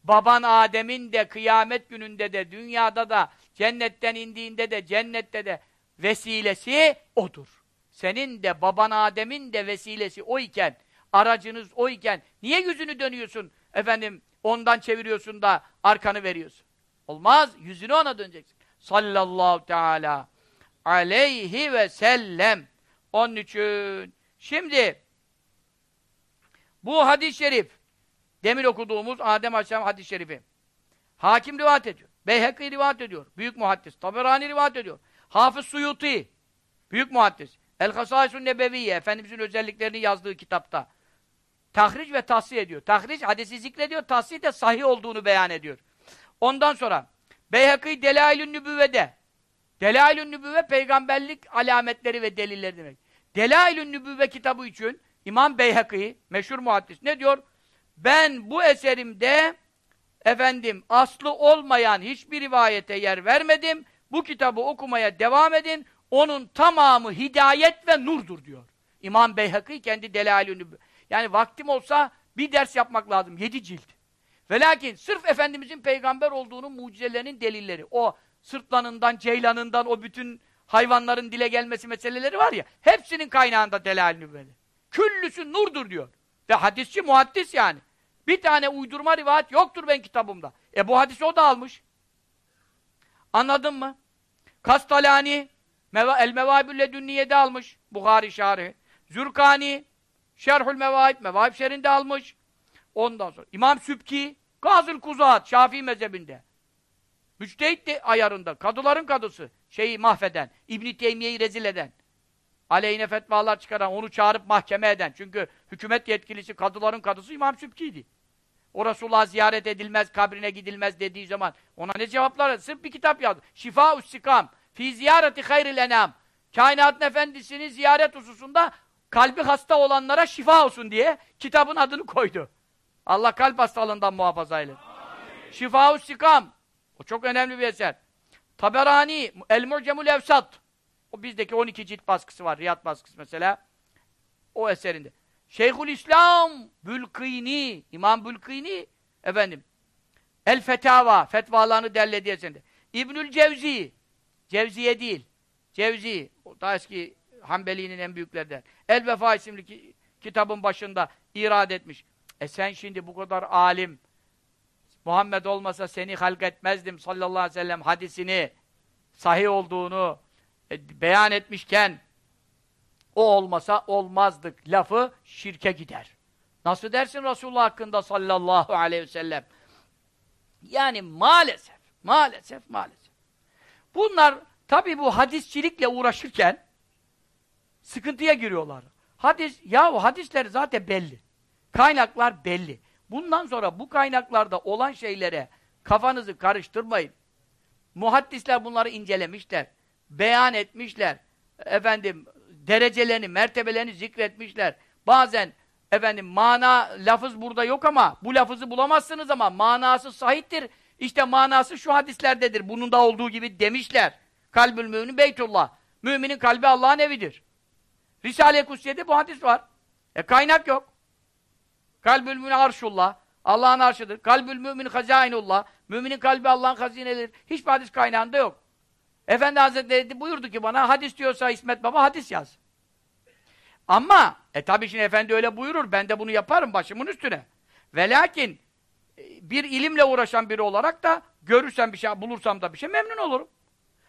Baban Adem'in de kıyamet gününde de dünyada da cennetten indiğinde de cennette de vesilesi odur. Senin de baban Adem'in de vesilesi o iken, aracınız o iken niye yüzünü dönüyorsun efendim ondan çeviriyorsun da arkanı veriyorsun? Olmaz. Yüzünü ona döneceksin. Sallallahu teala aleyhi ve sellem. Onun için şimdi bu hadis-i şerif demin okuduğumuz Adem Aleyhisselam hadis-i şerifi hakim rivayet ediyor. Beyhekli rivayet ediyor. Büyük muhaddis. Taberani rivayet ediyor. Hafız Suyuti büyük muhaddis. El-Hasaisun Nebeviye Efendimizin özelliklerini yazdığı kitapta tahric ve tahsiye ediyor. Tahric hadisi zikrediyor, tahsiye de sahih olduğunu beyan ediyor. Ondan sonra Beyhekî Delailün Nübüvve'de Delailün Nübüvve peygamberlik alametleri ve delilleri demek. Delailün Nübüvve kitabı için İmam Beyhekî meşhur muhaddis ne diyor? Ben bu eserimde efendim aslı olmayan hiçbir rivayete yer vermedim. Bu kitabı okumaya devam edin. Onun tamamı hidayet ve nurdur diyor. İmam Beyhekî kendi Delailün Nübüvve. Yani vaktim olsa bir ders yapmak lazım. Yedi cilt. Ve lakin sırf Efendimizin peygamber olduğunun mucizelerinin delilleri. O sırtlanından, ceylanından, o bütün hayvanların dile gelmesi meseleleri var ya, hepsinin kaynağında delal nübüvveli. Küllüsü nurdur diyor. Ve hadisçi muhaddis yani. Bir tane uydurma rivayet yoktur ben kitabımda. E bu hadisi o da almış. Anladın mı? Kastalani El Mevâbülle Dünniye'de almış. Bukhari şerhi. Zürkani Şerhül Mevâib Mevâib şerinde almış. Ondan sonra İmam Sübki Gazıl Kuzat Şafii mezhebinde. Müçtehit de ayarında. Kadıların kadısı. Şeyi mahveden. İbn-i Teymiye'yi rezil eden. Aleyhine fetvalar çıkaran, onu çağırıp mahkeme eden. Çünkü hükümet yetkilisi, kadıların kadısı İmam Sübki'ydi. O Resulullah ziyaret edilmez, kabrine gidilmez dediği zaman ona ne cevaplar? Sırf bir kitap yazdı. Şifa-ü Sikam. Fi ziyareti hayril enam. Kainatın efendisini ziyaret hususunda kalbi hasta olanlara şifa olsun diye kitabın adını koydu. Allah kalp hastalığından muhafaza eylesin. Şifa-ü Sikam. O çok önemli bir eser. Taberani, El-Mu'cemul Evsat. O bizdeki 12 cilt baskısı var. Riyad baskısı mesela. O eserinde. Şeyhül İslam Bülkini, İmam Bülkini efendim. El Fetava, fetvalarını derlediği eserinde. İbnül Cevzi, Cevziye değil. Cevzi, daha eski Hanbeli'nin en büyüklerinden. El Vefa isimli ki, kitabın başında irad etmiş. E sen şimdi bu kadar alim, Muhammed olmasa seni halk etmezdim sallallahu aleyhi ve sellem hadisini, sahih olduğunu e, beyan etmişken, o olmasa olmazdık lafı şirke gider. Nasıl dersin Resulullah hakkında sallallahu aleyhi ve sellem? Yani maalesef, maalesef, maalesef. Bunlar tabi bu hadisçilikle uğraşırken sıkıntıya giriyorlar. Hadis, ya hadisler zaten belli. Kaynaklar belli. Bundan sonra bu kaynaklarda olan şeylere kafanızı karıştırmayın. Muhaddisler bunları incelemişler, beyan etmişler. Efendim, derecelerini, mertebelerini zikretmişler. Bazen efendim mana lafız burada yok ama bu lafızı bulamazsınız ama manası sahiptir. İşte manası şu hadislerdedir. Bunun da olduğu gibi demişler. Kalbül mümin beytullah. Müminin kalbi Allah'ın evidir. Risale-i Kutsiye'de bu hadis var. E kaynak yok. Kalbül mümin arşullah. Allah'ın arşıdır. Kalbül mümin hazainullah. Müminin kalbi Allah'ın hazineleri. Hiçbir hadis kaynağında yok. Efendi Hazretleri buyurdu ki bana hadis diyorsa İsmet Baba hadis yaz. Ama e tabi şimdi efendi öyle buyurur. Ben de bunu yaparım başımın üstüne. Ve lakin e, bir ilimle uğraşan biri olarak da görürsem bir şey, bulursam da bir şey memnun olurum.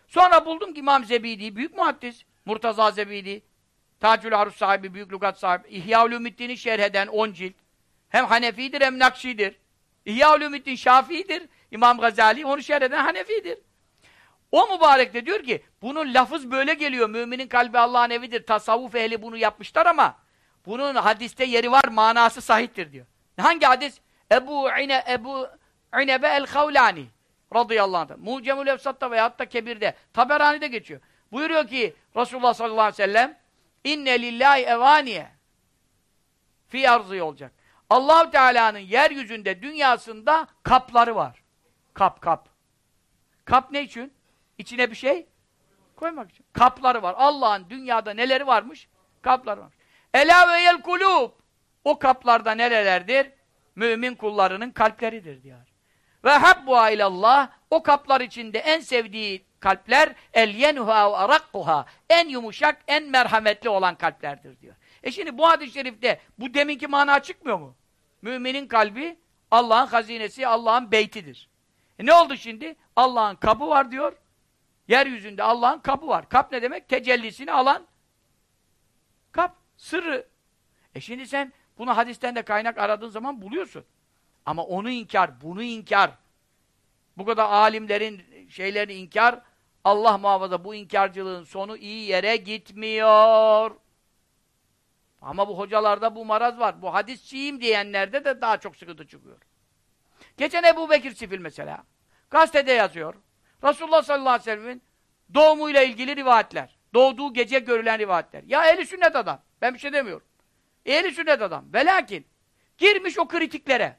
Sonra buldum ki İmam Zebidi, büyük muhaddis, Murtaza Zebidi, Tacül Arus sahibi, büyük lugat sahibi, İhya Ulumuddin'i şerh eden 10 cilt. Hem Hanefidir hem Nakşidir. İhya Ulumuddin Şafii'dir. İmam Gazali onu şerh eden Hanefi'dir. O mübarek de diyor ki, bunun lafız böyle geliyor. Müminin kalbi Allah'ın evidir. Tasavvuf ehli bunu yapmışlar ama bunun hadiste yeri var, manası sahiptir diyor. Hangi hadis? Ebu İne Ebu İnebe el-Havlani radıyallahu anh. Mucemül Efsat'ta veya hatta Kebir'de, Taberani'de geçiyor. Buyuruyor ki Resulullah sallallahu aleyhi ve sellem İnne lillahi evaniye fi arzı olacak. Allahu Teala'nın yeryüzünde, dünyasında kapları var. Kap kap. Kap ne için? İçine bir şey koymak için. Kapları var. Allah'ın dünyada neleri varmış? Kapları var. Ela ve yel kulub. O kaplarda nerelerdir? Mümin kullarının kalpleridir diyor. Ve habbu ilallah o kaplar içinde en sevdiği kalpler el yenuha ve arakkuha en yumuşak, en merhametli olan kalplerdir diyor. E şimdi bu hadis-i şerifte bu deminki mana çıkmıyor mu? Müminin kalbi Allah'ın hazinesi, Allah'ın beytidir. E ne oldu şimdi? Allah'ın kapı var diyor. Yeryüzünde Allah'ın kapı var. Kap ne demek? Tecellisini alan kap, sırrı. E şimdi sen bunu hadisten de kaynak aradığın zaman buluyorsun. Ama onu inkar, bunu inkar. Bu kadar alimlerin şeylerini inkar, Allah muhafaza bu inkarcılığın sonu iyi yere gitmiyor. Ama bu hocalarda bu maraz var. Bu hadisçiyim diyenlerde de daha çok sıkıntı çıkıyor. Geçen Ebu Bekir Sifil mesela. Gazetede yazıyor. Resulullah sallallahu aleyhi ve sellem'in doğumuyla ilgili rivayetler. Doğduğu gece görülen rivayetler. Ya ehli sünnet adam. Ben bir şey demiyorum. Ehli sünnet adam. Ve lakin girmiş o kritiklere.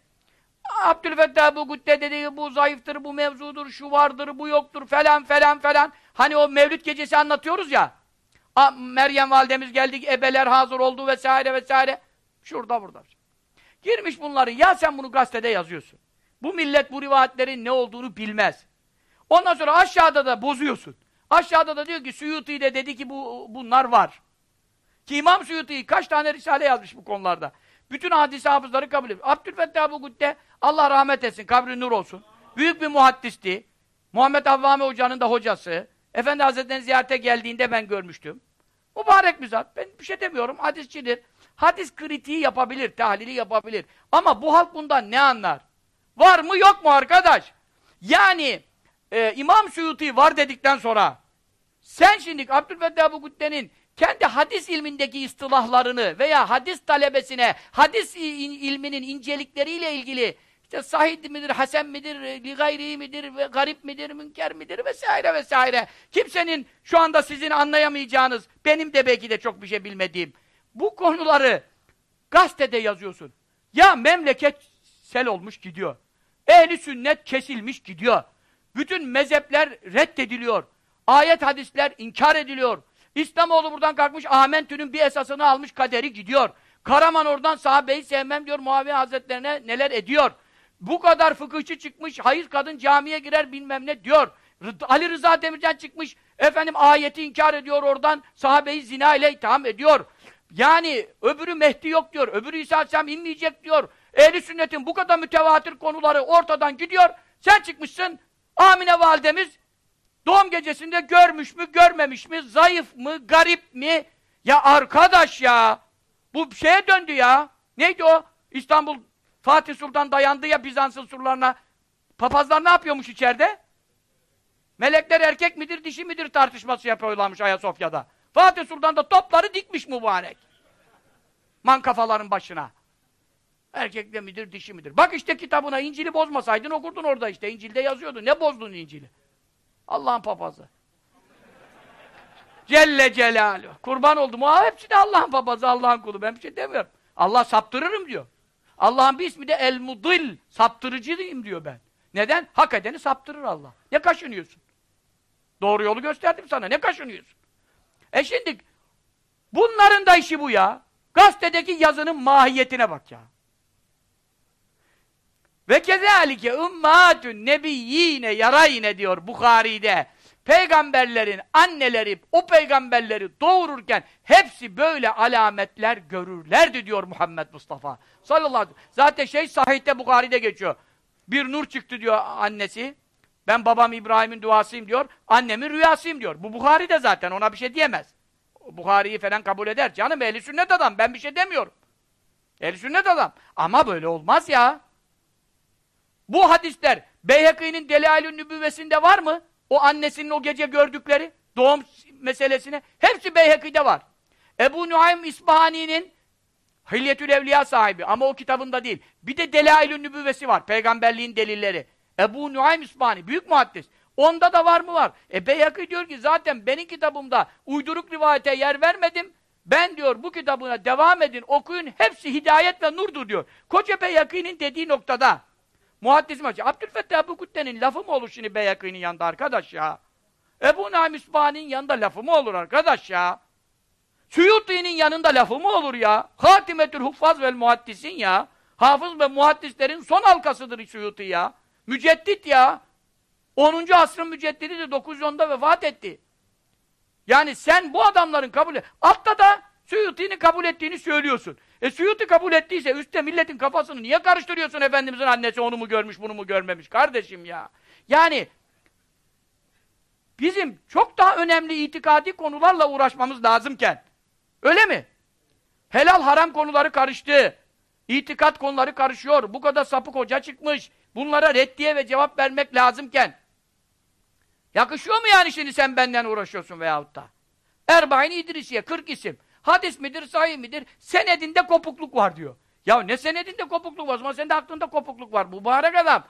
Abdülfettah bu Gütte dedi bu zayıftır, bu mevzudur, şu vardır, bu yoktur falan falan falan. Hani o Mevlüt gecesi anlatıyoruz ya. Meryem validemiz geldi, ebeler hazır oldu vesaire vesaire. Şurada burada. Girmiş bunların. Ya sen bunu gazetede yazıyorsun. Bu millet bu rivayetlerin ne olduğunu bilmez. Ondan sonra aşağıda da bozuyorsun. Aşağıda da diyor ki Suyuti de dedi ki bu bunlar var. Ki İmam Suyuti kaç tane risale yazmış bu konularda. Bütün hadis hafızları kabul ediyor. Abdülfettah bu Gütte Allah rahmet etsin, kabri nur olsun. Büyük bir muhaddisti. Muhammed Avvame Hoca'nın da hocası. Efendi Hazretleri'nin ziyarete geldiğinde ben görmüştüm. Mübarek bir zat. Ben bir şey demiyorum. Hadisçidir. Hadis kritiği yapabilir, tahlili yapabilir. Ama bu halk bundan ne anlar? Var mı yok mu arkadaş? Yani e, İmam Suyuti var dedikten sonra sen şimdi Abdülfettah bu Gütte'nin kendi hadis ilmindeki istilahlarını veya hadis talebesine hadis ilminin incelikleriyle ilgili işte sahih midir, hasen midir, li gayri midir, garip midir, münker midir vesaire vesaire. Kimsenin şu anda sizin anlayamayacağınız, benim de belki de çok bir şey bilmediğim bu konuları gazetede yazıyorsun. Ya memleket sel olmuş gidiyor. Ehli sünnet kesilmiş gidiyor. Bütün mezhepler reddediliyor. Ayet hadisler inkar ediliyor. İslamoğlu buradan kalkmış Amentü'nün bir esasını almış kaderi gidiyor. Karaman oradan sahabeyi sevmem diyor Muaviye Hazretlerine neler ediyor. Bu kadar fıkıhçı çıkmış, hayır kadın camiye girer bilmem ne diyor. Ali Rıza Demircan çıkmış, efendim ayeti inkar ediyor oradan, sahabeyi zina ile itham ediyor. Yani öbürü Mehdi yok diyor, öbürü İsa Aleyhisselam inmeyecek diyor. Ehli sünnetin bu kadar mütevatir konuları ortadan gidiyor. Sen çıkmışsın, Amine validemiz doğum gecesinde görmüş mü, görmemiş mi, zayıf mı, garip mi? Ya arkadaş ya, bu şeye döndü ya. Neydi o? İstanbul Fatih Sultan dayandı ya Bizans'ın surlarına. Papazlar ne yapıyormuş içeride? Melekler erkek midir, dişi midir tartışması yapıyorlarmış Ayasofya'da. Fatih Sultan da topları dikmiş mübarek. Man kafaların başına. Erkek de midir, dişi midir? Bak işte kitabına İncil'i bozmasaydın okurdun orada işte. İncil'de yazıyordu. Ne bozdun İncil'i? Allah'ın papazı. Celle Celaluhu. Kurban oldum. Ha, hepsi de Allah'ın papazı, Allah'ın kulu. Ben bir şey demiyorum. Allah saptırırım diyor. Allah'ın bir ismi de El-Mudil. Saptırıcıyım diyor ben. Neden? Hak edeni saptırır Allah. Ne kaşınıyorsun? Doğru yolu gösterdim sana. Ne kaşınıyorsun? E şimdi bunların da işi bu ya. Gazetedeki yazının mahiyetine bak ya. Ve kezalike ummatun nebiyyine yarayne diyor Bukhari'de. Peygamberlerin anneleri o peygamberleri doğururken hepsi böyle alametler görürlerdi diyor Muhammed Mustafa. Sallallahu aleyhi ve sellem. Zaten şey sahihte Bukhari'de geçiyor. Bir nur çıktı diyor annesi. Ben babam İbrahim'in duasıyım diyor. Annemin rüyasıyım diyor. Bu Bukhari'de zaten ona bir şey diyemez. Bukhari'yi falan kabul eder. Canım ehli sünnet adam ben bir şey demiyorum. Ehli sünnet adam. Ama böyle olmaz ya. Bu hadisler Beyheki'nin Delailün Nübüvvesinde var mı? O annesinin o gece gördükleri doğum meselesine hepsi Beyheki'de var. Ebu Nuaym İsbahani'nin Hilyetül Evliya sahibi ama o kitabında değil. Bir de Delailün Nübüvvesi var. Peygamberliğin delilleri. Ebu Nuaym İsbahani büyük muhaddis. Onda da var mı var? E Beyhaki diyor ki zaten benim kitabımda uyduruk rivayete yer vermedim. Ben diyor bu kitabına devam edin, okuyun, hepsi hidayet ve nurdur diyor. Koca Beyakî'nin dediği noktada. Muhaddis maçı. Abdülfettah bu Kutte'nin lafı mı olur şimdi Beyakî'nin yanında arkadaş ya? Ebu Naim İsbani'nin yanında lafı mı olur arkadaş ya? Suyuti'nin yanında lafı mı olur ya? Hatimetül Huffaz vel Muhaddisin ya. Hafız ve muhaddislerin son halkasıdır Suyuti ya. Müceddit ya. 10. asrın müceddidi de 910'da vefat etti. Yani sen bu adamların kabul et. Altta da Suyuti'ni kabul ettiğini söylüyorsun. E Suyuti kabul ettiyse üstte milletin kafasını niye karıştırıyorsun Efendimizin annesi onu mu görmüş bunu mu görmemiş kardeşim ya. Yani bizim çok daha önemli itikadi konularla uğraşmamız lazımken öyle mi? Helal haram konuları karıştı. İtikat konuları karışıyor. Bu kadar sapık hoca çıkmış. Bunlara reddiye ve cevap vermek lazımken yakışıyor mu yani şimdi sen benden uğraşıyorsun veyahut da? Erbain İdrisiye 40 isim. Hadis midir, sahih midir? Senedinde kopukluk var diyor. Ya ne senedinde kopukluk var? O zaman senin de aklında kopukluk var. Mübarek adam.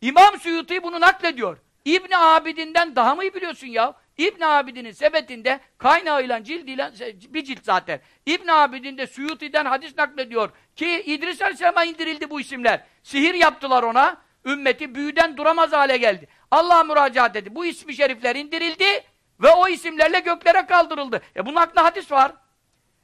İmam Suyuti bunu naklediyor. İbni Abidin'den daha mı iyi biliyorsun ya? İbn Abidin'in sebetinde kaynağıyla cildiyle bir cilt zaten. İbn Abidin de Suyuti'den hadis naklediyor ki İdris Aleyhisselam'a indirildi bu isimler. Sihir yaptılar ona. Ümmeti büyüden duramaz hale geldi. Allah'a müracaat dedi. Bu ismi şerifler indirildi ve o isimlerle göklere kaldırıldı. E bunun aklında hadis var.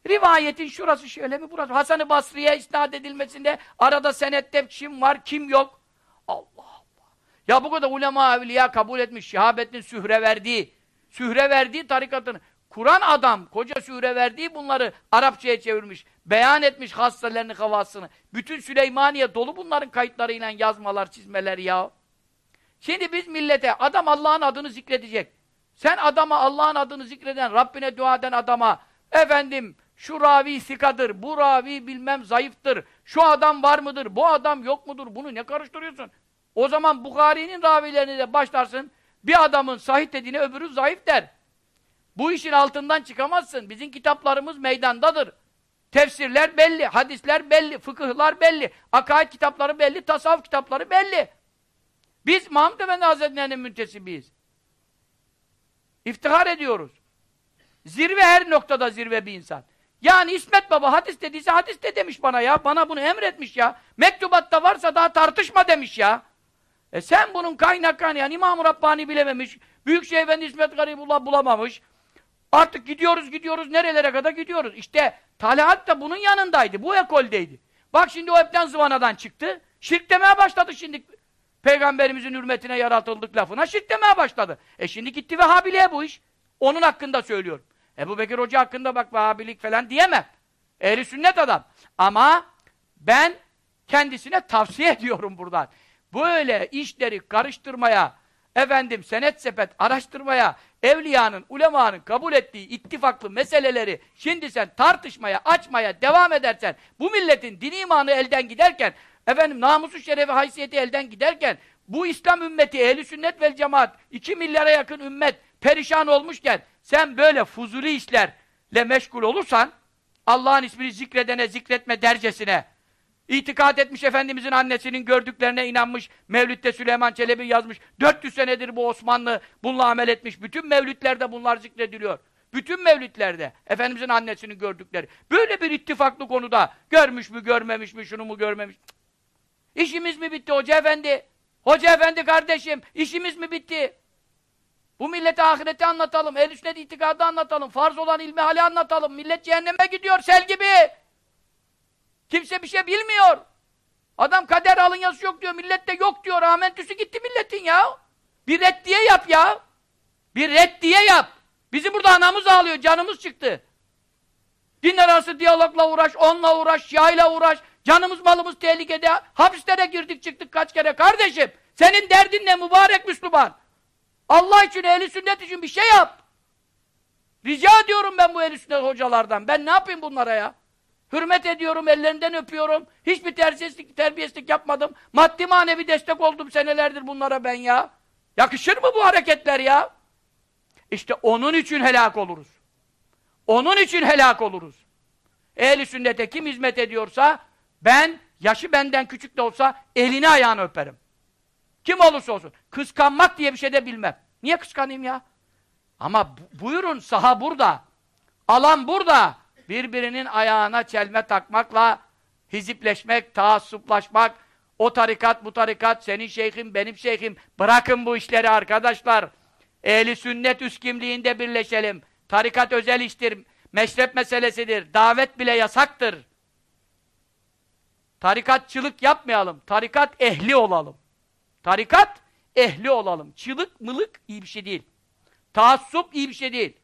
Rivayetin şurası şöyle mi burası? Hasan-ı Basri'ye isnat edilmesinde arada senette kim var kim yok. Allah Allah. Ya bu kadar ulema evliya kabul etmiş, şehabetin sühre verdiği, sühre verdiği tarikatını. Kur'an adam, koca sühre verdiği bunları Arapçaya çevirmiş, beyan etmiş hastalarını, havasını. Bütün Süleymaniye dolu bunların kayıtlarıyla yazmalar, çizmeler ya. Şimdi biz millete, adam Allah'ın adını zikredecek. Sen adama Allah'ın adını zikreden, Rabbine dua eden adama, efendim, şu ravi sikadır, bu ravi bilmem zayıftır, şu adam var mıdır, bu adam yok mudur, bunu ne karıştırıyorsun? O zaman Bukhari'nin ravilerini de başlarsın, bir adamın sahih dediğine öbürü zayıf der. Bu işin altından çıkamazsın. Bizim kitaplarımız meydandadır. Tefsirler belli, hadisler belli, fıkıhlar belli, akaid kitapları belli, tasavvuf kitapları belli. Biz Mahmud Efendi Hazretleri'nin müntesibiyiz. İftihar ediyoruz. Zirve her noktada zirve bir insan. Yani İsmet Baba hadis dediyse hadis de demiş bana ya. Bana bunu emretmiş ya. Mektubatta varsa daha tartışma demiş ya. E sen bunun kaynaklarını yani İmam-ı Rabbani bilememiş. Büyükşehir Efendi İsmet Garibullah bulamamış. Artık gidiyoruz gidiyoruz nerelere kadar gidiyoruz. İşte Talhat da bunun yanındaydı. Bu ekoldeydi. Bak şimdi o hepten zıvanadan çıktı. Şirk demeye başladı şimdi. Peygamberimizin hürmetine yaratıldık lafına şirk demeye başladı. E şimdi gitti Vehhabiliğe bu iş. Onun hakkında söylüyorum. Ebu Bekir Hoca hakkında bak Vehhabilik falan diyemem. Ehli sünnet adam. Ama ben kendisine tavsiye ediyorum buradan. Böyle işleri karıştırmaya, efendim senet sepet araştırmaya, evliyanın, ulemanın kabul ettiği ittifaklı meseleleri şimdi sen tartışmaya, açmaya devam edersen, bu milletin din imanı elden giderken, efendim namusu şerefi haysiyeti elden giderken, bu İslam ümmeti, ehli sünnet vel cemaat, iki milyara yakın ümmet perişan olmuşken, sen böyle fuzuli işlerle meşgul olursan, Allah'ın ismini zikredene, zikretme dercesine, İtikad etmiş Efendimizin annesinin gördüklerine inanmış. Mevlüt'te Süleyman Çelebi yazmış. 400 senedir bu Osmanlı bununla amel etmiş. Bütün mevlütlerde bunlar zikrediliyor. Bütün mevlütlerde Efendimizin annesinin gördükleri. Böyle bir ittifaklı konuda görmüş mü görmemiş mi şunu mu görmemiş. İşimiz mi bitti hoca efendi? Hoca efendi kardeşim işimiz mi bitti? Bu millete ahireti anlatalım. El sünnet itikadı anlatalım. Farz olan ilmi hali anlatalım. Millet cehenneme gidiyor sel gibi. Kimse bir şey bilmiyor. Adam kader alın yazısı yok diyor. Millet de yok diyor. Amentüsü gitti milletin ya. Bir reddiye yap ya. Bir reddiye yap. Bizi burada anamız ağlıyor. Canımız çıktı. Din arası diyalogla uğraş, onunla uğraş, yayla uğraş. Canımız malımız tehlikede. Hapislere girdik çıktık kaç kere. Kardeşim senin derdin ne mübarek Müslüman? Allah için, ehli sünnet için bir şey yap. Rica ediyorum ben bu ehli sünnet hocalardan. Ben ne yapayım bunlara ya? Hürmet ediyorum, ellerinden öpüyorum. Hiçbir terbiyesizlik, terbiyesizlik yapmadım. Maddi manevi destek oldum senelerdir bunlara ben ya. Yakışır mı bu hareketler ya? İşte onun için helak oluruz. Onun için helak oluruz. Ehli sünnete kim hizmet ediyorsa ben, yaşı benden küçük de olsa elini ayağını öperim. Kim olursa olsun. Kıskanmak diye bir şey de bilmem. Niye kıskanayım ya? Ama buyurun saha burada. Alan burada. birbirinin ayağına çelme takmakla hizipleşmek, taassuplaşmak, o tarikat, bu tarikat, senin şeyhin, benim şeyhim. Bırakın bu işleri arkadaşlar. Ehli sünnet üst kimliğinde birleşelim. Tarikat özel iştir, meşrep meselesidir. Davet bile yasaktır. Tarikatçılık yapmayalım. Tarikat ehli olalım. Tarikat ehli olalım. Çılık mılık iyi bir şey değil. Taassup iyi bir şey değil.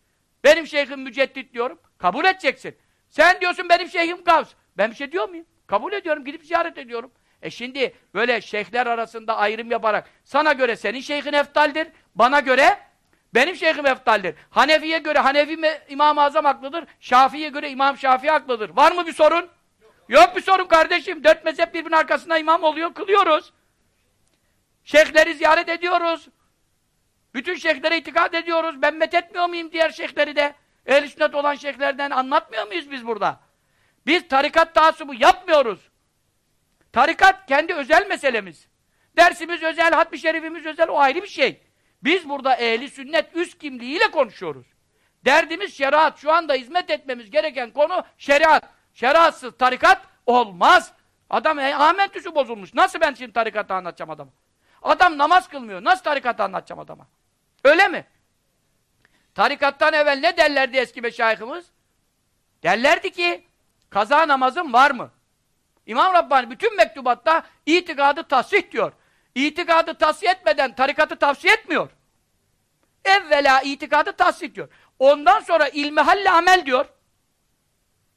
Benim şeyhim müceddit diyorum. Kabul edeceksin. Sen diyorsun benim şeyhim Gavs. Ben bir şey diyor muyum? Kabul ediyorum. Gidip ziyaret ediyorum. E şimdi böyle şeyhler arasında ayrım yaparak sana göre senin şeyhin eftaldir. Bana göre benim şeyhim eftaldir. Hanefi'ye göre Hanefi İmam-ı Azam haklıdır. Şafii'ye göre İmam Şafii haklıdır. Var mı bir sorun? Yok, Yok bir sorun kardeşim. Dört mezhep birbirinin arkasında imam oluyor, kılıyoruz. Şeyhleri ziyaret ediyoruz. Bütün şeyhlere itikad ediyoruz. Ben met etmiyor muyum diğer şeyhleri de? Ehl-i sünnet olan şeyhlerden anlatmıyor muyuz biz burada? Biz tarikat taassubu yapmıyoruz. Tarikat kendi özel meselemiz. Dersimiz özel, hatmi şerifimiz özel, o ayrı bir şey. Biz burada ehli sünnet üst kimliğiyle konuşuyoruz. Derdimiz şeriat. Şu anda hizmet etmemiz gereken konu şeriat. Şeriatsız tarikat olmaz. Adam e, amentüsü bozulmuş. Nasıl ben şimdi tarikatı anlatacağım adama? Adam namaz kılmıyor. Nasıl tarikatı anlatacağım adama? Öyle mi? Tarikattan evvel ne derlerdi eski meşayihimiz? Derlerdi ki kaza namazın var mı? İmam Rabbani bütün mektubatta itikadı tasih diyor. İtikadı tasih etmeden tarikatı tavsiye etmiyor. Evvela itikadı tasih diyor. Ondan sonra ilmihalle amel diyor.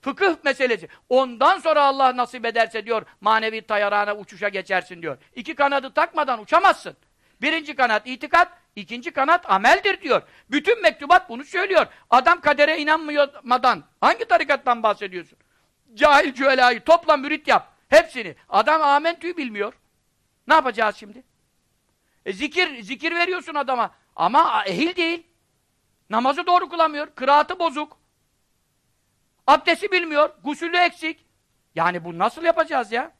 Fıkıh meselesi. Ondan sonra Allah nasip ederse diyor, manevi tayarana uçuşa geçersin diyor. İki kanadı takmadan uçamazsın. Birinci kanat itikat, ikinci kanat ameldir diyor. Bütün mektubat bunu söylüyor. Adam kadere inanmadan hangi tarikattan bahsediyorsun? Cahil cühelayı topla mürit yap. Hepsini. Adam amentüyü bilmiyor. Ne yapacağız şimdi? E zikir, zikir veriyorsun adama. Ama ehil değil. Namazı doğru kılamıyor. Kıraatı bozuk. Abdesti bilmiyor. Gusülü eksik. Yani bu nasıl yapacağız ya?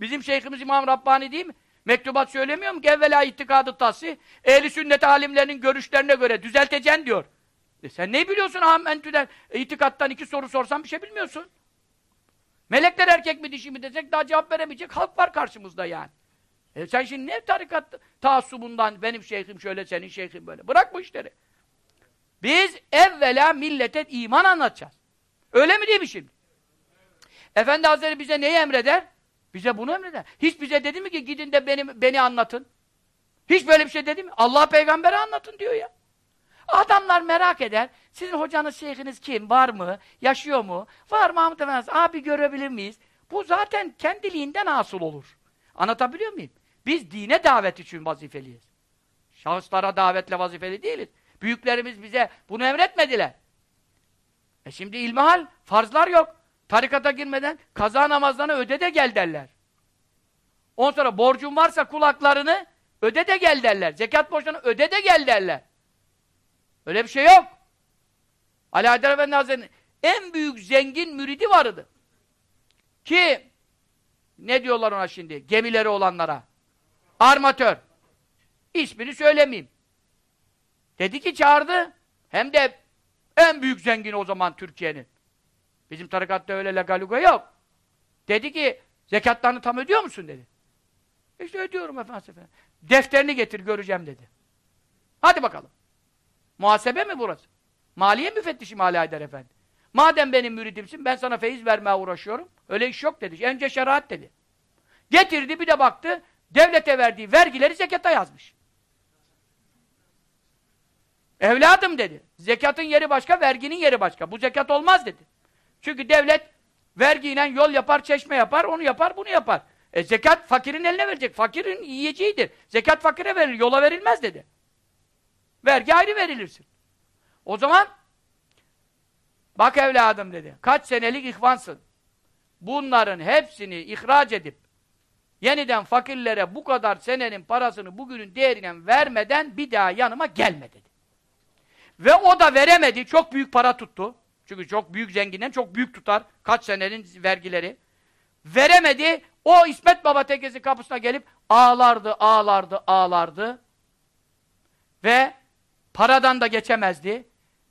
Bizim şeyhimiz İmam Rabbani değil mi? Mektubat söylemiyor mu? Gevvela itikadı tasi. Ehli sünnet alimlerinin görüşlerine göre düzelteceksin diyor. E sen ne biliyorsun amentüden, itikattan iki soru sorsan bir şey bilmiyorsun. Melekler erkek mi dişi mi desek daha cevap veremeyecek halk var karşımızda yani. E sen şimdi ne tarikat taassubundan benim şeyhim şöyle senin şeyhin böyle. Bırak bu işleri. Biz evvela millete iman anlatacağız. Öyle mi değil mi şimdi? Efendi Hazretleri bize neyi emreder? Bize bunu emreder. Hiç bize dedi mi ki gidin de beni, beni anlatın? Hiç böyle bir şey dedi mi? Allah peygambere anlatın diyor ya. Adamlar merak eder. Sizin hocanız, şeyhiniz kim? Var mı? Yaşıyor mu? Var Mahmut Efendimiz. Abi görebilir miyiz? Bu zaten kendiliğinden asıl olur. Anlatabiliyor muyum? Biz dine davet için vazifeliyiz. Şahıslara davetle vazifeli değiliz. Büyüklerimiz bize bunu emretmediler. E şimdi ilmihal, farzlar yok. Tarikata girmeden kaza namazlarını öde de gel derler. Ondan sonra borcun varsa kulaklarını öde de gel derler. Zekat borçlarını öde de gel derler. Öyle bir şey yok. Ali Haydar Efendi Hazretleri'nin en büyük zengin müridi vardı. Ki ne diyorlar ona şimdi? Gemileri olanlara. Armatör. İsmini söylemeyeyim. Dedi ki çağırdı. Hem de en büyük zengin o zaman Türkiye'nin. Bizim tarikatta öyle legaluga yok. Dedi ki zekatlarını tam ödüyor musun dedi. İşte ödüyorum efendim. Defterini getir göreceğim dedi. Hadi bakalım. Muhasebe mi burası? Maliye müfettişi Ali Haydar Efendi. Madem benim müridimsin ben sana feyiz vermeye uğraşıyorum. Öyle iş yok dedi. Önce şeriat dedi. Getirdi bir de baktı devlete verdiği vergileri zekata yazmış. Evladım dedi. Zekatın yeri başka, verginin yeri başka. Bu zekat olmaz dedi. Çünkü devlet vergiyle yol yapar, çeşme yapar, onu yapar, bunu yapar. E zekat fakirin eline verecek. Fakirin yiyeceğidir. Zekat fakire verilir, yola verilmez dedi. Vergi ayrı verilirsin. O zaman bak evladım dedi. Kaç senelik ihvansın. Bunların hepsini ihraç edip yeniden fakirlere bu kadar senenin parasını bugünün değerine vermeden bir daha yanıma gelme dedi. Ve o da veremedi. Çok büyük para tuttu. Çünkü çok büyük zenginden çok büyük tutar. Kaç senenin vergileri. Veremedi. O İsmet Baba tekesi kapısına gelip ağlardı, ağlardı, ağlardı. Ve paradan da geçemezdi.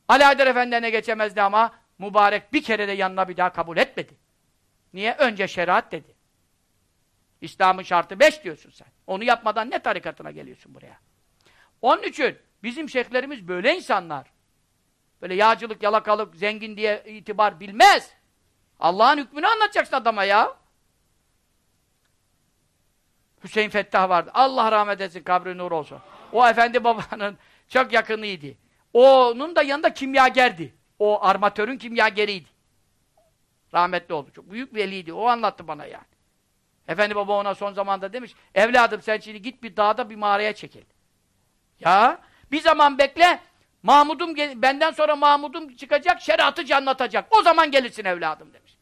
Ali Haydar Efendi'ne geçemezdi ama mübarek bir kere de yanına bir daha kabul etmedi. Niye? Önce şeriat dedi. İslam'ın şartı beş diyorsun sen. Onu yapmadan ne tarikatına geliyorsun buraya? Onun için bizim şeyhlerimiz böyle insanlar. Böyle yağcılık, yalakalık, zengin diye itibar bilmez. Allah'ın hükmünü anlatacaksın adama ya. Hüseyin Fettah vardı. Allah rahmet etsin, kabri nur olsun. O efendi babanın çok yakınıydı. Onun da yanında kimyagerdi. O armatörün kimyageriydi. Rahmetli oldu. Çok büyük veliydi. O anlattı bana yani. Efendi baba ona son zamanda demiş, evladım sen şimdi git bir dağda bir mağaraya çekil. Ya, bir zaman bekle, Mahmud'um, benden sonra Mahmud'um çıkacak, şeriatı anlatacak. O zaman gelirsin evladım demiş.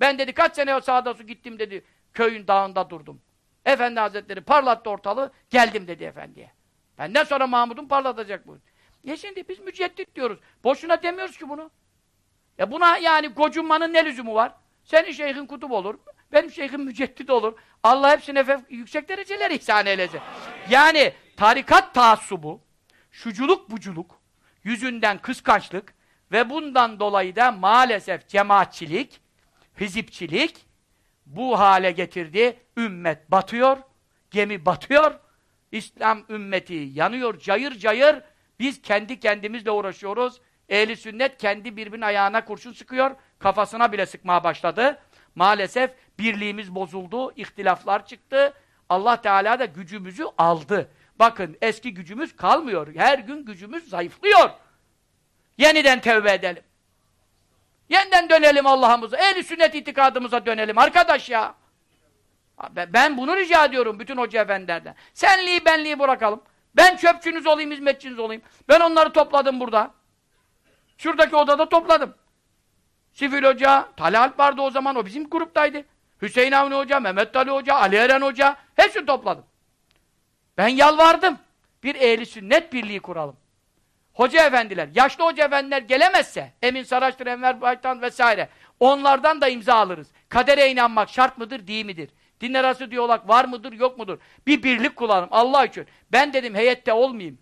Ben dedi kaç sene o sağda su gittim dedi, köyün dağında durdum. Efendi Hazretleri parlattı ortalığı, geldim dedi efendiye. Benden sonra Mahmud'um parlatacak bu. Ya şimdi biz müceddit diyoruz. Boşuna demiyoruz ki bunu. Ya buna yani gocunmanın ne lüzumu var? Senin şeyhin kutup olur, benim şeyhim müceddit olur. Allah hepsine yüksek dereceler ihsan eylesin. Yani tarikat taassubu, şuculuk buculuk, yüzünden kıskançlık ve bundan dolayı da maalesef cemaatçilik, hizipçilik bu hale getirdi. Ümmet batıyor, gemi batıyor, İslam ümmeti yanıyor cayır cayır. Biz kendi kendimizle uğraşıyoruz. Ehli sünnet kendi birbirinin ayağına kurşun sıkıyor. Kafasına bile sıkmaya başladı. Maalesef birliğimiz bozuldu, ihtilaflar çıktı. Allah Teala da gücümüzü aldı. Bakın eski gücümüz kalmıyor. Her gün gücümüz zayıflıyor. Yeniden tevbe edelim. Yeniden dönelim Allah'ımıza. Ehli sünnet itikadımıza dönelim arkadaş ya. Ben bunu rica ediyorum bütün hoca efendilerden. Senliği benliği bırakalım. Ben çöpçünüz olayım, hizmetçiniz olayım. Ben onları topladım burada. Şuradaki odada topladım. Sivil Hoca, Talalp vardı o zaman, o bizim gruptaydı. Hüseyin Avni Hoca, Mehmet Ali Hoca, Ali Eren Hoca, hepsini topladım. Ben yalvardım. Bir ehli sünnet birliği kuralım. Hoca efendiler, yaşlı hoca efendiler gelemezse, Emin Saraçtır, Enver Baytan vesaire, onlardan da imza alırız. Kadere inanmak şart mıdır, değil midir? Din arası diyorlar, var mıdır, yok mudur? Bir birlik kullanalım, Allah için. Ben dedim, heyette olmayayım.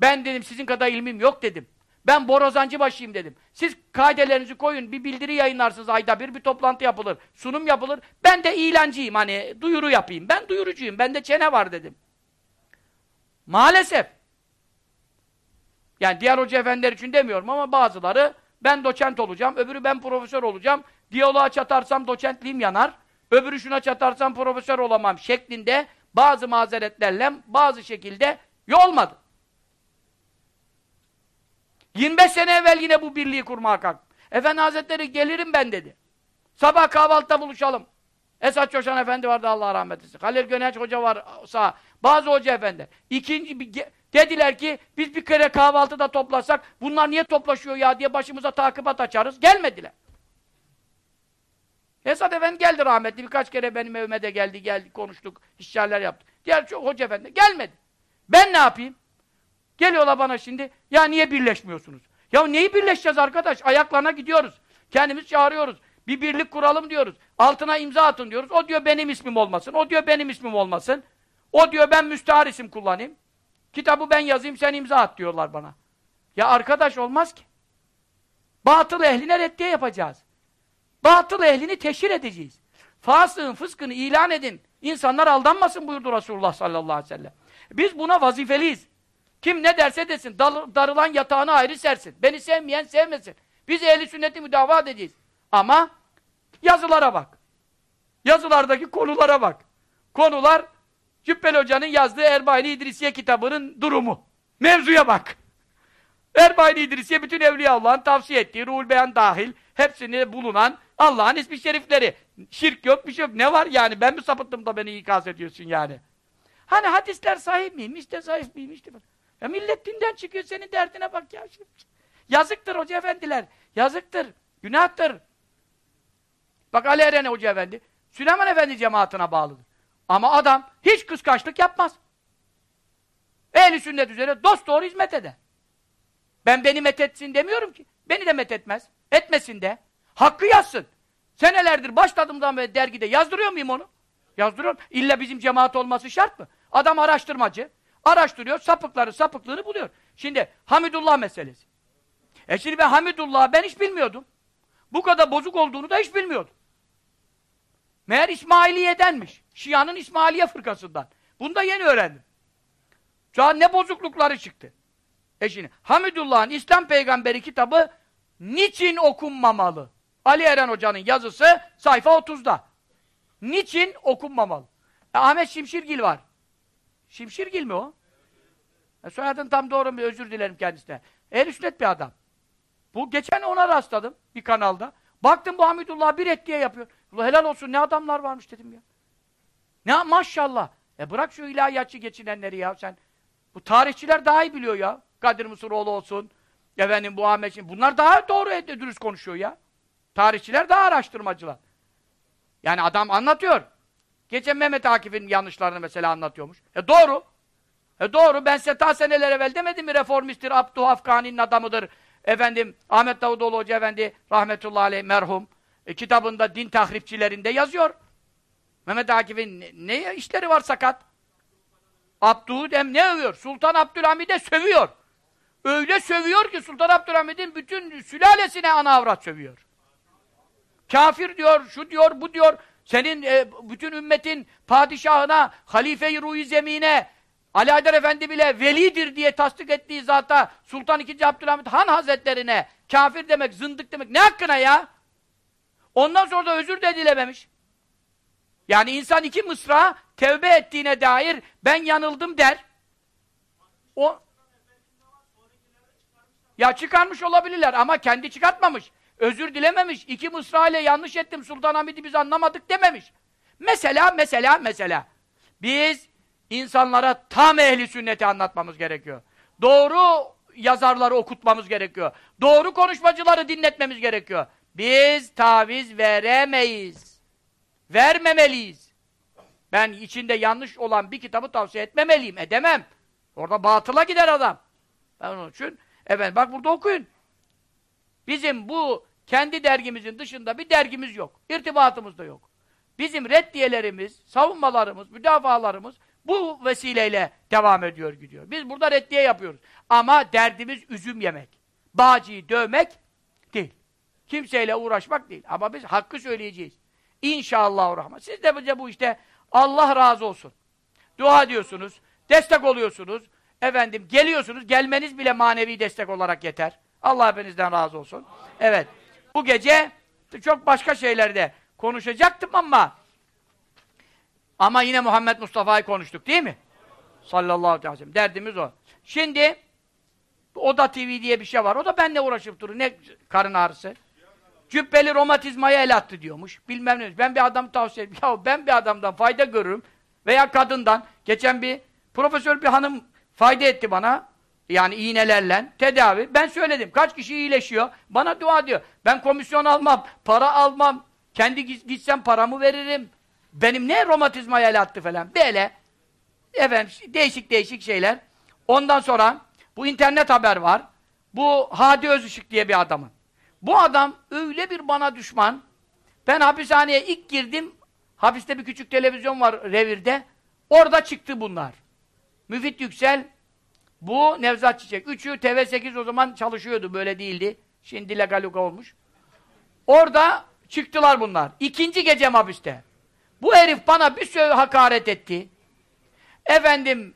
Ben dedim, sizin kadar ilmim yok dedim. Ben borazancı başıyım dedim. Siz kaidelerinizi koyun, bir bildiri yayınlarsınız ayda bir, bir toplantı yapılır, sunum yapılır. Ben de ilancıyım hani, duyuru yapayım. Ben duyurucuyum, bende çene var dedim. Maalesef. Yani diğer hoca efendiler için demiyorum ama bazıları ben doçent olacağım, öbürü ben profesör olacağım. Diyaloğa çatarsam doçentliğim yanar, öbürü şuna çatarsam profesör olamam şeklinde bazı mazeretlerle bazı şekilde olmadı. 25 sene evvel yine bu birliği kurmaya kalktım. Efendi Hazretleri gelirim ben dedi. Sabah kahvaltıda buluşalım. Esat Çoşan Efendi vardı Allah rahmet eylesin. Halil Gönenç Hoca var sağ. Bazı hoca efendi. İkinci bir dediler ki biz bir kere kahvaltıda toplasak bunlar niye toplaşıyor ya diye başımıza takibat açarız. Gelmediler. Esat Efendi geldi rahmetli. Birkaç kere benim evime de geldi, geldi, konuştuk, işçiler yaptık. Diğer çok hoca efendi gelmedi. Ben ne yapayım? Geliyorlar bana şimdi, ya niye birleşmiyorsunuz? Ya neyi birleşeceğiz arkadaş? Ayaklarına gidiyoruz. Kendimiz çağırıyoruz. Bir birlik kuralım diyoruz. Altına imza atın diyoruz. O diyor benim ismim olmasın. O diyor benim ismim olmasın. O diyor ben müstahar isim kullanayım. Kitabı ben yazayım sen imza at diyorlar bana. Ya arkadaş olmaz ki. Batıl ehline reddiye yapacağız. Batıl ehlini teşhir edeceğiz. Fasığın fıskını ilan edin. İnsanlar aldanmasın buyurdu Resulullah sallallahu aleyhi ve sellem. Biz buna vazifeliyiz. Kim ne derse desin, darılan yatağını ayrı sersin. Beni sevmeyen sevmesin. Biz ehli sünneti müdafaa edeceğiz. Ama yazılara bak. Yazılardaki konulara bak. Konular Cübbeli Hoca'nın yazdığı Erbayn İdrisiye kitabının durumu. Mevzuya bak. Erbayn İdrisiye bütün Evliya Allah'ın tavsiye ettiği ruhul beyan dahil hepsini bulunan Allah'ın ismi şerifleri. Şirk yok bir şey yok. Ne var yani? Ben mi sapıttım da beni ikaz ediyorsun yani? Hani hadisler sahip miyim? İşte zayıf miyim? İşte ya millet dinden çıkıyor senin derdine bak ya. Yazıktır hoca efendiler. Yazıktır. Günahtır. Bak Ali Eren Hoca Efendi, Süleyman Efendi cemaatine bağlıdır. Ama adam hiç kıskançlık yapmaz. Ehli sünnet üzere dost doğru hizmet eder. Ben beni methetsin demiyorum ki. Beni de methetmez. Etmesin de. Hakkı yazsın. Senelerdir başladığımdan beri dergide yazdırıyor muyum onu? Yazdırıyorum. İlla bizim cemaat olması şart mı? Adam araştırmacı. Araştırıyor, sapıkları sapıklığını buluyor. Şimdi Hamidullah meselesi. E şimdi ben Hamidullah ben hiç bilmiyordum. Bu kadar bozuk olduğunu da hiç bilmiyordum. Meğer İsmailiye'denmiş. Şia'nın İsmailiye fırkasından. Bunu da yeni öğrendim. Şu an ne bozuklukları çıktı. E şimdi Hamidullah'ın İslam Peygamberi kitabı niçin okunmamalı? Ali Eren Hoca'nın yazısı sayfa 30'da. Niçin okunmamalı? E, Ahmet Şimşirgil var. Şimşirgil mi o? E, soyadın tam doğru mu? Özür dilerim kendisine. Sünnet bir adam. Bu geçen ona rastladım bir kanalda. Baktım bu Hamidullah bir et diye yapıyor. Helal olsun ne adamlar varmış dedim ya. Ne maşallah. E bırak şu ilahiyatçı geçinenleri ya sen. Bu tarihçiler daha iyi biliyor ya. Kadir Mısıroğlu olsun. Efendim bu Ahmet Bunlar daha doğru dürüst konuşuyor ya. Tarihçiler daha araştırmacılar. Yani adam anlatıyor. Geçen Mehmet Akif'in yanlışlarını mesela anlatıyormuş. E doğru. E doğru. Ben size ta seneler evvel demedim mi reformisttir, Abdü Afgani'nin adamıdır. Efendim Ahmet Davutoğlu Hoca Efendi rahmetullahi aleyh merhum e, kitabında din tahripçilerinde yazıyor. Mehmet Akif'in ne, ne işleri var sakat? Abdü'dem ne övüyor? Sultan Abdülhamid'e sövüyor. Öyle sövüyor ki Sultan Abdülhamid'in bütün sülalesine ana avrat sövüyor. Kafir diyor, şu diyor, bu diyor. Senin e, bütün ümmetin padişahına, halife-i ruhi zemine, Ali Haydar Efendi bile velidir diye tasdik ettiği zata Sultan II. Abdülhamid Han Hazretlerine kafir demek, zındık demek ne hakkına ya? Ondan sonra da özür de dilememiş. Yani insan iki mısra tevbe ettiğine dair ben yanıldım der. O ya çıkarmış olabilirler ama kendi çıkartmamış. Özür dilememiş. İki mısra ile yanlış ettim Sultan Hamid'i biz anlamadık dememiş. Mesela, mesela, mesela. Biz insanlara tam ehli sünneti anlatmamız gerekiyor. Doğru yazarları okutmamız gerekiyor. Doğru konuşmacıları dinletmemiz gerekiyor. Biz taviz veremeyiz. Vermemeliyiz. Ben içinde yanlış olan bir kitabı tavsiye etmemeliyim. Edemem. Orada batıla gider adam. Ben onun için evet bak burada okuyun. Bizim bu kendi dergimizin dışında bir dergimiz yok. İrtibatımız da yok. Bizim reddiyelerimiz, savunmalarımız, müdafalarımız bu vesileyle devam ediyor gidiyor. Biz burada reddiye yapıyoruz. Ama derdimiz üzüm yemek. Bağcıyı dövmek değil. Kimseyle uğraşmak değil. Ama biz hakkı söyleyeceğiz. İnşallah rahman. Siz de bize bu işte Allah razı olsun. Dua diyorsunuz, destek oluyorsunuz. Efendim geliyorsunuz, gelmeniz bile manevi destek olarak yeter. Allah hepinizden razı olsun. Evet. Bu gece çok başka şeylerde konuşacaktım ama ama yine Muhammed Mustafa'yı konuştuk değil mi? Sallallahu aleyhi ve sellem. Derdimiz o. Şimdi Oda TV diye bir şey var. O da benimle uğraşıp duruyor. Ne karın ağrısı? Cübbeli romatizmaya el attı diyormuş. Bilmem ne. Ben bir adam tavsiye ediyorum. Ya ben bir adamdan fayda görürüm. Veya kadından. Geçen bir profesör bir hanım fayda etti bana. Yani iğnelerle tedavi. Ben söyledim. Kaç kişi iyileşiyor? Bana dua diyor. Ben komisyon almam, para almam. Kendi gitsem paramı veririm. Benim ne romatizmaya el attı falan. Böyle. Efendim değişik değişik şeyler. Ondan sonra bu internet haber var. Bu Hadi Özışık diye bir adamın. Bu adam öyle bir bana düşman. Ben hapishaneye ilk girdim. Hapiste bir küçük televizyon var revirde. Orada çıktı bunlar. Müfit Yüksel, bu Nevzat Çiçek. Üçü TV8 o zaman çalışıyordu, böyle değildi. Şimdi legal olmuş. Orada çıktılar bunlar. İkinci gecem hapiste. Bu herif bana bir sürü hakaret etti. Efendim,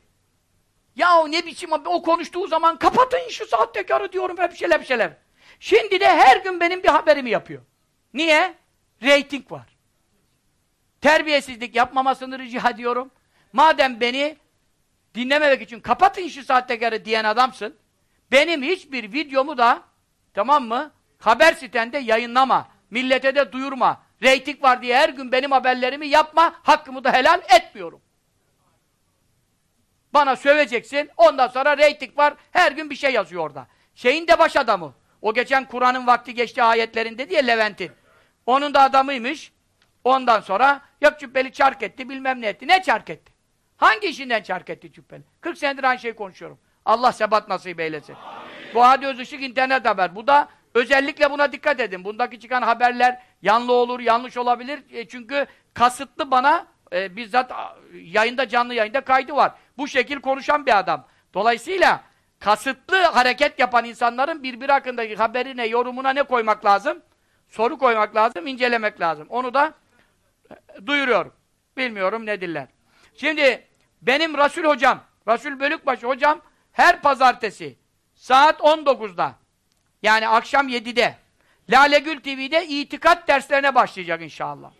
ya ne biçim o konuştuğu zaman kapatın şu sahtekarı diyorum hep şeyler şeyler. Şimdi de her gün benim bir haberimi yapıyor. Niye? Rating var. Terbiyesizlik yapmamasını rica ediyorum. Madem beni dinlememek için kapatın şu sahtekarı diyen adamsın. Benim hiçbir videomu da tamam mı? Haber sitende yayınlama. Millete de duyurma. Reyting var diye her gün benim haberlerimi yapma. Hakkımı da helal etmiyorum. Bana söveceksin. Ondan sonra reyting var. Her gün bir şey yazıyor orada. Şeyin de baş adamı. O geçen Kur'an'ın vakti geçti ayetlerinde diye Levent'in. Onun da adamıymış. Ondan sonra yok cübbeli çark etti bilmem ne etti. Ne çark etti? Hangi işinden çark etti cübbeli? 40 senedir aynı şeyi konuşuyorum. Allah sebat nasip eylesin. Amin. Bu Hadi Özışık internet haber. Bu da özellikle buna dikkat edin. Bundaki çıkan haberler yanlı olur, yanlış olabilir. E, çünkü kasıtlı bana e, bizzat yayında canlı yayında kaydı var. Bu şekil konuşan bir adam. Dolayısıyla kasıtlı hareket yapan insanların birbiri hakkındaki haberine, yorumuna ne koymak lazım? Soru koymak lazım, incelemek lazım. Onu da e, duyuruyorum. Bilmiyorum ne diller. Şimdi benim Rasul hocam, Rasul Bölükbaşı hocam her pazartesi saat 19'da yani akşam 7'de Lale Gül TV'de itikat derslerine başlayacak inşallah.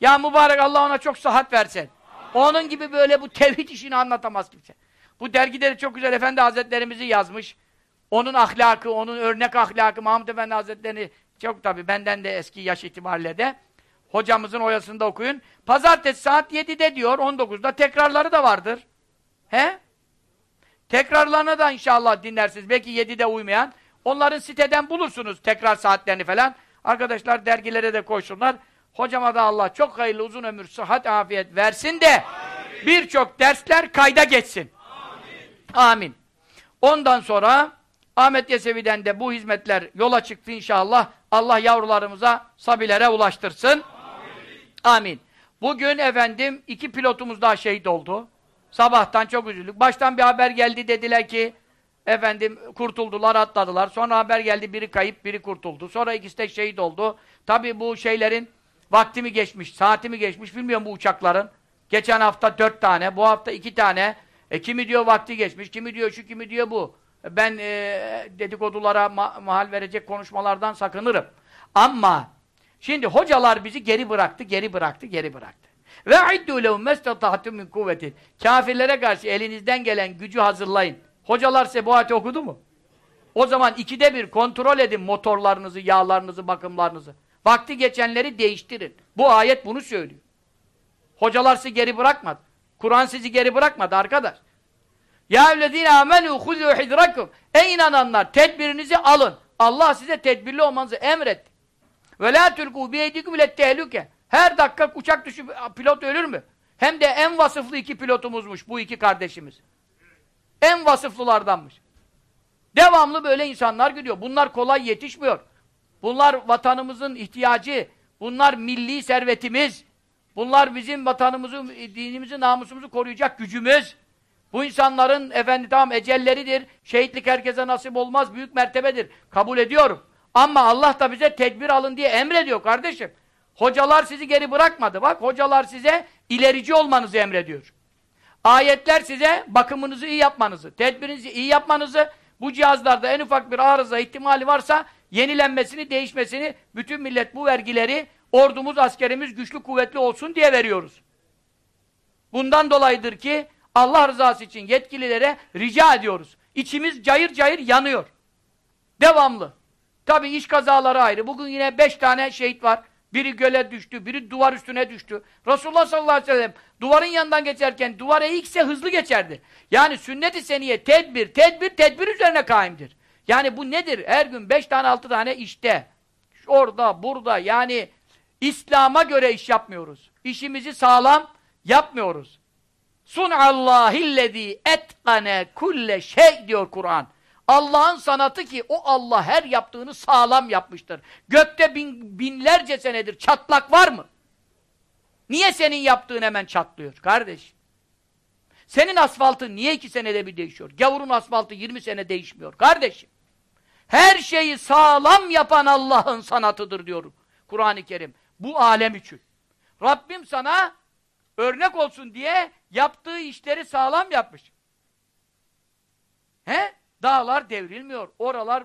Ya mübarek Allah ona çok sıhhat versin. Onun gibi böyle bu tevhid işini anlatamaz kimse. Bu dergide de çok güzel Efendi Hazretlerimizi yazmış. Onun ahlakı, onun örnek ahlakı Mahmud Efendi Hazretlerini çok tabi benden de eski yaş itibariyle de hocamızın oyasında okuyun. Pazartesi saat 7'de diyor, 19'da tekrarları da vardır. He? Tekrarlarını da inşallah dinlersiniz. Belki 7'de uymayan. Onların siteden bulursunuz tekrar saatlerini falan. Arkadaşlar dergilere de koysunlar. Hocama da Allah çok hayırlı uzun ömür, sıhhat, afiyet versin de birçok dersler kayda geçsin. Amin. Amin. Ondan sonra Ahmet Yesevi'den de bu hizmetler yola çıktı inşallah. Allah yavrularımıza, sabilere ulaştırsın. Amin. Bugün efendim iki pilotumuz daha şehit oldu. Sabahtan çok üzüldük. Baştan bir haber geldi dediler ki efendim kurtuldular, atladılar. Sonra haber geldi biri kayıp, biri kurtuldu. Sonra ikisi de şehit oldu. Tabi bu şeylerin vakti mi geçmiş, saati mi geçmiş bilmiyorum bu uçakların. Geçen hafta dört tane, bu hafta iki tane. E kimi diyor vakti geçmiş, kimi diyor şu, kimi diyor bu. Ben e, dedikodulara ma mahal verecek konuşmalardan sakınırım. Ama şimdi hocalar bizi geri bıraktı, geri bıraktı, geri bıraktı. Ve iddu lehum mestata'tum min kuvvetin. Kafirlere karşı elinizden gelen gücü hazırlayın. Hocalar size bu ayeti okudu mu? O zaman ikide bir kontrol edin motorlarınızı, yağlarınızı, bakımlarınızı. Vakti geçenleri değiştirin. Bu ayet bunu söylüyor. Hocalar sizi geri bırakmadı. Kur'an sizi geri bırakmadı arkadaş. Ya evlezine amenu huzû hidrakum. Ey inananlar tedbirinizi alın. Allah size tedbirli olmanızı emretti. Ve la tulku bi eydikum. Her dakika uçak düşüp pilot ölür mü? Hem de en vasıflı iki pilotumuzmuş bu iki kardeşimiz. En vasıflılardanmış. Devamlı böyle insanlar gidiyor. Bunlar kolay yetişmiyor. Bunlar vatanımızın ihtiyacı. Bunlar milli servetimiz. Bunlar bizim vatanımızı, dinimizi, namusumuzu koruyacak gücümüz. Bu insanların efendi tamam ecelleridir. Şehitlik herkese nasip olmaz. Büyük mertebedir. Kabul ediyorum. Ama Allah da bize tedbir alın diye emrediyor kardeşim. Hocalar sizi geri bırakmadı. Bak hocalar size ilerici olmanızı emrediyor. Ayetler size bakımınızı iyi yapmanızı, tedbirinizi iyi yapmanızı, bu cihazlarda en ufak bir arıza ihtimali varsa yenilenmesini, değişmesini, bütün millet bu vergileri ordumuz, askerimiz güçlü, kuvvetli olsun diye veriyoruz. Bundan dolayıdır ki Allah rızası için yetkililere rica ediyoruz. İçimiz cayır cayır yanıyor. Devamlı. Tabi iş kazaları ayrı. Bugün yine beş tane şehit var. Biri göle düştü, biri duvar üstüne düştü. Resulullah sallallahu aleyhi ve sellem duvarın yanından geçerken duvar eğikse hızlı geçerdi. Yani sünnet-i seniye tedbir, tedbir, tedbir üzerine kaimdir. Yani bu nedir? Her gün beş tane, altı tane işte. Orada, burada yani İslam'a göre iş yapmıyoruz. İşimizi sağlam yapmıyoruz. Sun'allâhillezî etkane kulle şey diyor Kur'an. Allah'ın sanatı ki o Allah her yaptığını sağlam yapmıştır. Gökte bin, binlerce senedir çatlak var mı? Niye senin yaptığın hemen çatlıyor kardeş? Senin asfaltın niye iki senede bir değişiyor? Gavurun asfaltı 20 sene değişmiyor kardeşim. Her şeyi sağlam yapan Allah'ın sanatıdır diyorum. Kur'an-ı Kerim. Bu alem için. Rabbim sana örnek olsun diye yaptığı işleri sağlam yapmış. He? Dağlar devrilmiyor. Oralar,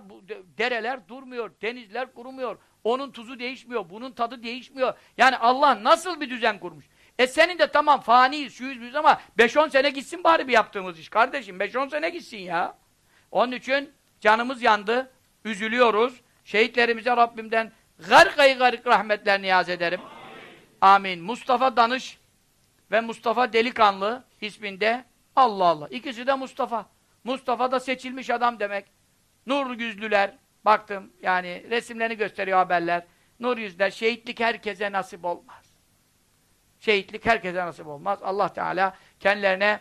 dereler durmuyor. Denizler kurumuyor. Onun tuzu değişmiyor. Bunun tadı değişmiyor. Yani Allah nasıl bir düzen kurmuş? E senin de tamam faniyiz, şuyuz biz ama 5-10 sene gitsin bari bir yaptığımız iş kardeşim. 5-10 sene gitsin ya. Onun için canımız yandı. Üzülüyoruz. Şehitlerimize Rabbimden garkayı garık rahmetler niyaz ederim. Amin. Amin. Mustafa Danış ve Mustafa Delikanlı isminde Allah Allah. İkisi de Mustafa. Mustafa da seçilmiş adam demek. Nur yüzlüler. Baktım yani resimlerini gösteriyor haberler. Nur yüzler. Şehitlik herkese nasip olmaz. Şehitlik herkese nasip olmaz. Allah Teala kendilerine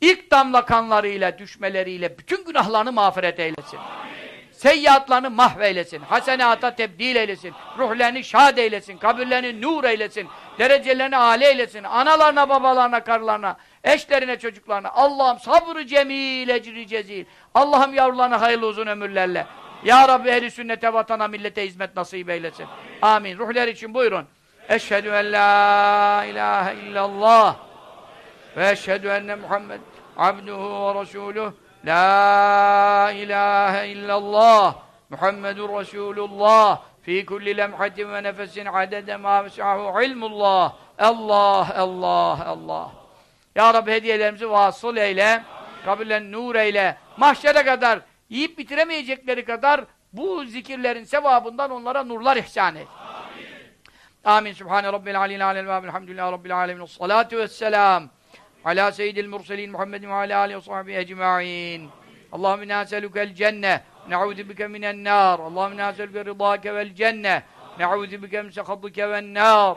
ilk damla kanlarıyla, düşmeleriyle bütün günahlarını mağfiret eylesin. Amin. Seyyiatlarını mahveylesin. Hasenata tebdil eylesin. Ruhlerini şad eylesin. Kabirlerini nur eylesin. Derecelerini âli eylesin. Analarına, babalarına, karılarına Eşlerine, çocuklarına. Allah'ım sabrı cemil, ecri cezil. Allah'ım yavrularına hayırlı uzun ömürlerle. Ya Rabbi ehli sünnete, vatana, millete hizmet nasip eylesin. Amin. Ruhlar için buyurun. Eşhedü en la ilahe illallah ve eşhedü enne Muhammed abduhu ve resuluh la ilahe illallah Muhammedur Resulullah fi kulli lemhatin ve nefesin adede ma vesahu ilmullah Allah, Allah, Allah Ya Rabbi hediyelerimizi vasıl eyle kabullen nur eyle mahşere kadar yiyip bitiremeyecekleri kadar bu zikirlerin sevabından onlara nurlar ihsan et. Amin. Subhane Rabbil Aleyhi Aleyhi ve Elhamdülillahi Rabbil Alemin. Salatu vesselam. Ala seyyidil murselin Muhammedin ve ala alihi ve sahbihi ecma'in. Allahümme inna eselukel cenne. Ne'udhu bike minen nar. Allahümme inna eseluke rıdâke vel cenne. Ne'udhu bike min sekhatike ven nar.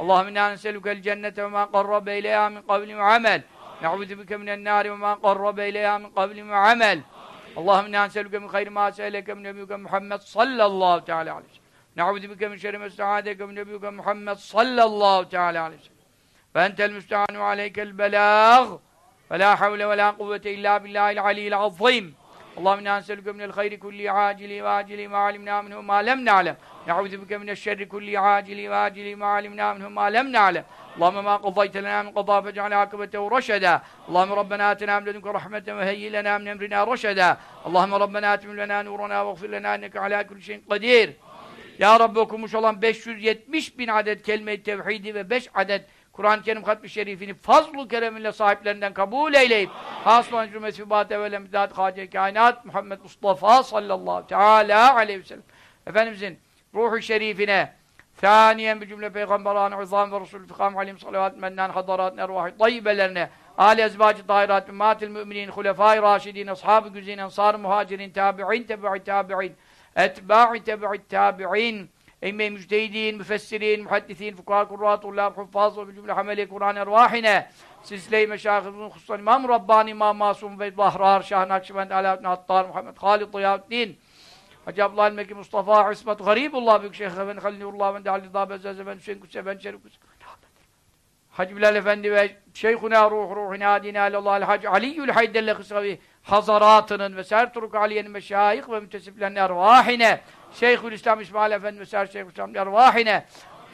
Allahümme inna eselukel cennete ve ma qarrabe ileyha min kavli ve amel. Ne'udhu bike minen nar ve ma qarrabe ileyha min kavli ve amel. Allahümme inna eseluke min hayri ma se'eleke min nebiyuke Muhammed sallallahu teala aleyhi ve sellem. Ne'udhu bike min şerri mesta'adeke min nebiyuke Muhammed sallallahu teala aleyhi ve sellem. Ve entel müstehanu aleykel belâg. Ve la havle ve la kuvvete illa billahil aliyyil azim. Allahümme inna neselüke minel hayri kulli acili ve acili ma alimna minhu ma lem na'lem. Ne'udhu bike minel şerri kulli acili ve acili ma alimna minhu ma lem na'lem. Allahümme ma qadayte lena min qadâ fec'ale akıbetehu reşedâ. Allahümme Rabbena atina min ledunke rahmeten ve heyyi lena min emrina reşedâ. Allahümme Rabbena atimim lena nurana ve gfir lena inneke alâ kulli şeyin kadir. Ya Rabbi okumuş olan 570 bin adet kelime-i tevhidi ve 5 adet Kur'an-ı Kerim hatmi şerifini fazl-ı kereminle sahiplerinden kabul eyleyip hasman cümlesi fübat evvel emdat hace kainat Muhammed Mustafa sallallahu teala aleyhi ve sellem. Efendimizin ruhu şerifine Thaniyen bir cümle peygamberan izam ve resul fikam alim salavat mennan hadarat ervahi tayyibelerine Ali ezvacı dahirat matil müminin hulefai raşidin ashab-ı güzin ensar muhacirin tabi'in tebi'i tabi'in etba'i tebi'i tabi'in Emme müjdehidin, müfessirin, muhaddisin, fukaha, kurrat, ullâb, huffaz ve cümle hameli Kur'an ervahine sizley meşahımızın hususan İmam Rabbani, İmam Masum ve Bahrar, Şah Nakşibend, Alâbni Hattar, Muhammed Halid Ziyaüddin Hacı Abdullah Mekki Mustafa, İsmet Garibullah, Büyük Şeyh Efendi, Halilullah, Efendi, Ali Dâ, Bezzez Efendi, Hüseyin Kutsi Efendi, Şerif Kutsi Hacı Bilal Efendi ve Şeyhuna Ruh Ruhina Dine Alallah Hacı Aliyyül Haydelle Kısavi Hazaratının ve Ser Turuk Aliye'nin meşayih ve mütesiplerinin ervahine Şeyhülislam İsmail Efendi ve Ser Şeyhülislam ervahine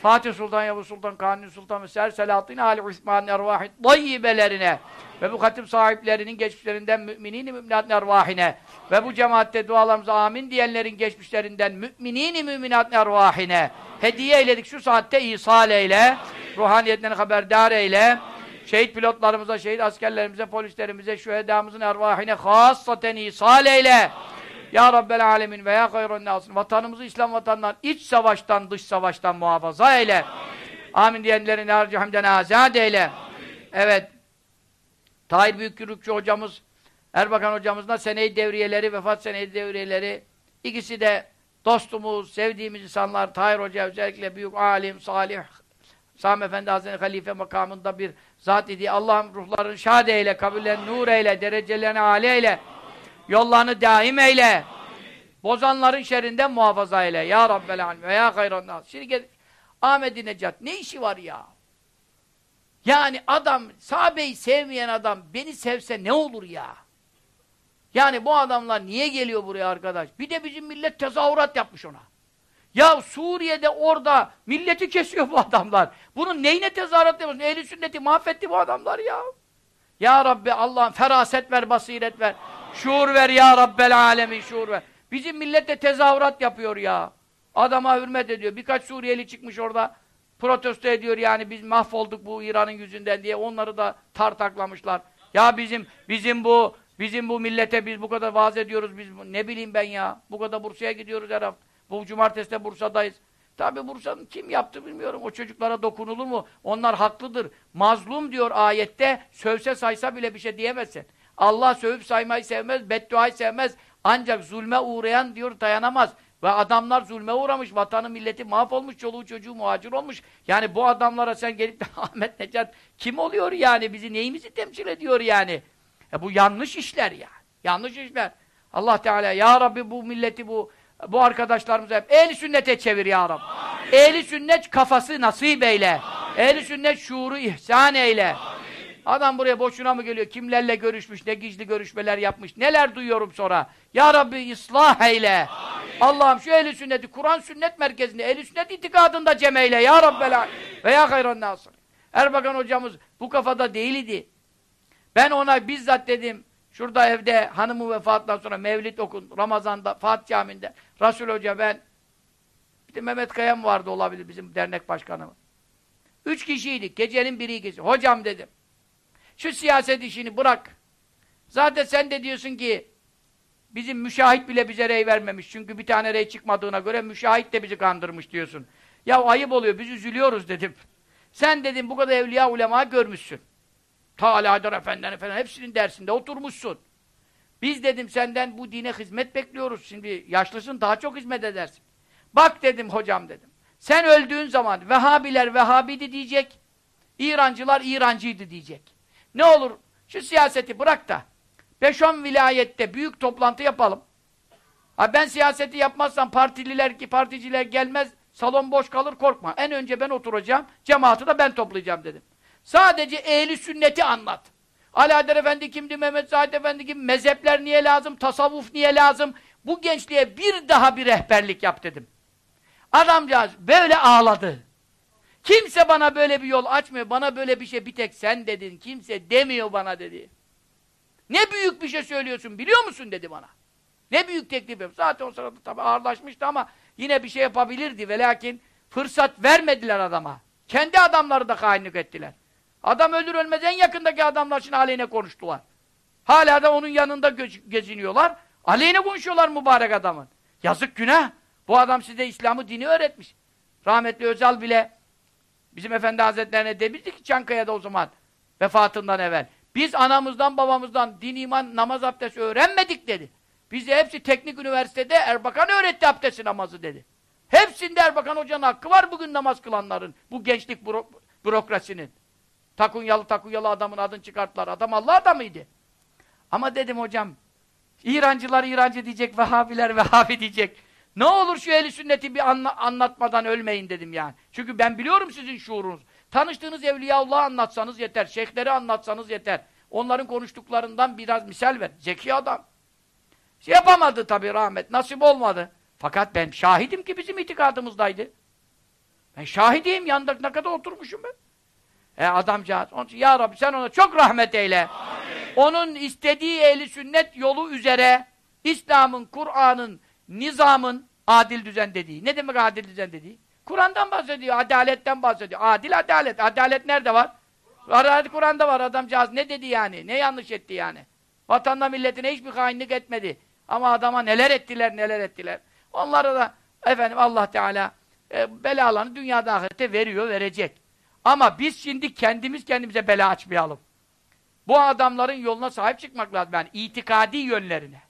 Fatih Sultan Yavuz Sultan Kanuni Sultan ve Ser Selahattin Ali Osman'ın ervahi dayyibelerine ve bu katip sahiplerinin geçmişlerinden müminin müminatın ervahine ve bu cemaatte dualarımıza amin diyenlerin geçmişlerinden müminin müminatın ervahine hediye eyledik şu saatte ihsal eyle ruhaniyetten haberdar eyle şehit pilotlarımıza, şehit askerlerimize, polislerimize, şühedamızın ervahine hassaten ihsal eyle. Ya Rabbel Alemin ve ya hayrun nasın. Vatanımızı İslam vatanından, iç savaştan, dış savaştan muhafaza eyle. Amin, Amin diyenlerin harcı hamden azad eyle. Amin. Evet. Tahir Büyükgürükçü hocamız, Erbakan hocamızla seneyi devriyeleri, vefat seneyi devriyeleri, ikisi de dostumuz, sevdiğimiz insanlar, Tahir Hoca özellikle büyük alim, salih, Sami Efendi Hazretleri halife makamında bir zat idi. Allah'ım ruhlarını şad eyle, kabullerini nur eyle, derecelerini âli eyle, yollarını daim eyle. Bozanların şerrinden muhafaza eyle. Ya Rabbel Alem ve ya hayran nas. Şimdi gel, Ahmet-i Necat ne işi var ya? Yani adam, sahabeyi sevmeyen adam beni sevse ne olur ya? Yani bu adamlar niye geliyor buraya arkadaş? Bir de bizim millet tezahürat yapmış ona. Ya Suriye'de orada milleti kesiyor bu adamlar. Bunun neyine tezahürat yapıyorsun? Ehli sünneti mahvetti bu adamlar ya. Ya Rabbi Allah'ım feraset ver, basiret ver. Şuur ver ya Rabbel alemin şuur ver. Bizim millet de tezahürat yapıyor ya. Adama hürmet ediyor. Birkaç Suriyeli çıkmış orada protesto ediyor yani biz mahvolduk bu İran'ın yüzünden diye onları da tartaklamışlar. Ya bizim bizim bu bizim bu millete biz bu kadar vaaz ediyoruz biz ne bileyim ben ya. Bu kadar Bursa'ya gidiyoruz her hafta. Bu cumartesi de Bursa'dayız. Tabi Bursa'nın kim yaptı bilmiyorum. O çocuklara dokunulur mu? Onlar haklıdır. Mazlum diyor ayette. Sövse saysa bile bir şey diyemezsin. Allah sövüp saymayı sevmez, bedduayı sevmez. Ancak zulme uğrayan diyor dayanamaz. Ve adamlar zulme uğramış, vatanı milleti mahvolmuş, çoluğu çocuğu muhacir olmuş. Yani bu adamlara sen gelip de Ahmet Necat kim oluyor yani? Bizi neyimizi temsil ediyor yani? E bu yanlış işler ya. Yanlış işler. Allah Teala ya Rabbi bu milleti bu bu arkadaşlarımızı hep ehli sünnete çevir ya Rabbi. Ehli sünnet kafası nasip eyle. Ehli sünnet şuuru ihsan eyle. Amin. Adam buraya boşuna mı geliyor? Kimlerle görüşmüş, ne gizli görüşmeler yapmış, neler duyuyorum sonra. Ya Rabbi ıslah eyle. Allah'ım şu ehl sünneti, Kur'an sünnet merkezinde, ehl sünnet itikadında cem eyle. Ya Rabbel ve ya hayran nasır. Erbakan hocamız bu kafada değil idi. Ben ona bizzat dedim, şurada evde hanımı vefatından sonra mevlid okun, Ramazan'da, Fatih Camii'nde. Resul Hoca ben, bir de Mehmet Kayam vardı olabilir bizim dernek başkanı. Üç kişiydik, gecenin biri ikisi. Hocam dedim, şu siyaset işini bırak. Zaten sen de diyorsun ki, bizim müşahit bile bize rey vermemiş. Çünkü bir tane rey çıkmadığına göre müşahit de bizi kandırmış diyorsun. Ya ayıp oluyor, biz üzülüyoruz dedim. Sen dedim bu kadar evliya ulema görmüşsün. Ta Alaeddin Efendi'nin falan hepsinin dersinde oturmuşsun. Biz dedim senden bu dine hizmet bekliyoruz. Şimdi yaşlısın daha çok hizmet edersin. Bak dedim hocam dedim. Sen öldüğün zaman Vehhabiler Vehhabiydi diyecek. İrancılar İrancıydı diyecek. Ne olur şu siyaseti bırak da 5-10 vilayette büyük toplantı yapalım. Ha ben siyaseti yapmazsam partililer ki particiler gelmez salon boş kalır korkma. En önce ben oturacağım cemaati de ben toplayacağım dedim. Sadece ehli sünneti anlat. Alaeddin Efendi kimdi, Mehmet Said Efendi kim, mezhepler niye lazım, tasavvuf niye lazım? Bu gençliğe bir daha bir rehberlik yap dedim. Adamcağız böyle ağladı. Kimse bana böyle bir yol açmıyor, bana böyle bir şey bir tek sen dedin, kimse demiyor bana dedi. Ne büyük bir şey söylüyorsun biliyor musun dedi bana. Ne büyük teklif yapıyor. Zaten o sırada tabii ağırlaşmıştı ama yine bir şey yapabilirdi ve lakin fırsat vermediler adama. Kendi adamları da hainlik ettiler. Adam ölür ölmez en yakındaki adamlar için aleyhine konuştular. Hala da onun yanında geziniyorlar. Aleyhine konuşuyorlar mübarek adamın. Yazık günah. Bu adam size İslam'ı dini öğretmiş. Rahmetli Özal bile bizim Efendi Hazretlerine demişti ki Çankaya'da o zaman vefatından evvel. Biz anamızdan babamızdan din, iman, namaz abdesti öğrenmedik dedi. Bize hepsi teknik üniversitede Erbakan öğretti abdesti namazı dedi. Hepsinde Erbakan Hoca'nın hakkı var bugün namaz kılanların. Bu gençlik büro bürokrasinin. Takunyalı takunyalı adamın adını çıkarttılar. Adam Allah adamıydı. Ama dedim hocam, İrancılar İrancı diyecek, Vehhabiler Vehhabi diyecek. Ne olur şu eli sünneti bir anla anlatmadan ölmeyin dedim yani. Çünkü ben biliyorum sizin şuurunuz. Tanıştığınız Evliyaullah'ı anlatsanız yeter, şeyhleri anlatsanız yeter. Onların konuştuklarından biraz misal ver. Zeki adam. Şey yapamadı tabii rahmet, nasip olmadı. Fakat ben şahidim ki bizim itikadımızdaydı. Ben şahidiyim, yanında ne kadar oturmuşum ben. E adamcağız. Onun için, ya Rabbi sen ona çok rahmet eyle. Amin. Onun istediği ehli sünnet yolu üzere İslam'ın, Kur'an'ın, nizamın adil düzen dediği. Ne demek adil düzen dediği? Kur'an'dan bahsediyor, adaletten bahsediyor. Adil adalet. Adalet nerede var? Adalet Kur'an'da var adamcağız. Ne dedi yani? Ne yanlış etti yani? Vatanına milletine hiçbir hainlik etmedi. Ama adama neler ettiler, neler ettiler. Onlara da efendim Allah Teala e, belalarını dünyada ahirette veriyor, verecek. Ama biz şimdi kendimiz kendimize bela açmayalım. Bu adamların yoluna sahip çıkmak lazım. Yani itikadi yönlerine.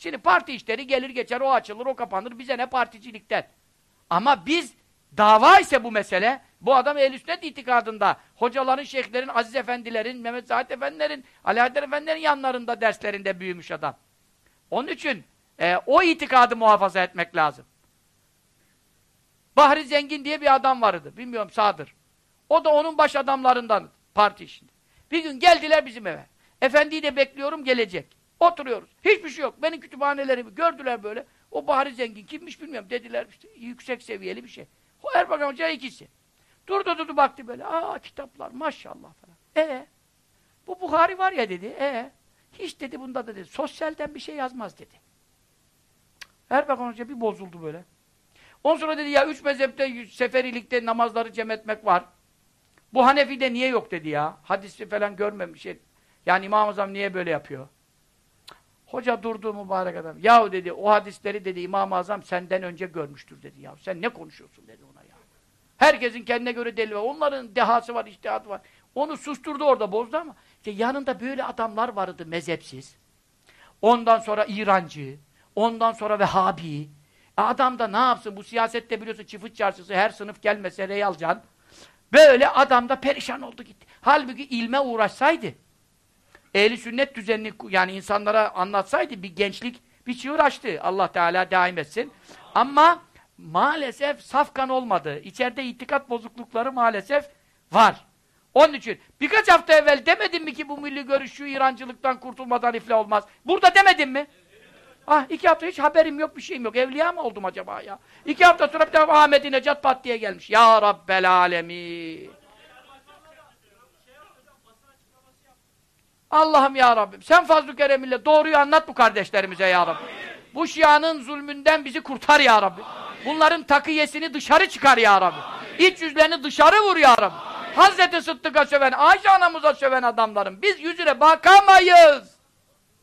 Şimdi parti işleri gelir geçer, o açılır, o kapanır. Bize ne particilikten. Ama biz dava ise bu mesele, bu adam ehl sünnet itikadında, hocaların, şeyhlerin, aziz efendilerin, Mehmet Zahid efendilerin, Alaaddin efendilerin yanlarında, derslerinde büyümüş adam. Onun için e, o itikadı muhafaza etmek lazım. Bahri Zengin diye bir adam vardı. Bilmiyorum sağdır. O da onun baş adamlarından parti işinde. Bir gün geldiler bizim eve. Efendiyi de bekliyorum gelecek. Oturuyoruz. Hiçbir şey yok. Benim kütüphanelerimi gördüler böyle. O Bahri Zengin kimmiş bilmiyorum. Dediler işte yüksek seviyeli bir şey. O Erbakan Hoca ikisi. Durdu durdu baktı böyle. Aa kitaplar maşallah falan. E bu Buhari var ya dedi. E hiç dedi bunda da dedi. Sosyalden bir şey yazmaz dedi. Erbakan Hoca bir bozuldu böyle. Ondan sonra dedi ya üç mezhepte seferilikte namazları cem etmek var. Bu Hanefi'de niye yok dedi ya. Hadisi falan görmemiş. Yani İmam Azam niye böyle yapıyor? Hoca durdu mübarek adam. Yahu dedi o hadisleri dedi İmam-ı Azam senden önce görmüştür dedi ya. Sen ne konuşuyorsun dedi ona ya. Herkesin kendine göre delili var. Onların dehası var, iştihadı var. Onu susturdu orada bozdu ama işte yanında böyle adamlar vardı mezhepsiz. Ondan sonra İrancı, ondan sonra Vehhabi. E adam da ne yapsın bu siyasette biliyorsun çift çarşısı her sınıf gelmese rey alacaksın. Böyle adam da perişan oldu gitti. Halbuki ilme uğraşsaydı, ehli sünnet düzenini yani insanlara anlatsaydı bir gençlik bir çığır açtı. Allah Teala daim etsin. Ama maalesef safkan olmadı. İçeride itikat bozuklukları maalesef var. Onun için birkaç hafta evvel demedim mi ki bu milli görüş şu İrancılıktan kurtulmadan iflah olmaz? Burada demedim mi? Ah iki hafta hiç haberim yok bir şeyim yok. Evliya mı oldum acaba ya? İki hafta sonra bir tane Ahmet-i Necat pat diye gelmiş. Ya Rabbel Alemin. Allah'ım ya Rabbim sen fazl-ı kereminle doğruyu anlat bu kardeşlerimize ya Rabbi. Bu şianın zulmünden bizi kurtar ya Rabbi. Bunların takiyesini dışarı çıkar ya Rabbi. İç yüzlerini dışarı vur ya Rabbi. Hazreti Sıddık'a söven, Ayşe anamıza söven adamların biz yüzüne bakamayız.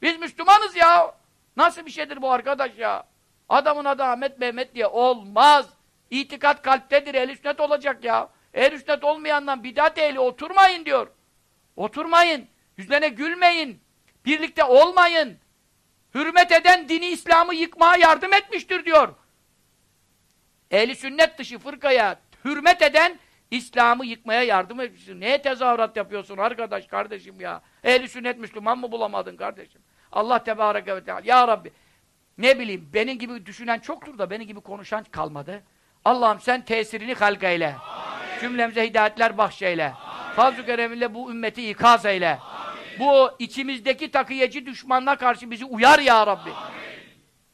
Biz Müslümanız ya. Nasıl bir şeydir bu arkadaş ya? Adamın adı Ahmet Mehmet diye olmaz. İtikat kalptedir, el olacak ya. El sünnet olmayandan bidat ehli oturmayın diyor. Oturmayın. Yüzlerine gülmeyin. Birlikte olmayın. Hürmet eden dini İslam'ı yıkmaya yardım etmiştir diyor. Ehli sünnet dışı fırkaya hürmet eden İslam'ı yıkmaya yardım etmiştir. Neye tezahürat yapıyorsun arkadaş, kardeşim ya? Ehli sünnet Müslüman mı bulamadın kardeşim? Allah Tebareke ve Teala. Ya Rabbi, ne bileyim, benim gibi düşünen çoktur da benim gibi konuşan kalmadı. Allah'ım sen tesirini halk eyle. Amin. Cümlemize hidayetler bahşeyle. Fazl-ı bu ümmeti ikaz eyle. Amin. Bu içimizdeki takiyeci düşmanına karşı bizi uyar ya Rabbi. Amin.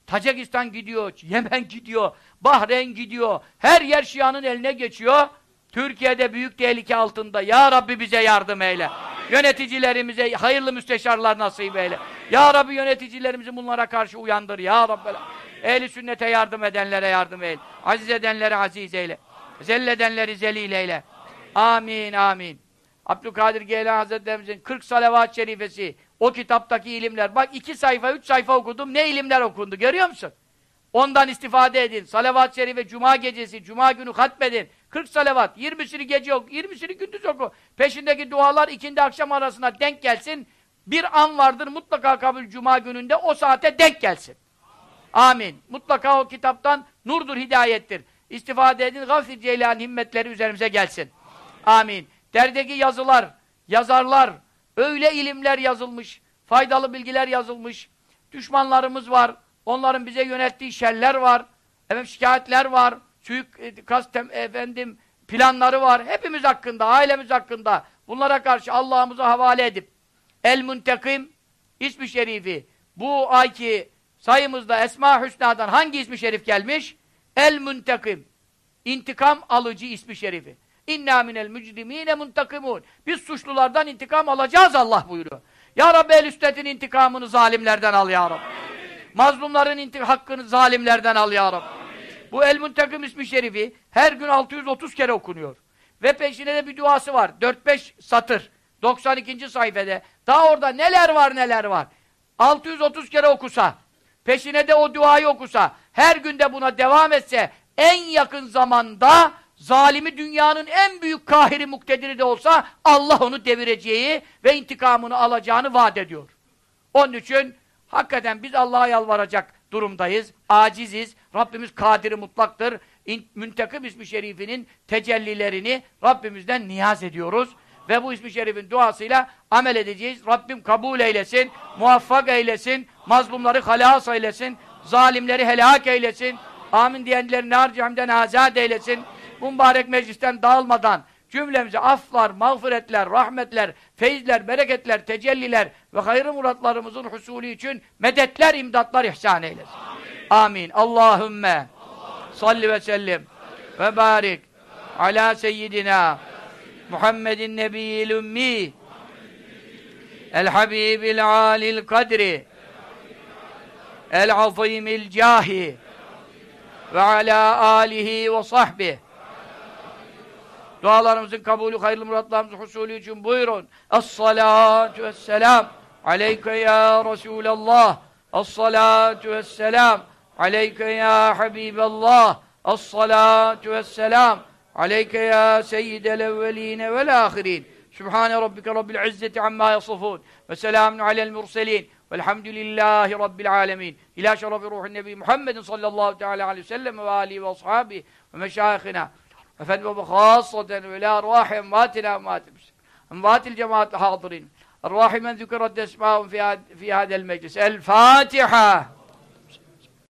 Tacikistan gidiyor, Yemen gidiyor, Bahreyn gidiyor. Her yer Şia'nın eline geçiyor. Türkiye'de büyük tehlike altında. Ya Rabbi bize yardım eyle. Amin. Yöneticilerimize hayırlı müsteşarlar nasip eyle. Ya Rabbi yöneticilerimizi bunlara karşı uyandır. Ya Rabbi. Ehli sünnete yardım edenlere yardım eyle. Aziz edenlere aziz eyle. Zelledenleri zelil eyle. Amin amin. Abdülkadir Geylan Hazretlerimizin 40 salavat-ı şerifesi, o kitaptaki ilimler. Bak iki sayfa, üç sayfa okudum. Ne ilimler okundu görüyor musun? Ondan istifade edin. Salavat-ı şerife cuma gecesi, cuma günü hatmedin. 40 salavat, 20'sini gece oku, 20'sini gündüz oku. Peşindeki dualar ikindi akşam arasına denk gelsin. Bir an vardır mutlaka kabul cuma gününde o saate denk gelsin. Amin. Mutlaka o kitaptan nurdur, hidayettir. İstifade edin, gafir ceylan himmetleri üzerimize gelsin. Amin. Derdeki yazılar, yazarlar, öyle ilimler yazılmış, faydalı bilgiler yazılmış. Düşmanlarımız var, onların bize yönettiği şerler var, efendim şikayetler var, suikast efendim planları var. Hepimiz hakkında, ailemiz hakkında bunlara karşı Allah'ımıza havale edip El Muntekim ismi şerifi bu ayki sayımızda Esma Hüsna'dan hangi ismi şerif gelmiş? El Muntekim intikam alıcı ismi şerifi. İnna minel mücrimine muntakimun. Biz suçlulardan intikam alacağız Allah buyuruyor. Ya Rabbi el intikamını zalimlerden al ya Rabbi. Mazlumların hakkını zalimlerden al ya Rabbi. Bu El Muntakim ismi şerifi her gün 630 kere okunuyor. Ve peşine de bir duası var. 4-5 satır. 92. sayfede. Daha orada neler var neler var. 630 kere okusa, peşine de o duayı okusa, her günde buna devam etse, en yakın zamanda zalimi dünyanın en büyük kahiri muktediri de olsa Allah onu devireceği ve intikamını alacağını vaat ediyor. Onun için hakikaten biz Allah'a yalvaracak durumdayız. Aciziz. Rabbimiz kadiri mutlaktır. Müntekim ismi şerifinin tecellilerini Rabbimizden niyaz ediyoruz. Ve bu ismi şerifin duasıyla amel edeceğiz. Rabbim kabul eylesin, muvaffak eylesin, mazlumları halas eylesin, zalimleri helak eylesin, amin diyenleri nar cehemden azat eylesin. Bu mübarek meclisten dağılmadan cümlemize aflar, mağfiretler, rahmetler, feyizler, bereketler, tecelliler ve hayrı muratlarımızın husulü için medetler, imdatlar ihsan eylesin. Amin. Amin. Allahümme salli ve sellim ve barik ala seyyidina Muhammedin nebiyyil ümmi el habibil alil kadri el azimil cahi ve ala alihi ve sahbihi Dualarımızın kabulü, hayırlı muratlarımızın husulü için buyurun. Es-salatu vesselam aleyke ya Resulallah. Es-salatu vesselam aleyke ya Habiballah. Es-salatu vesselam aleyke ya seyyidel evveline vel ahirin. Sübhane rabbike rabbil izzeti amma yasifun. Ve selamun alel murselin. Velhamdülillahi rabbil alemin. İlâ şerefi ruhun nebi Muhammedin sallallahu teala aleyhi ve sellem ve âlihi ve ashabihi ve meşâihina. Efendim ve hasaten ve la arvahi emvatina emvati müslim. Cemaat hadirin. Arvahi men zükürat esmâhum fi hadel meclis. El Fatiha.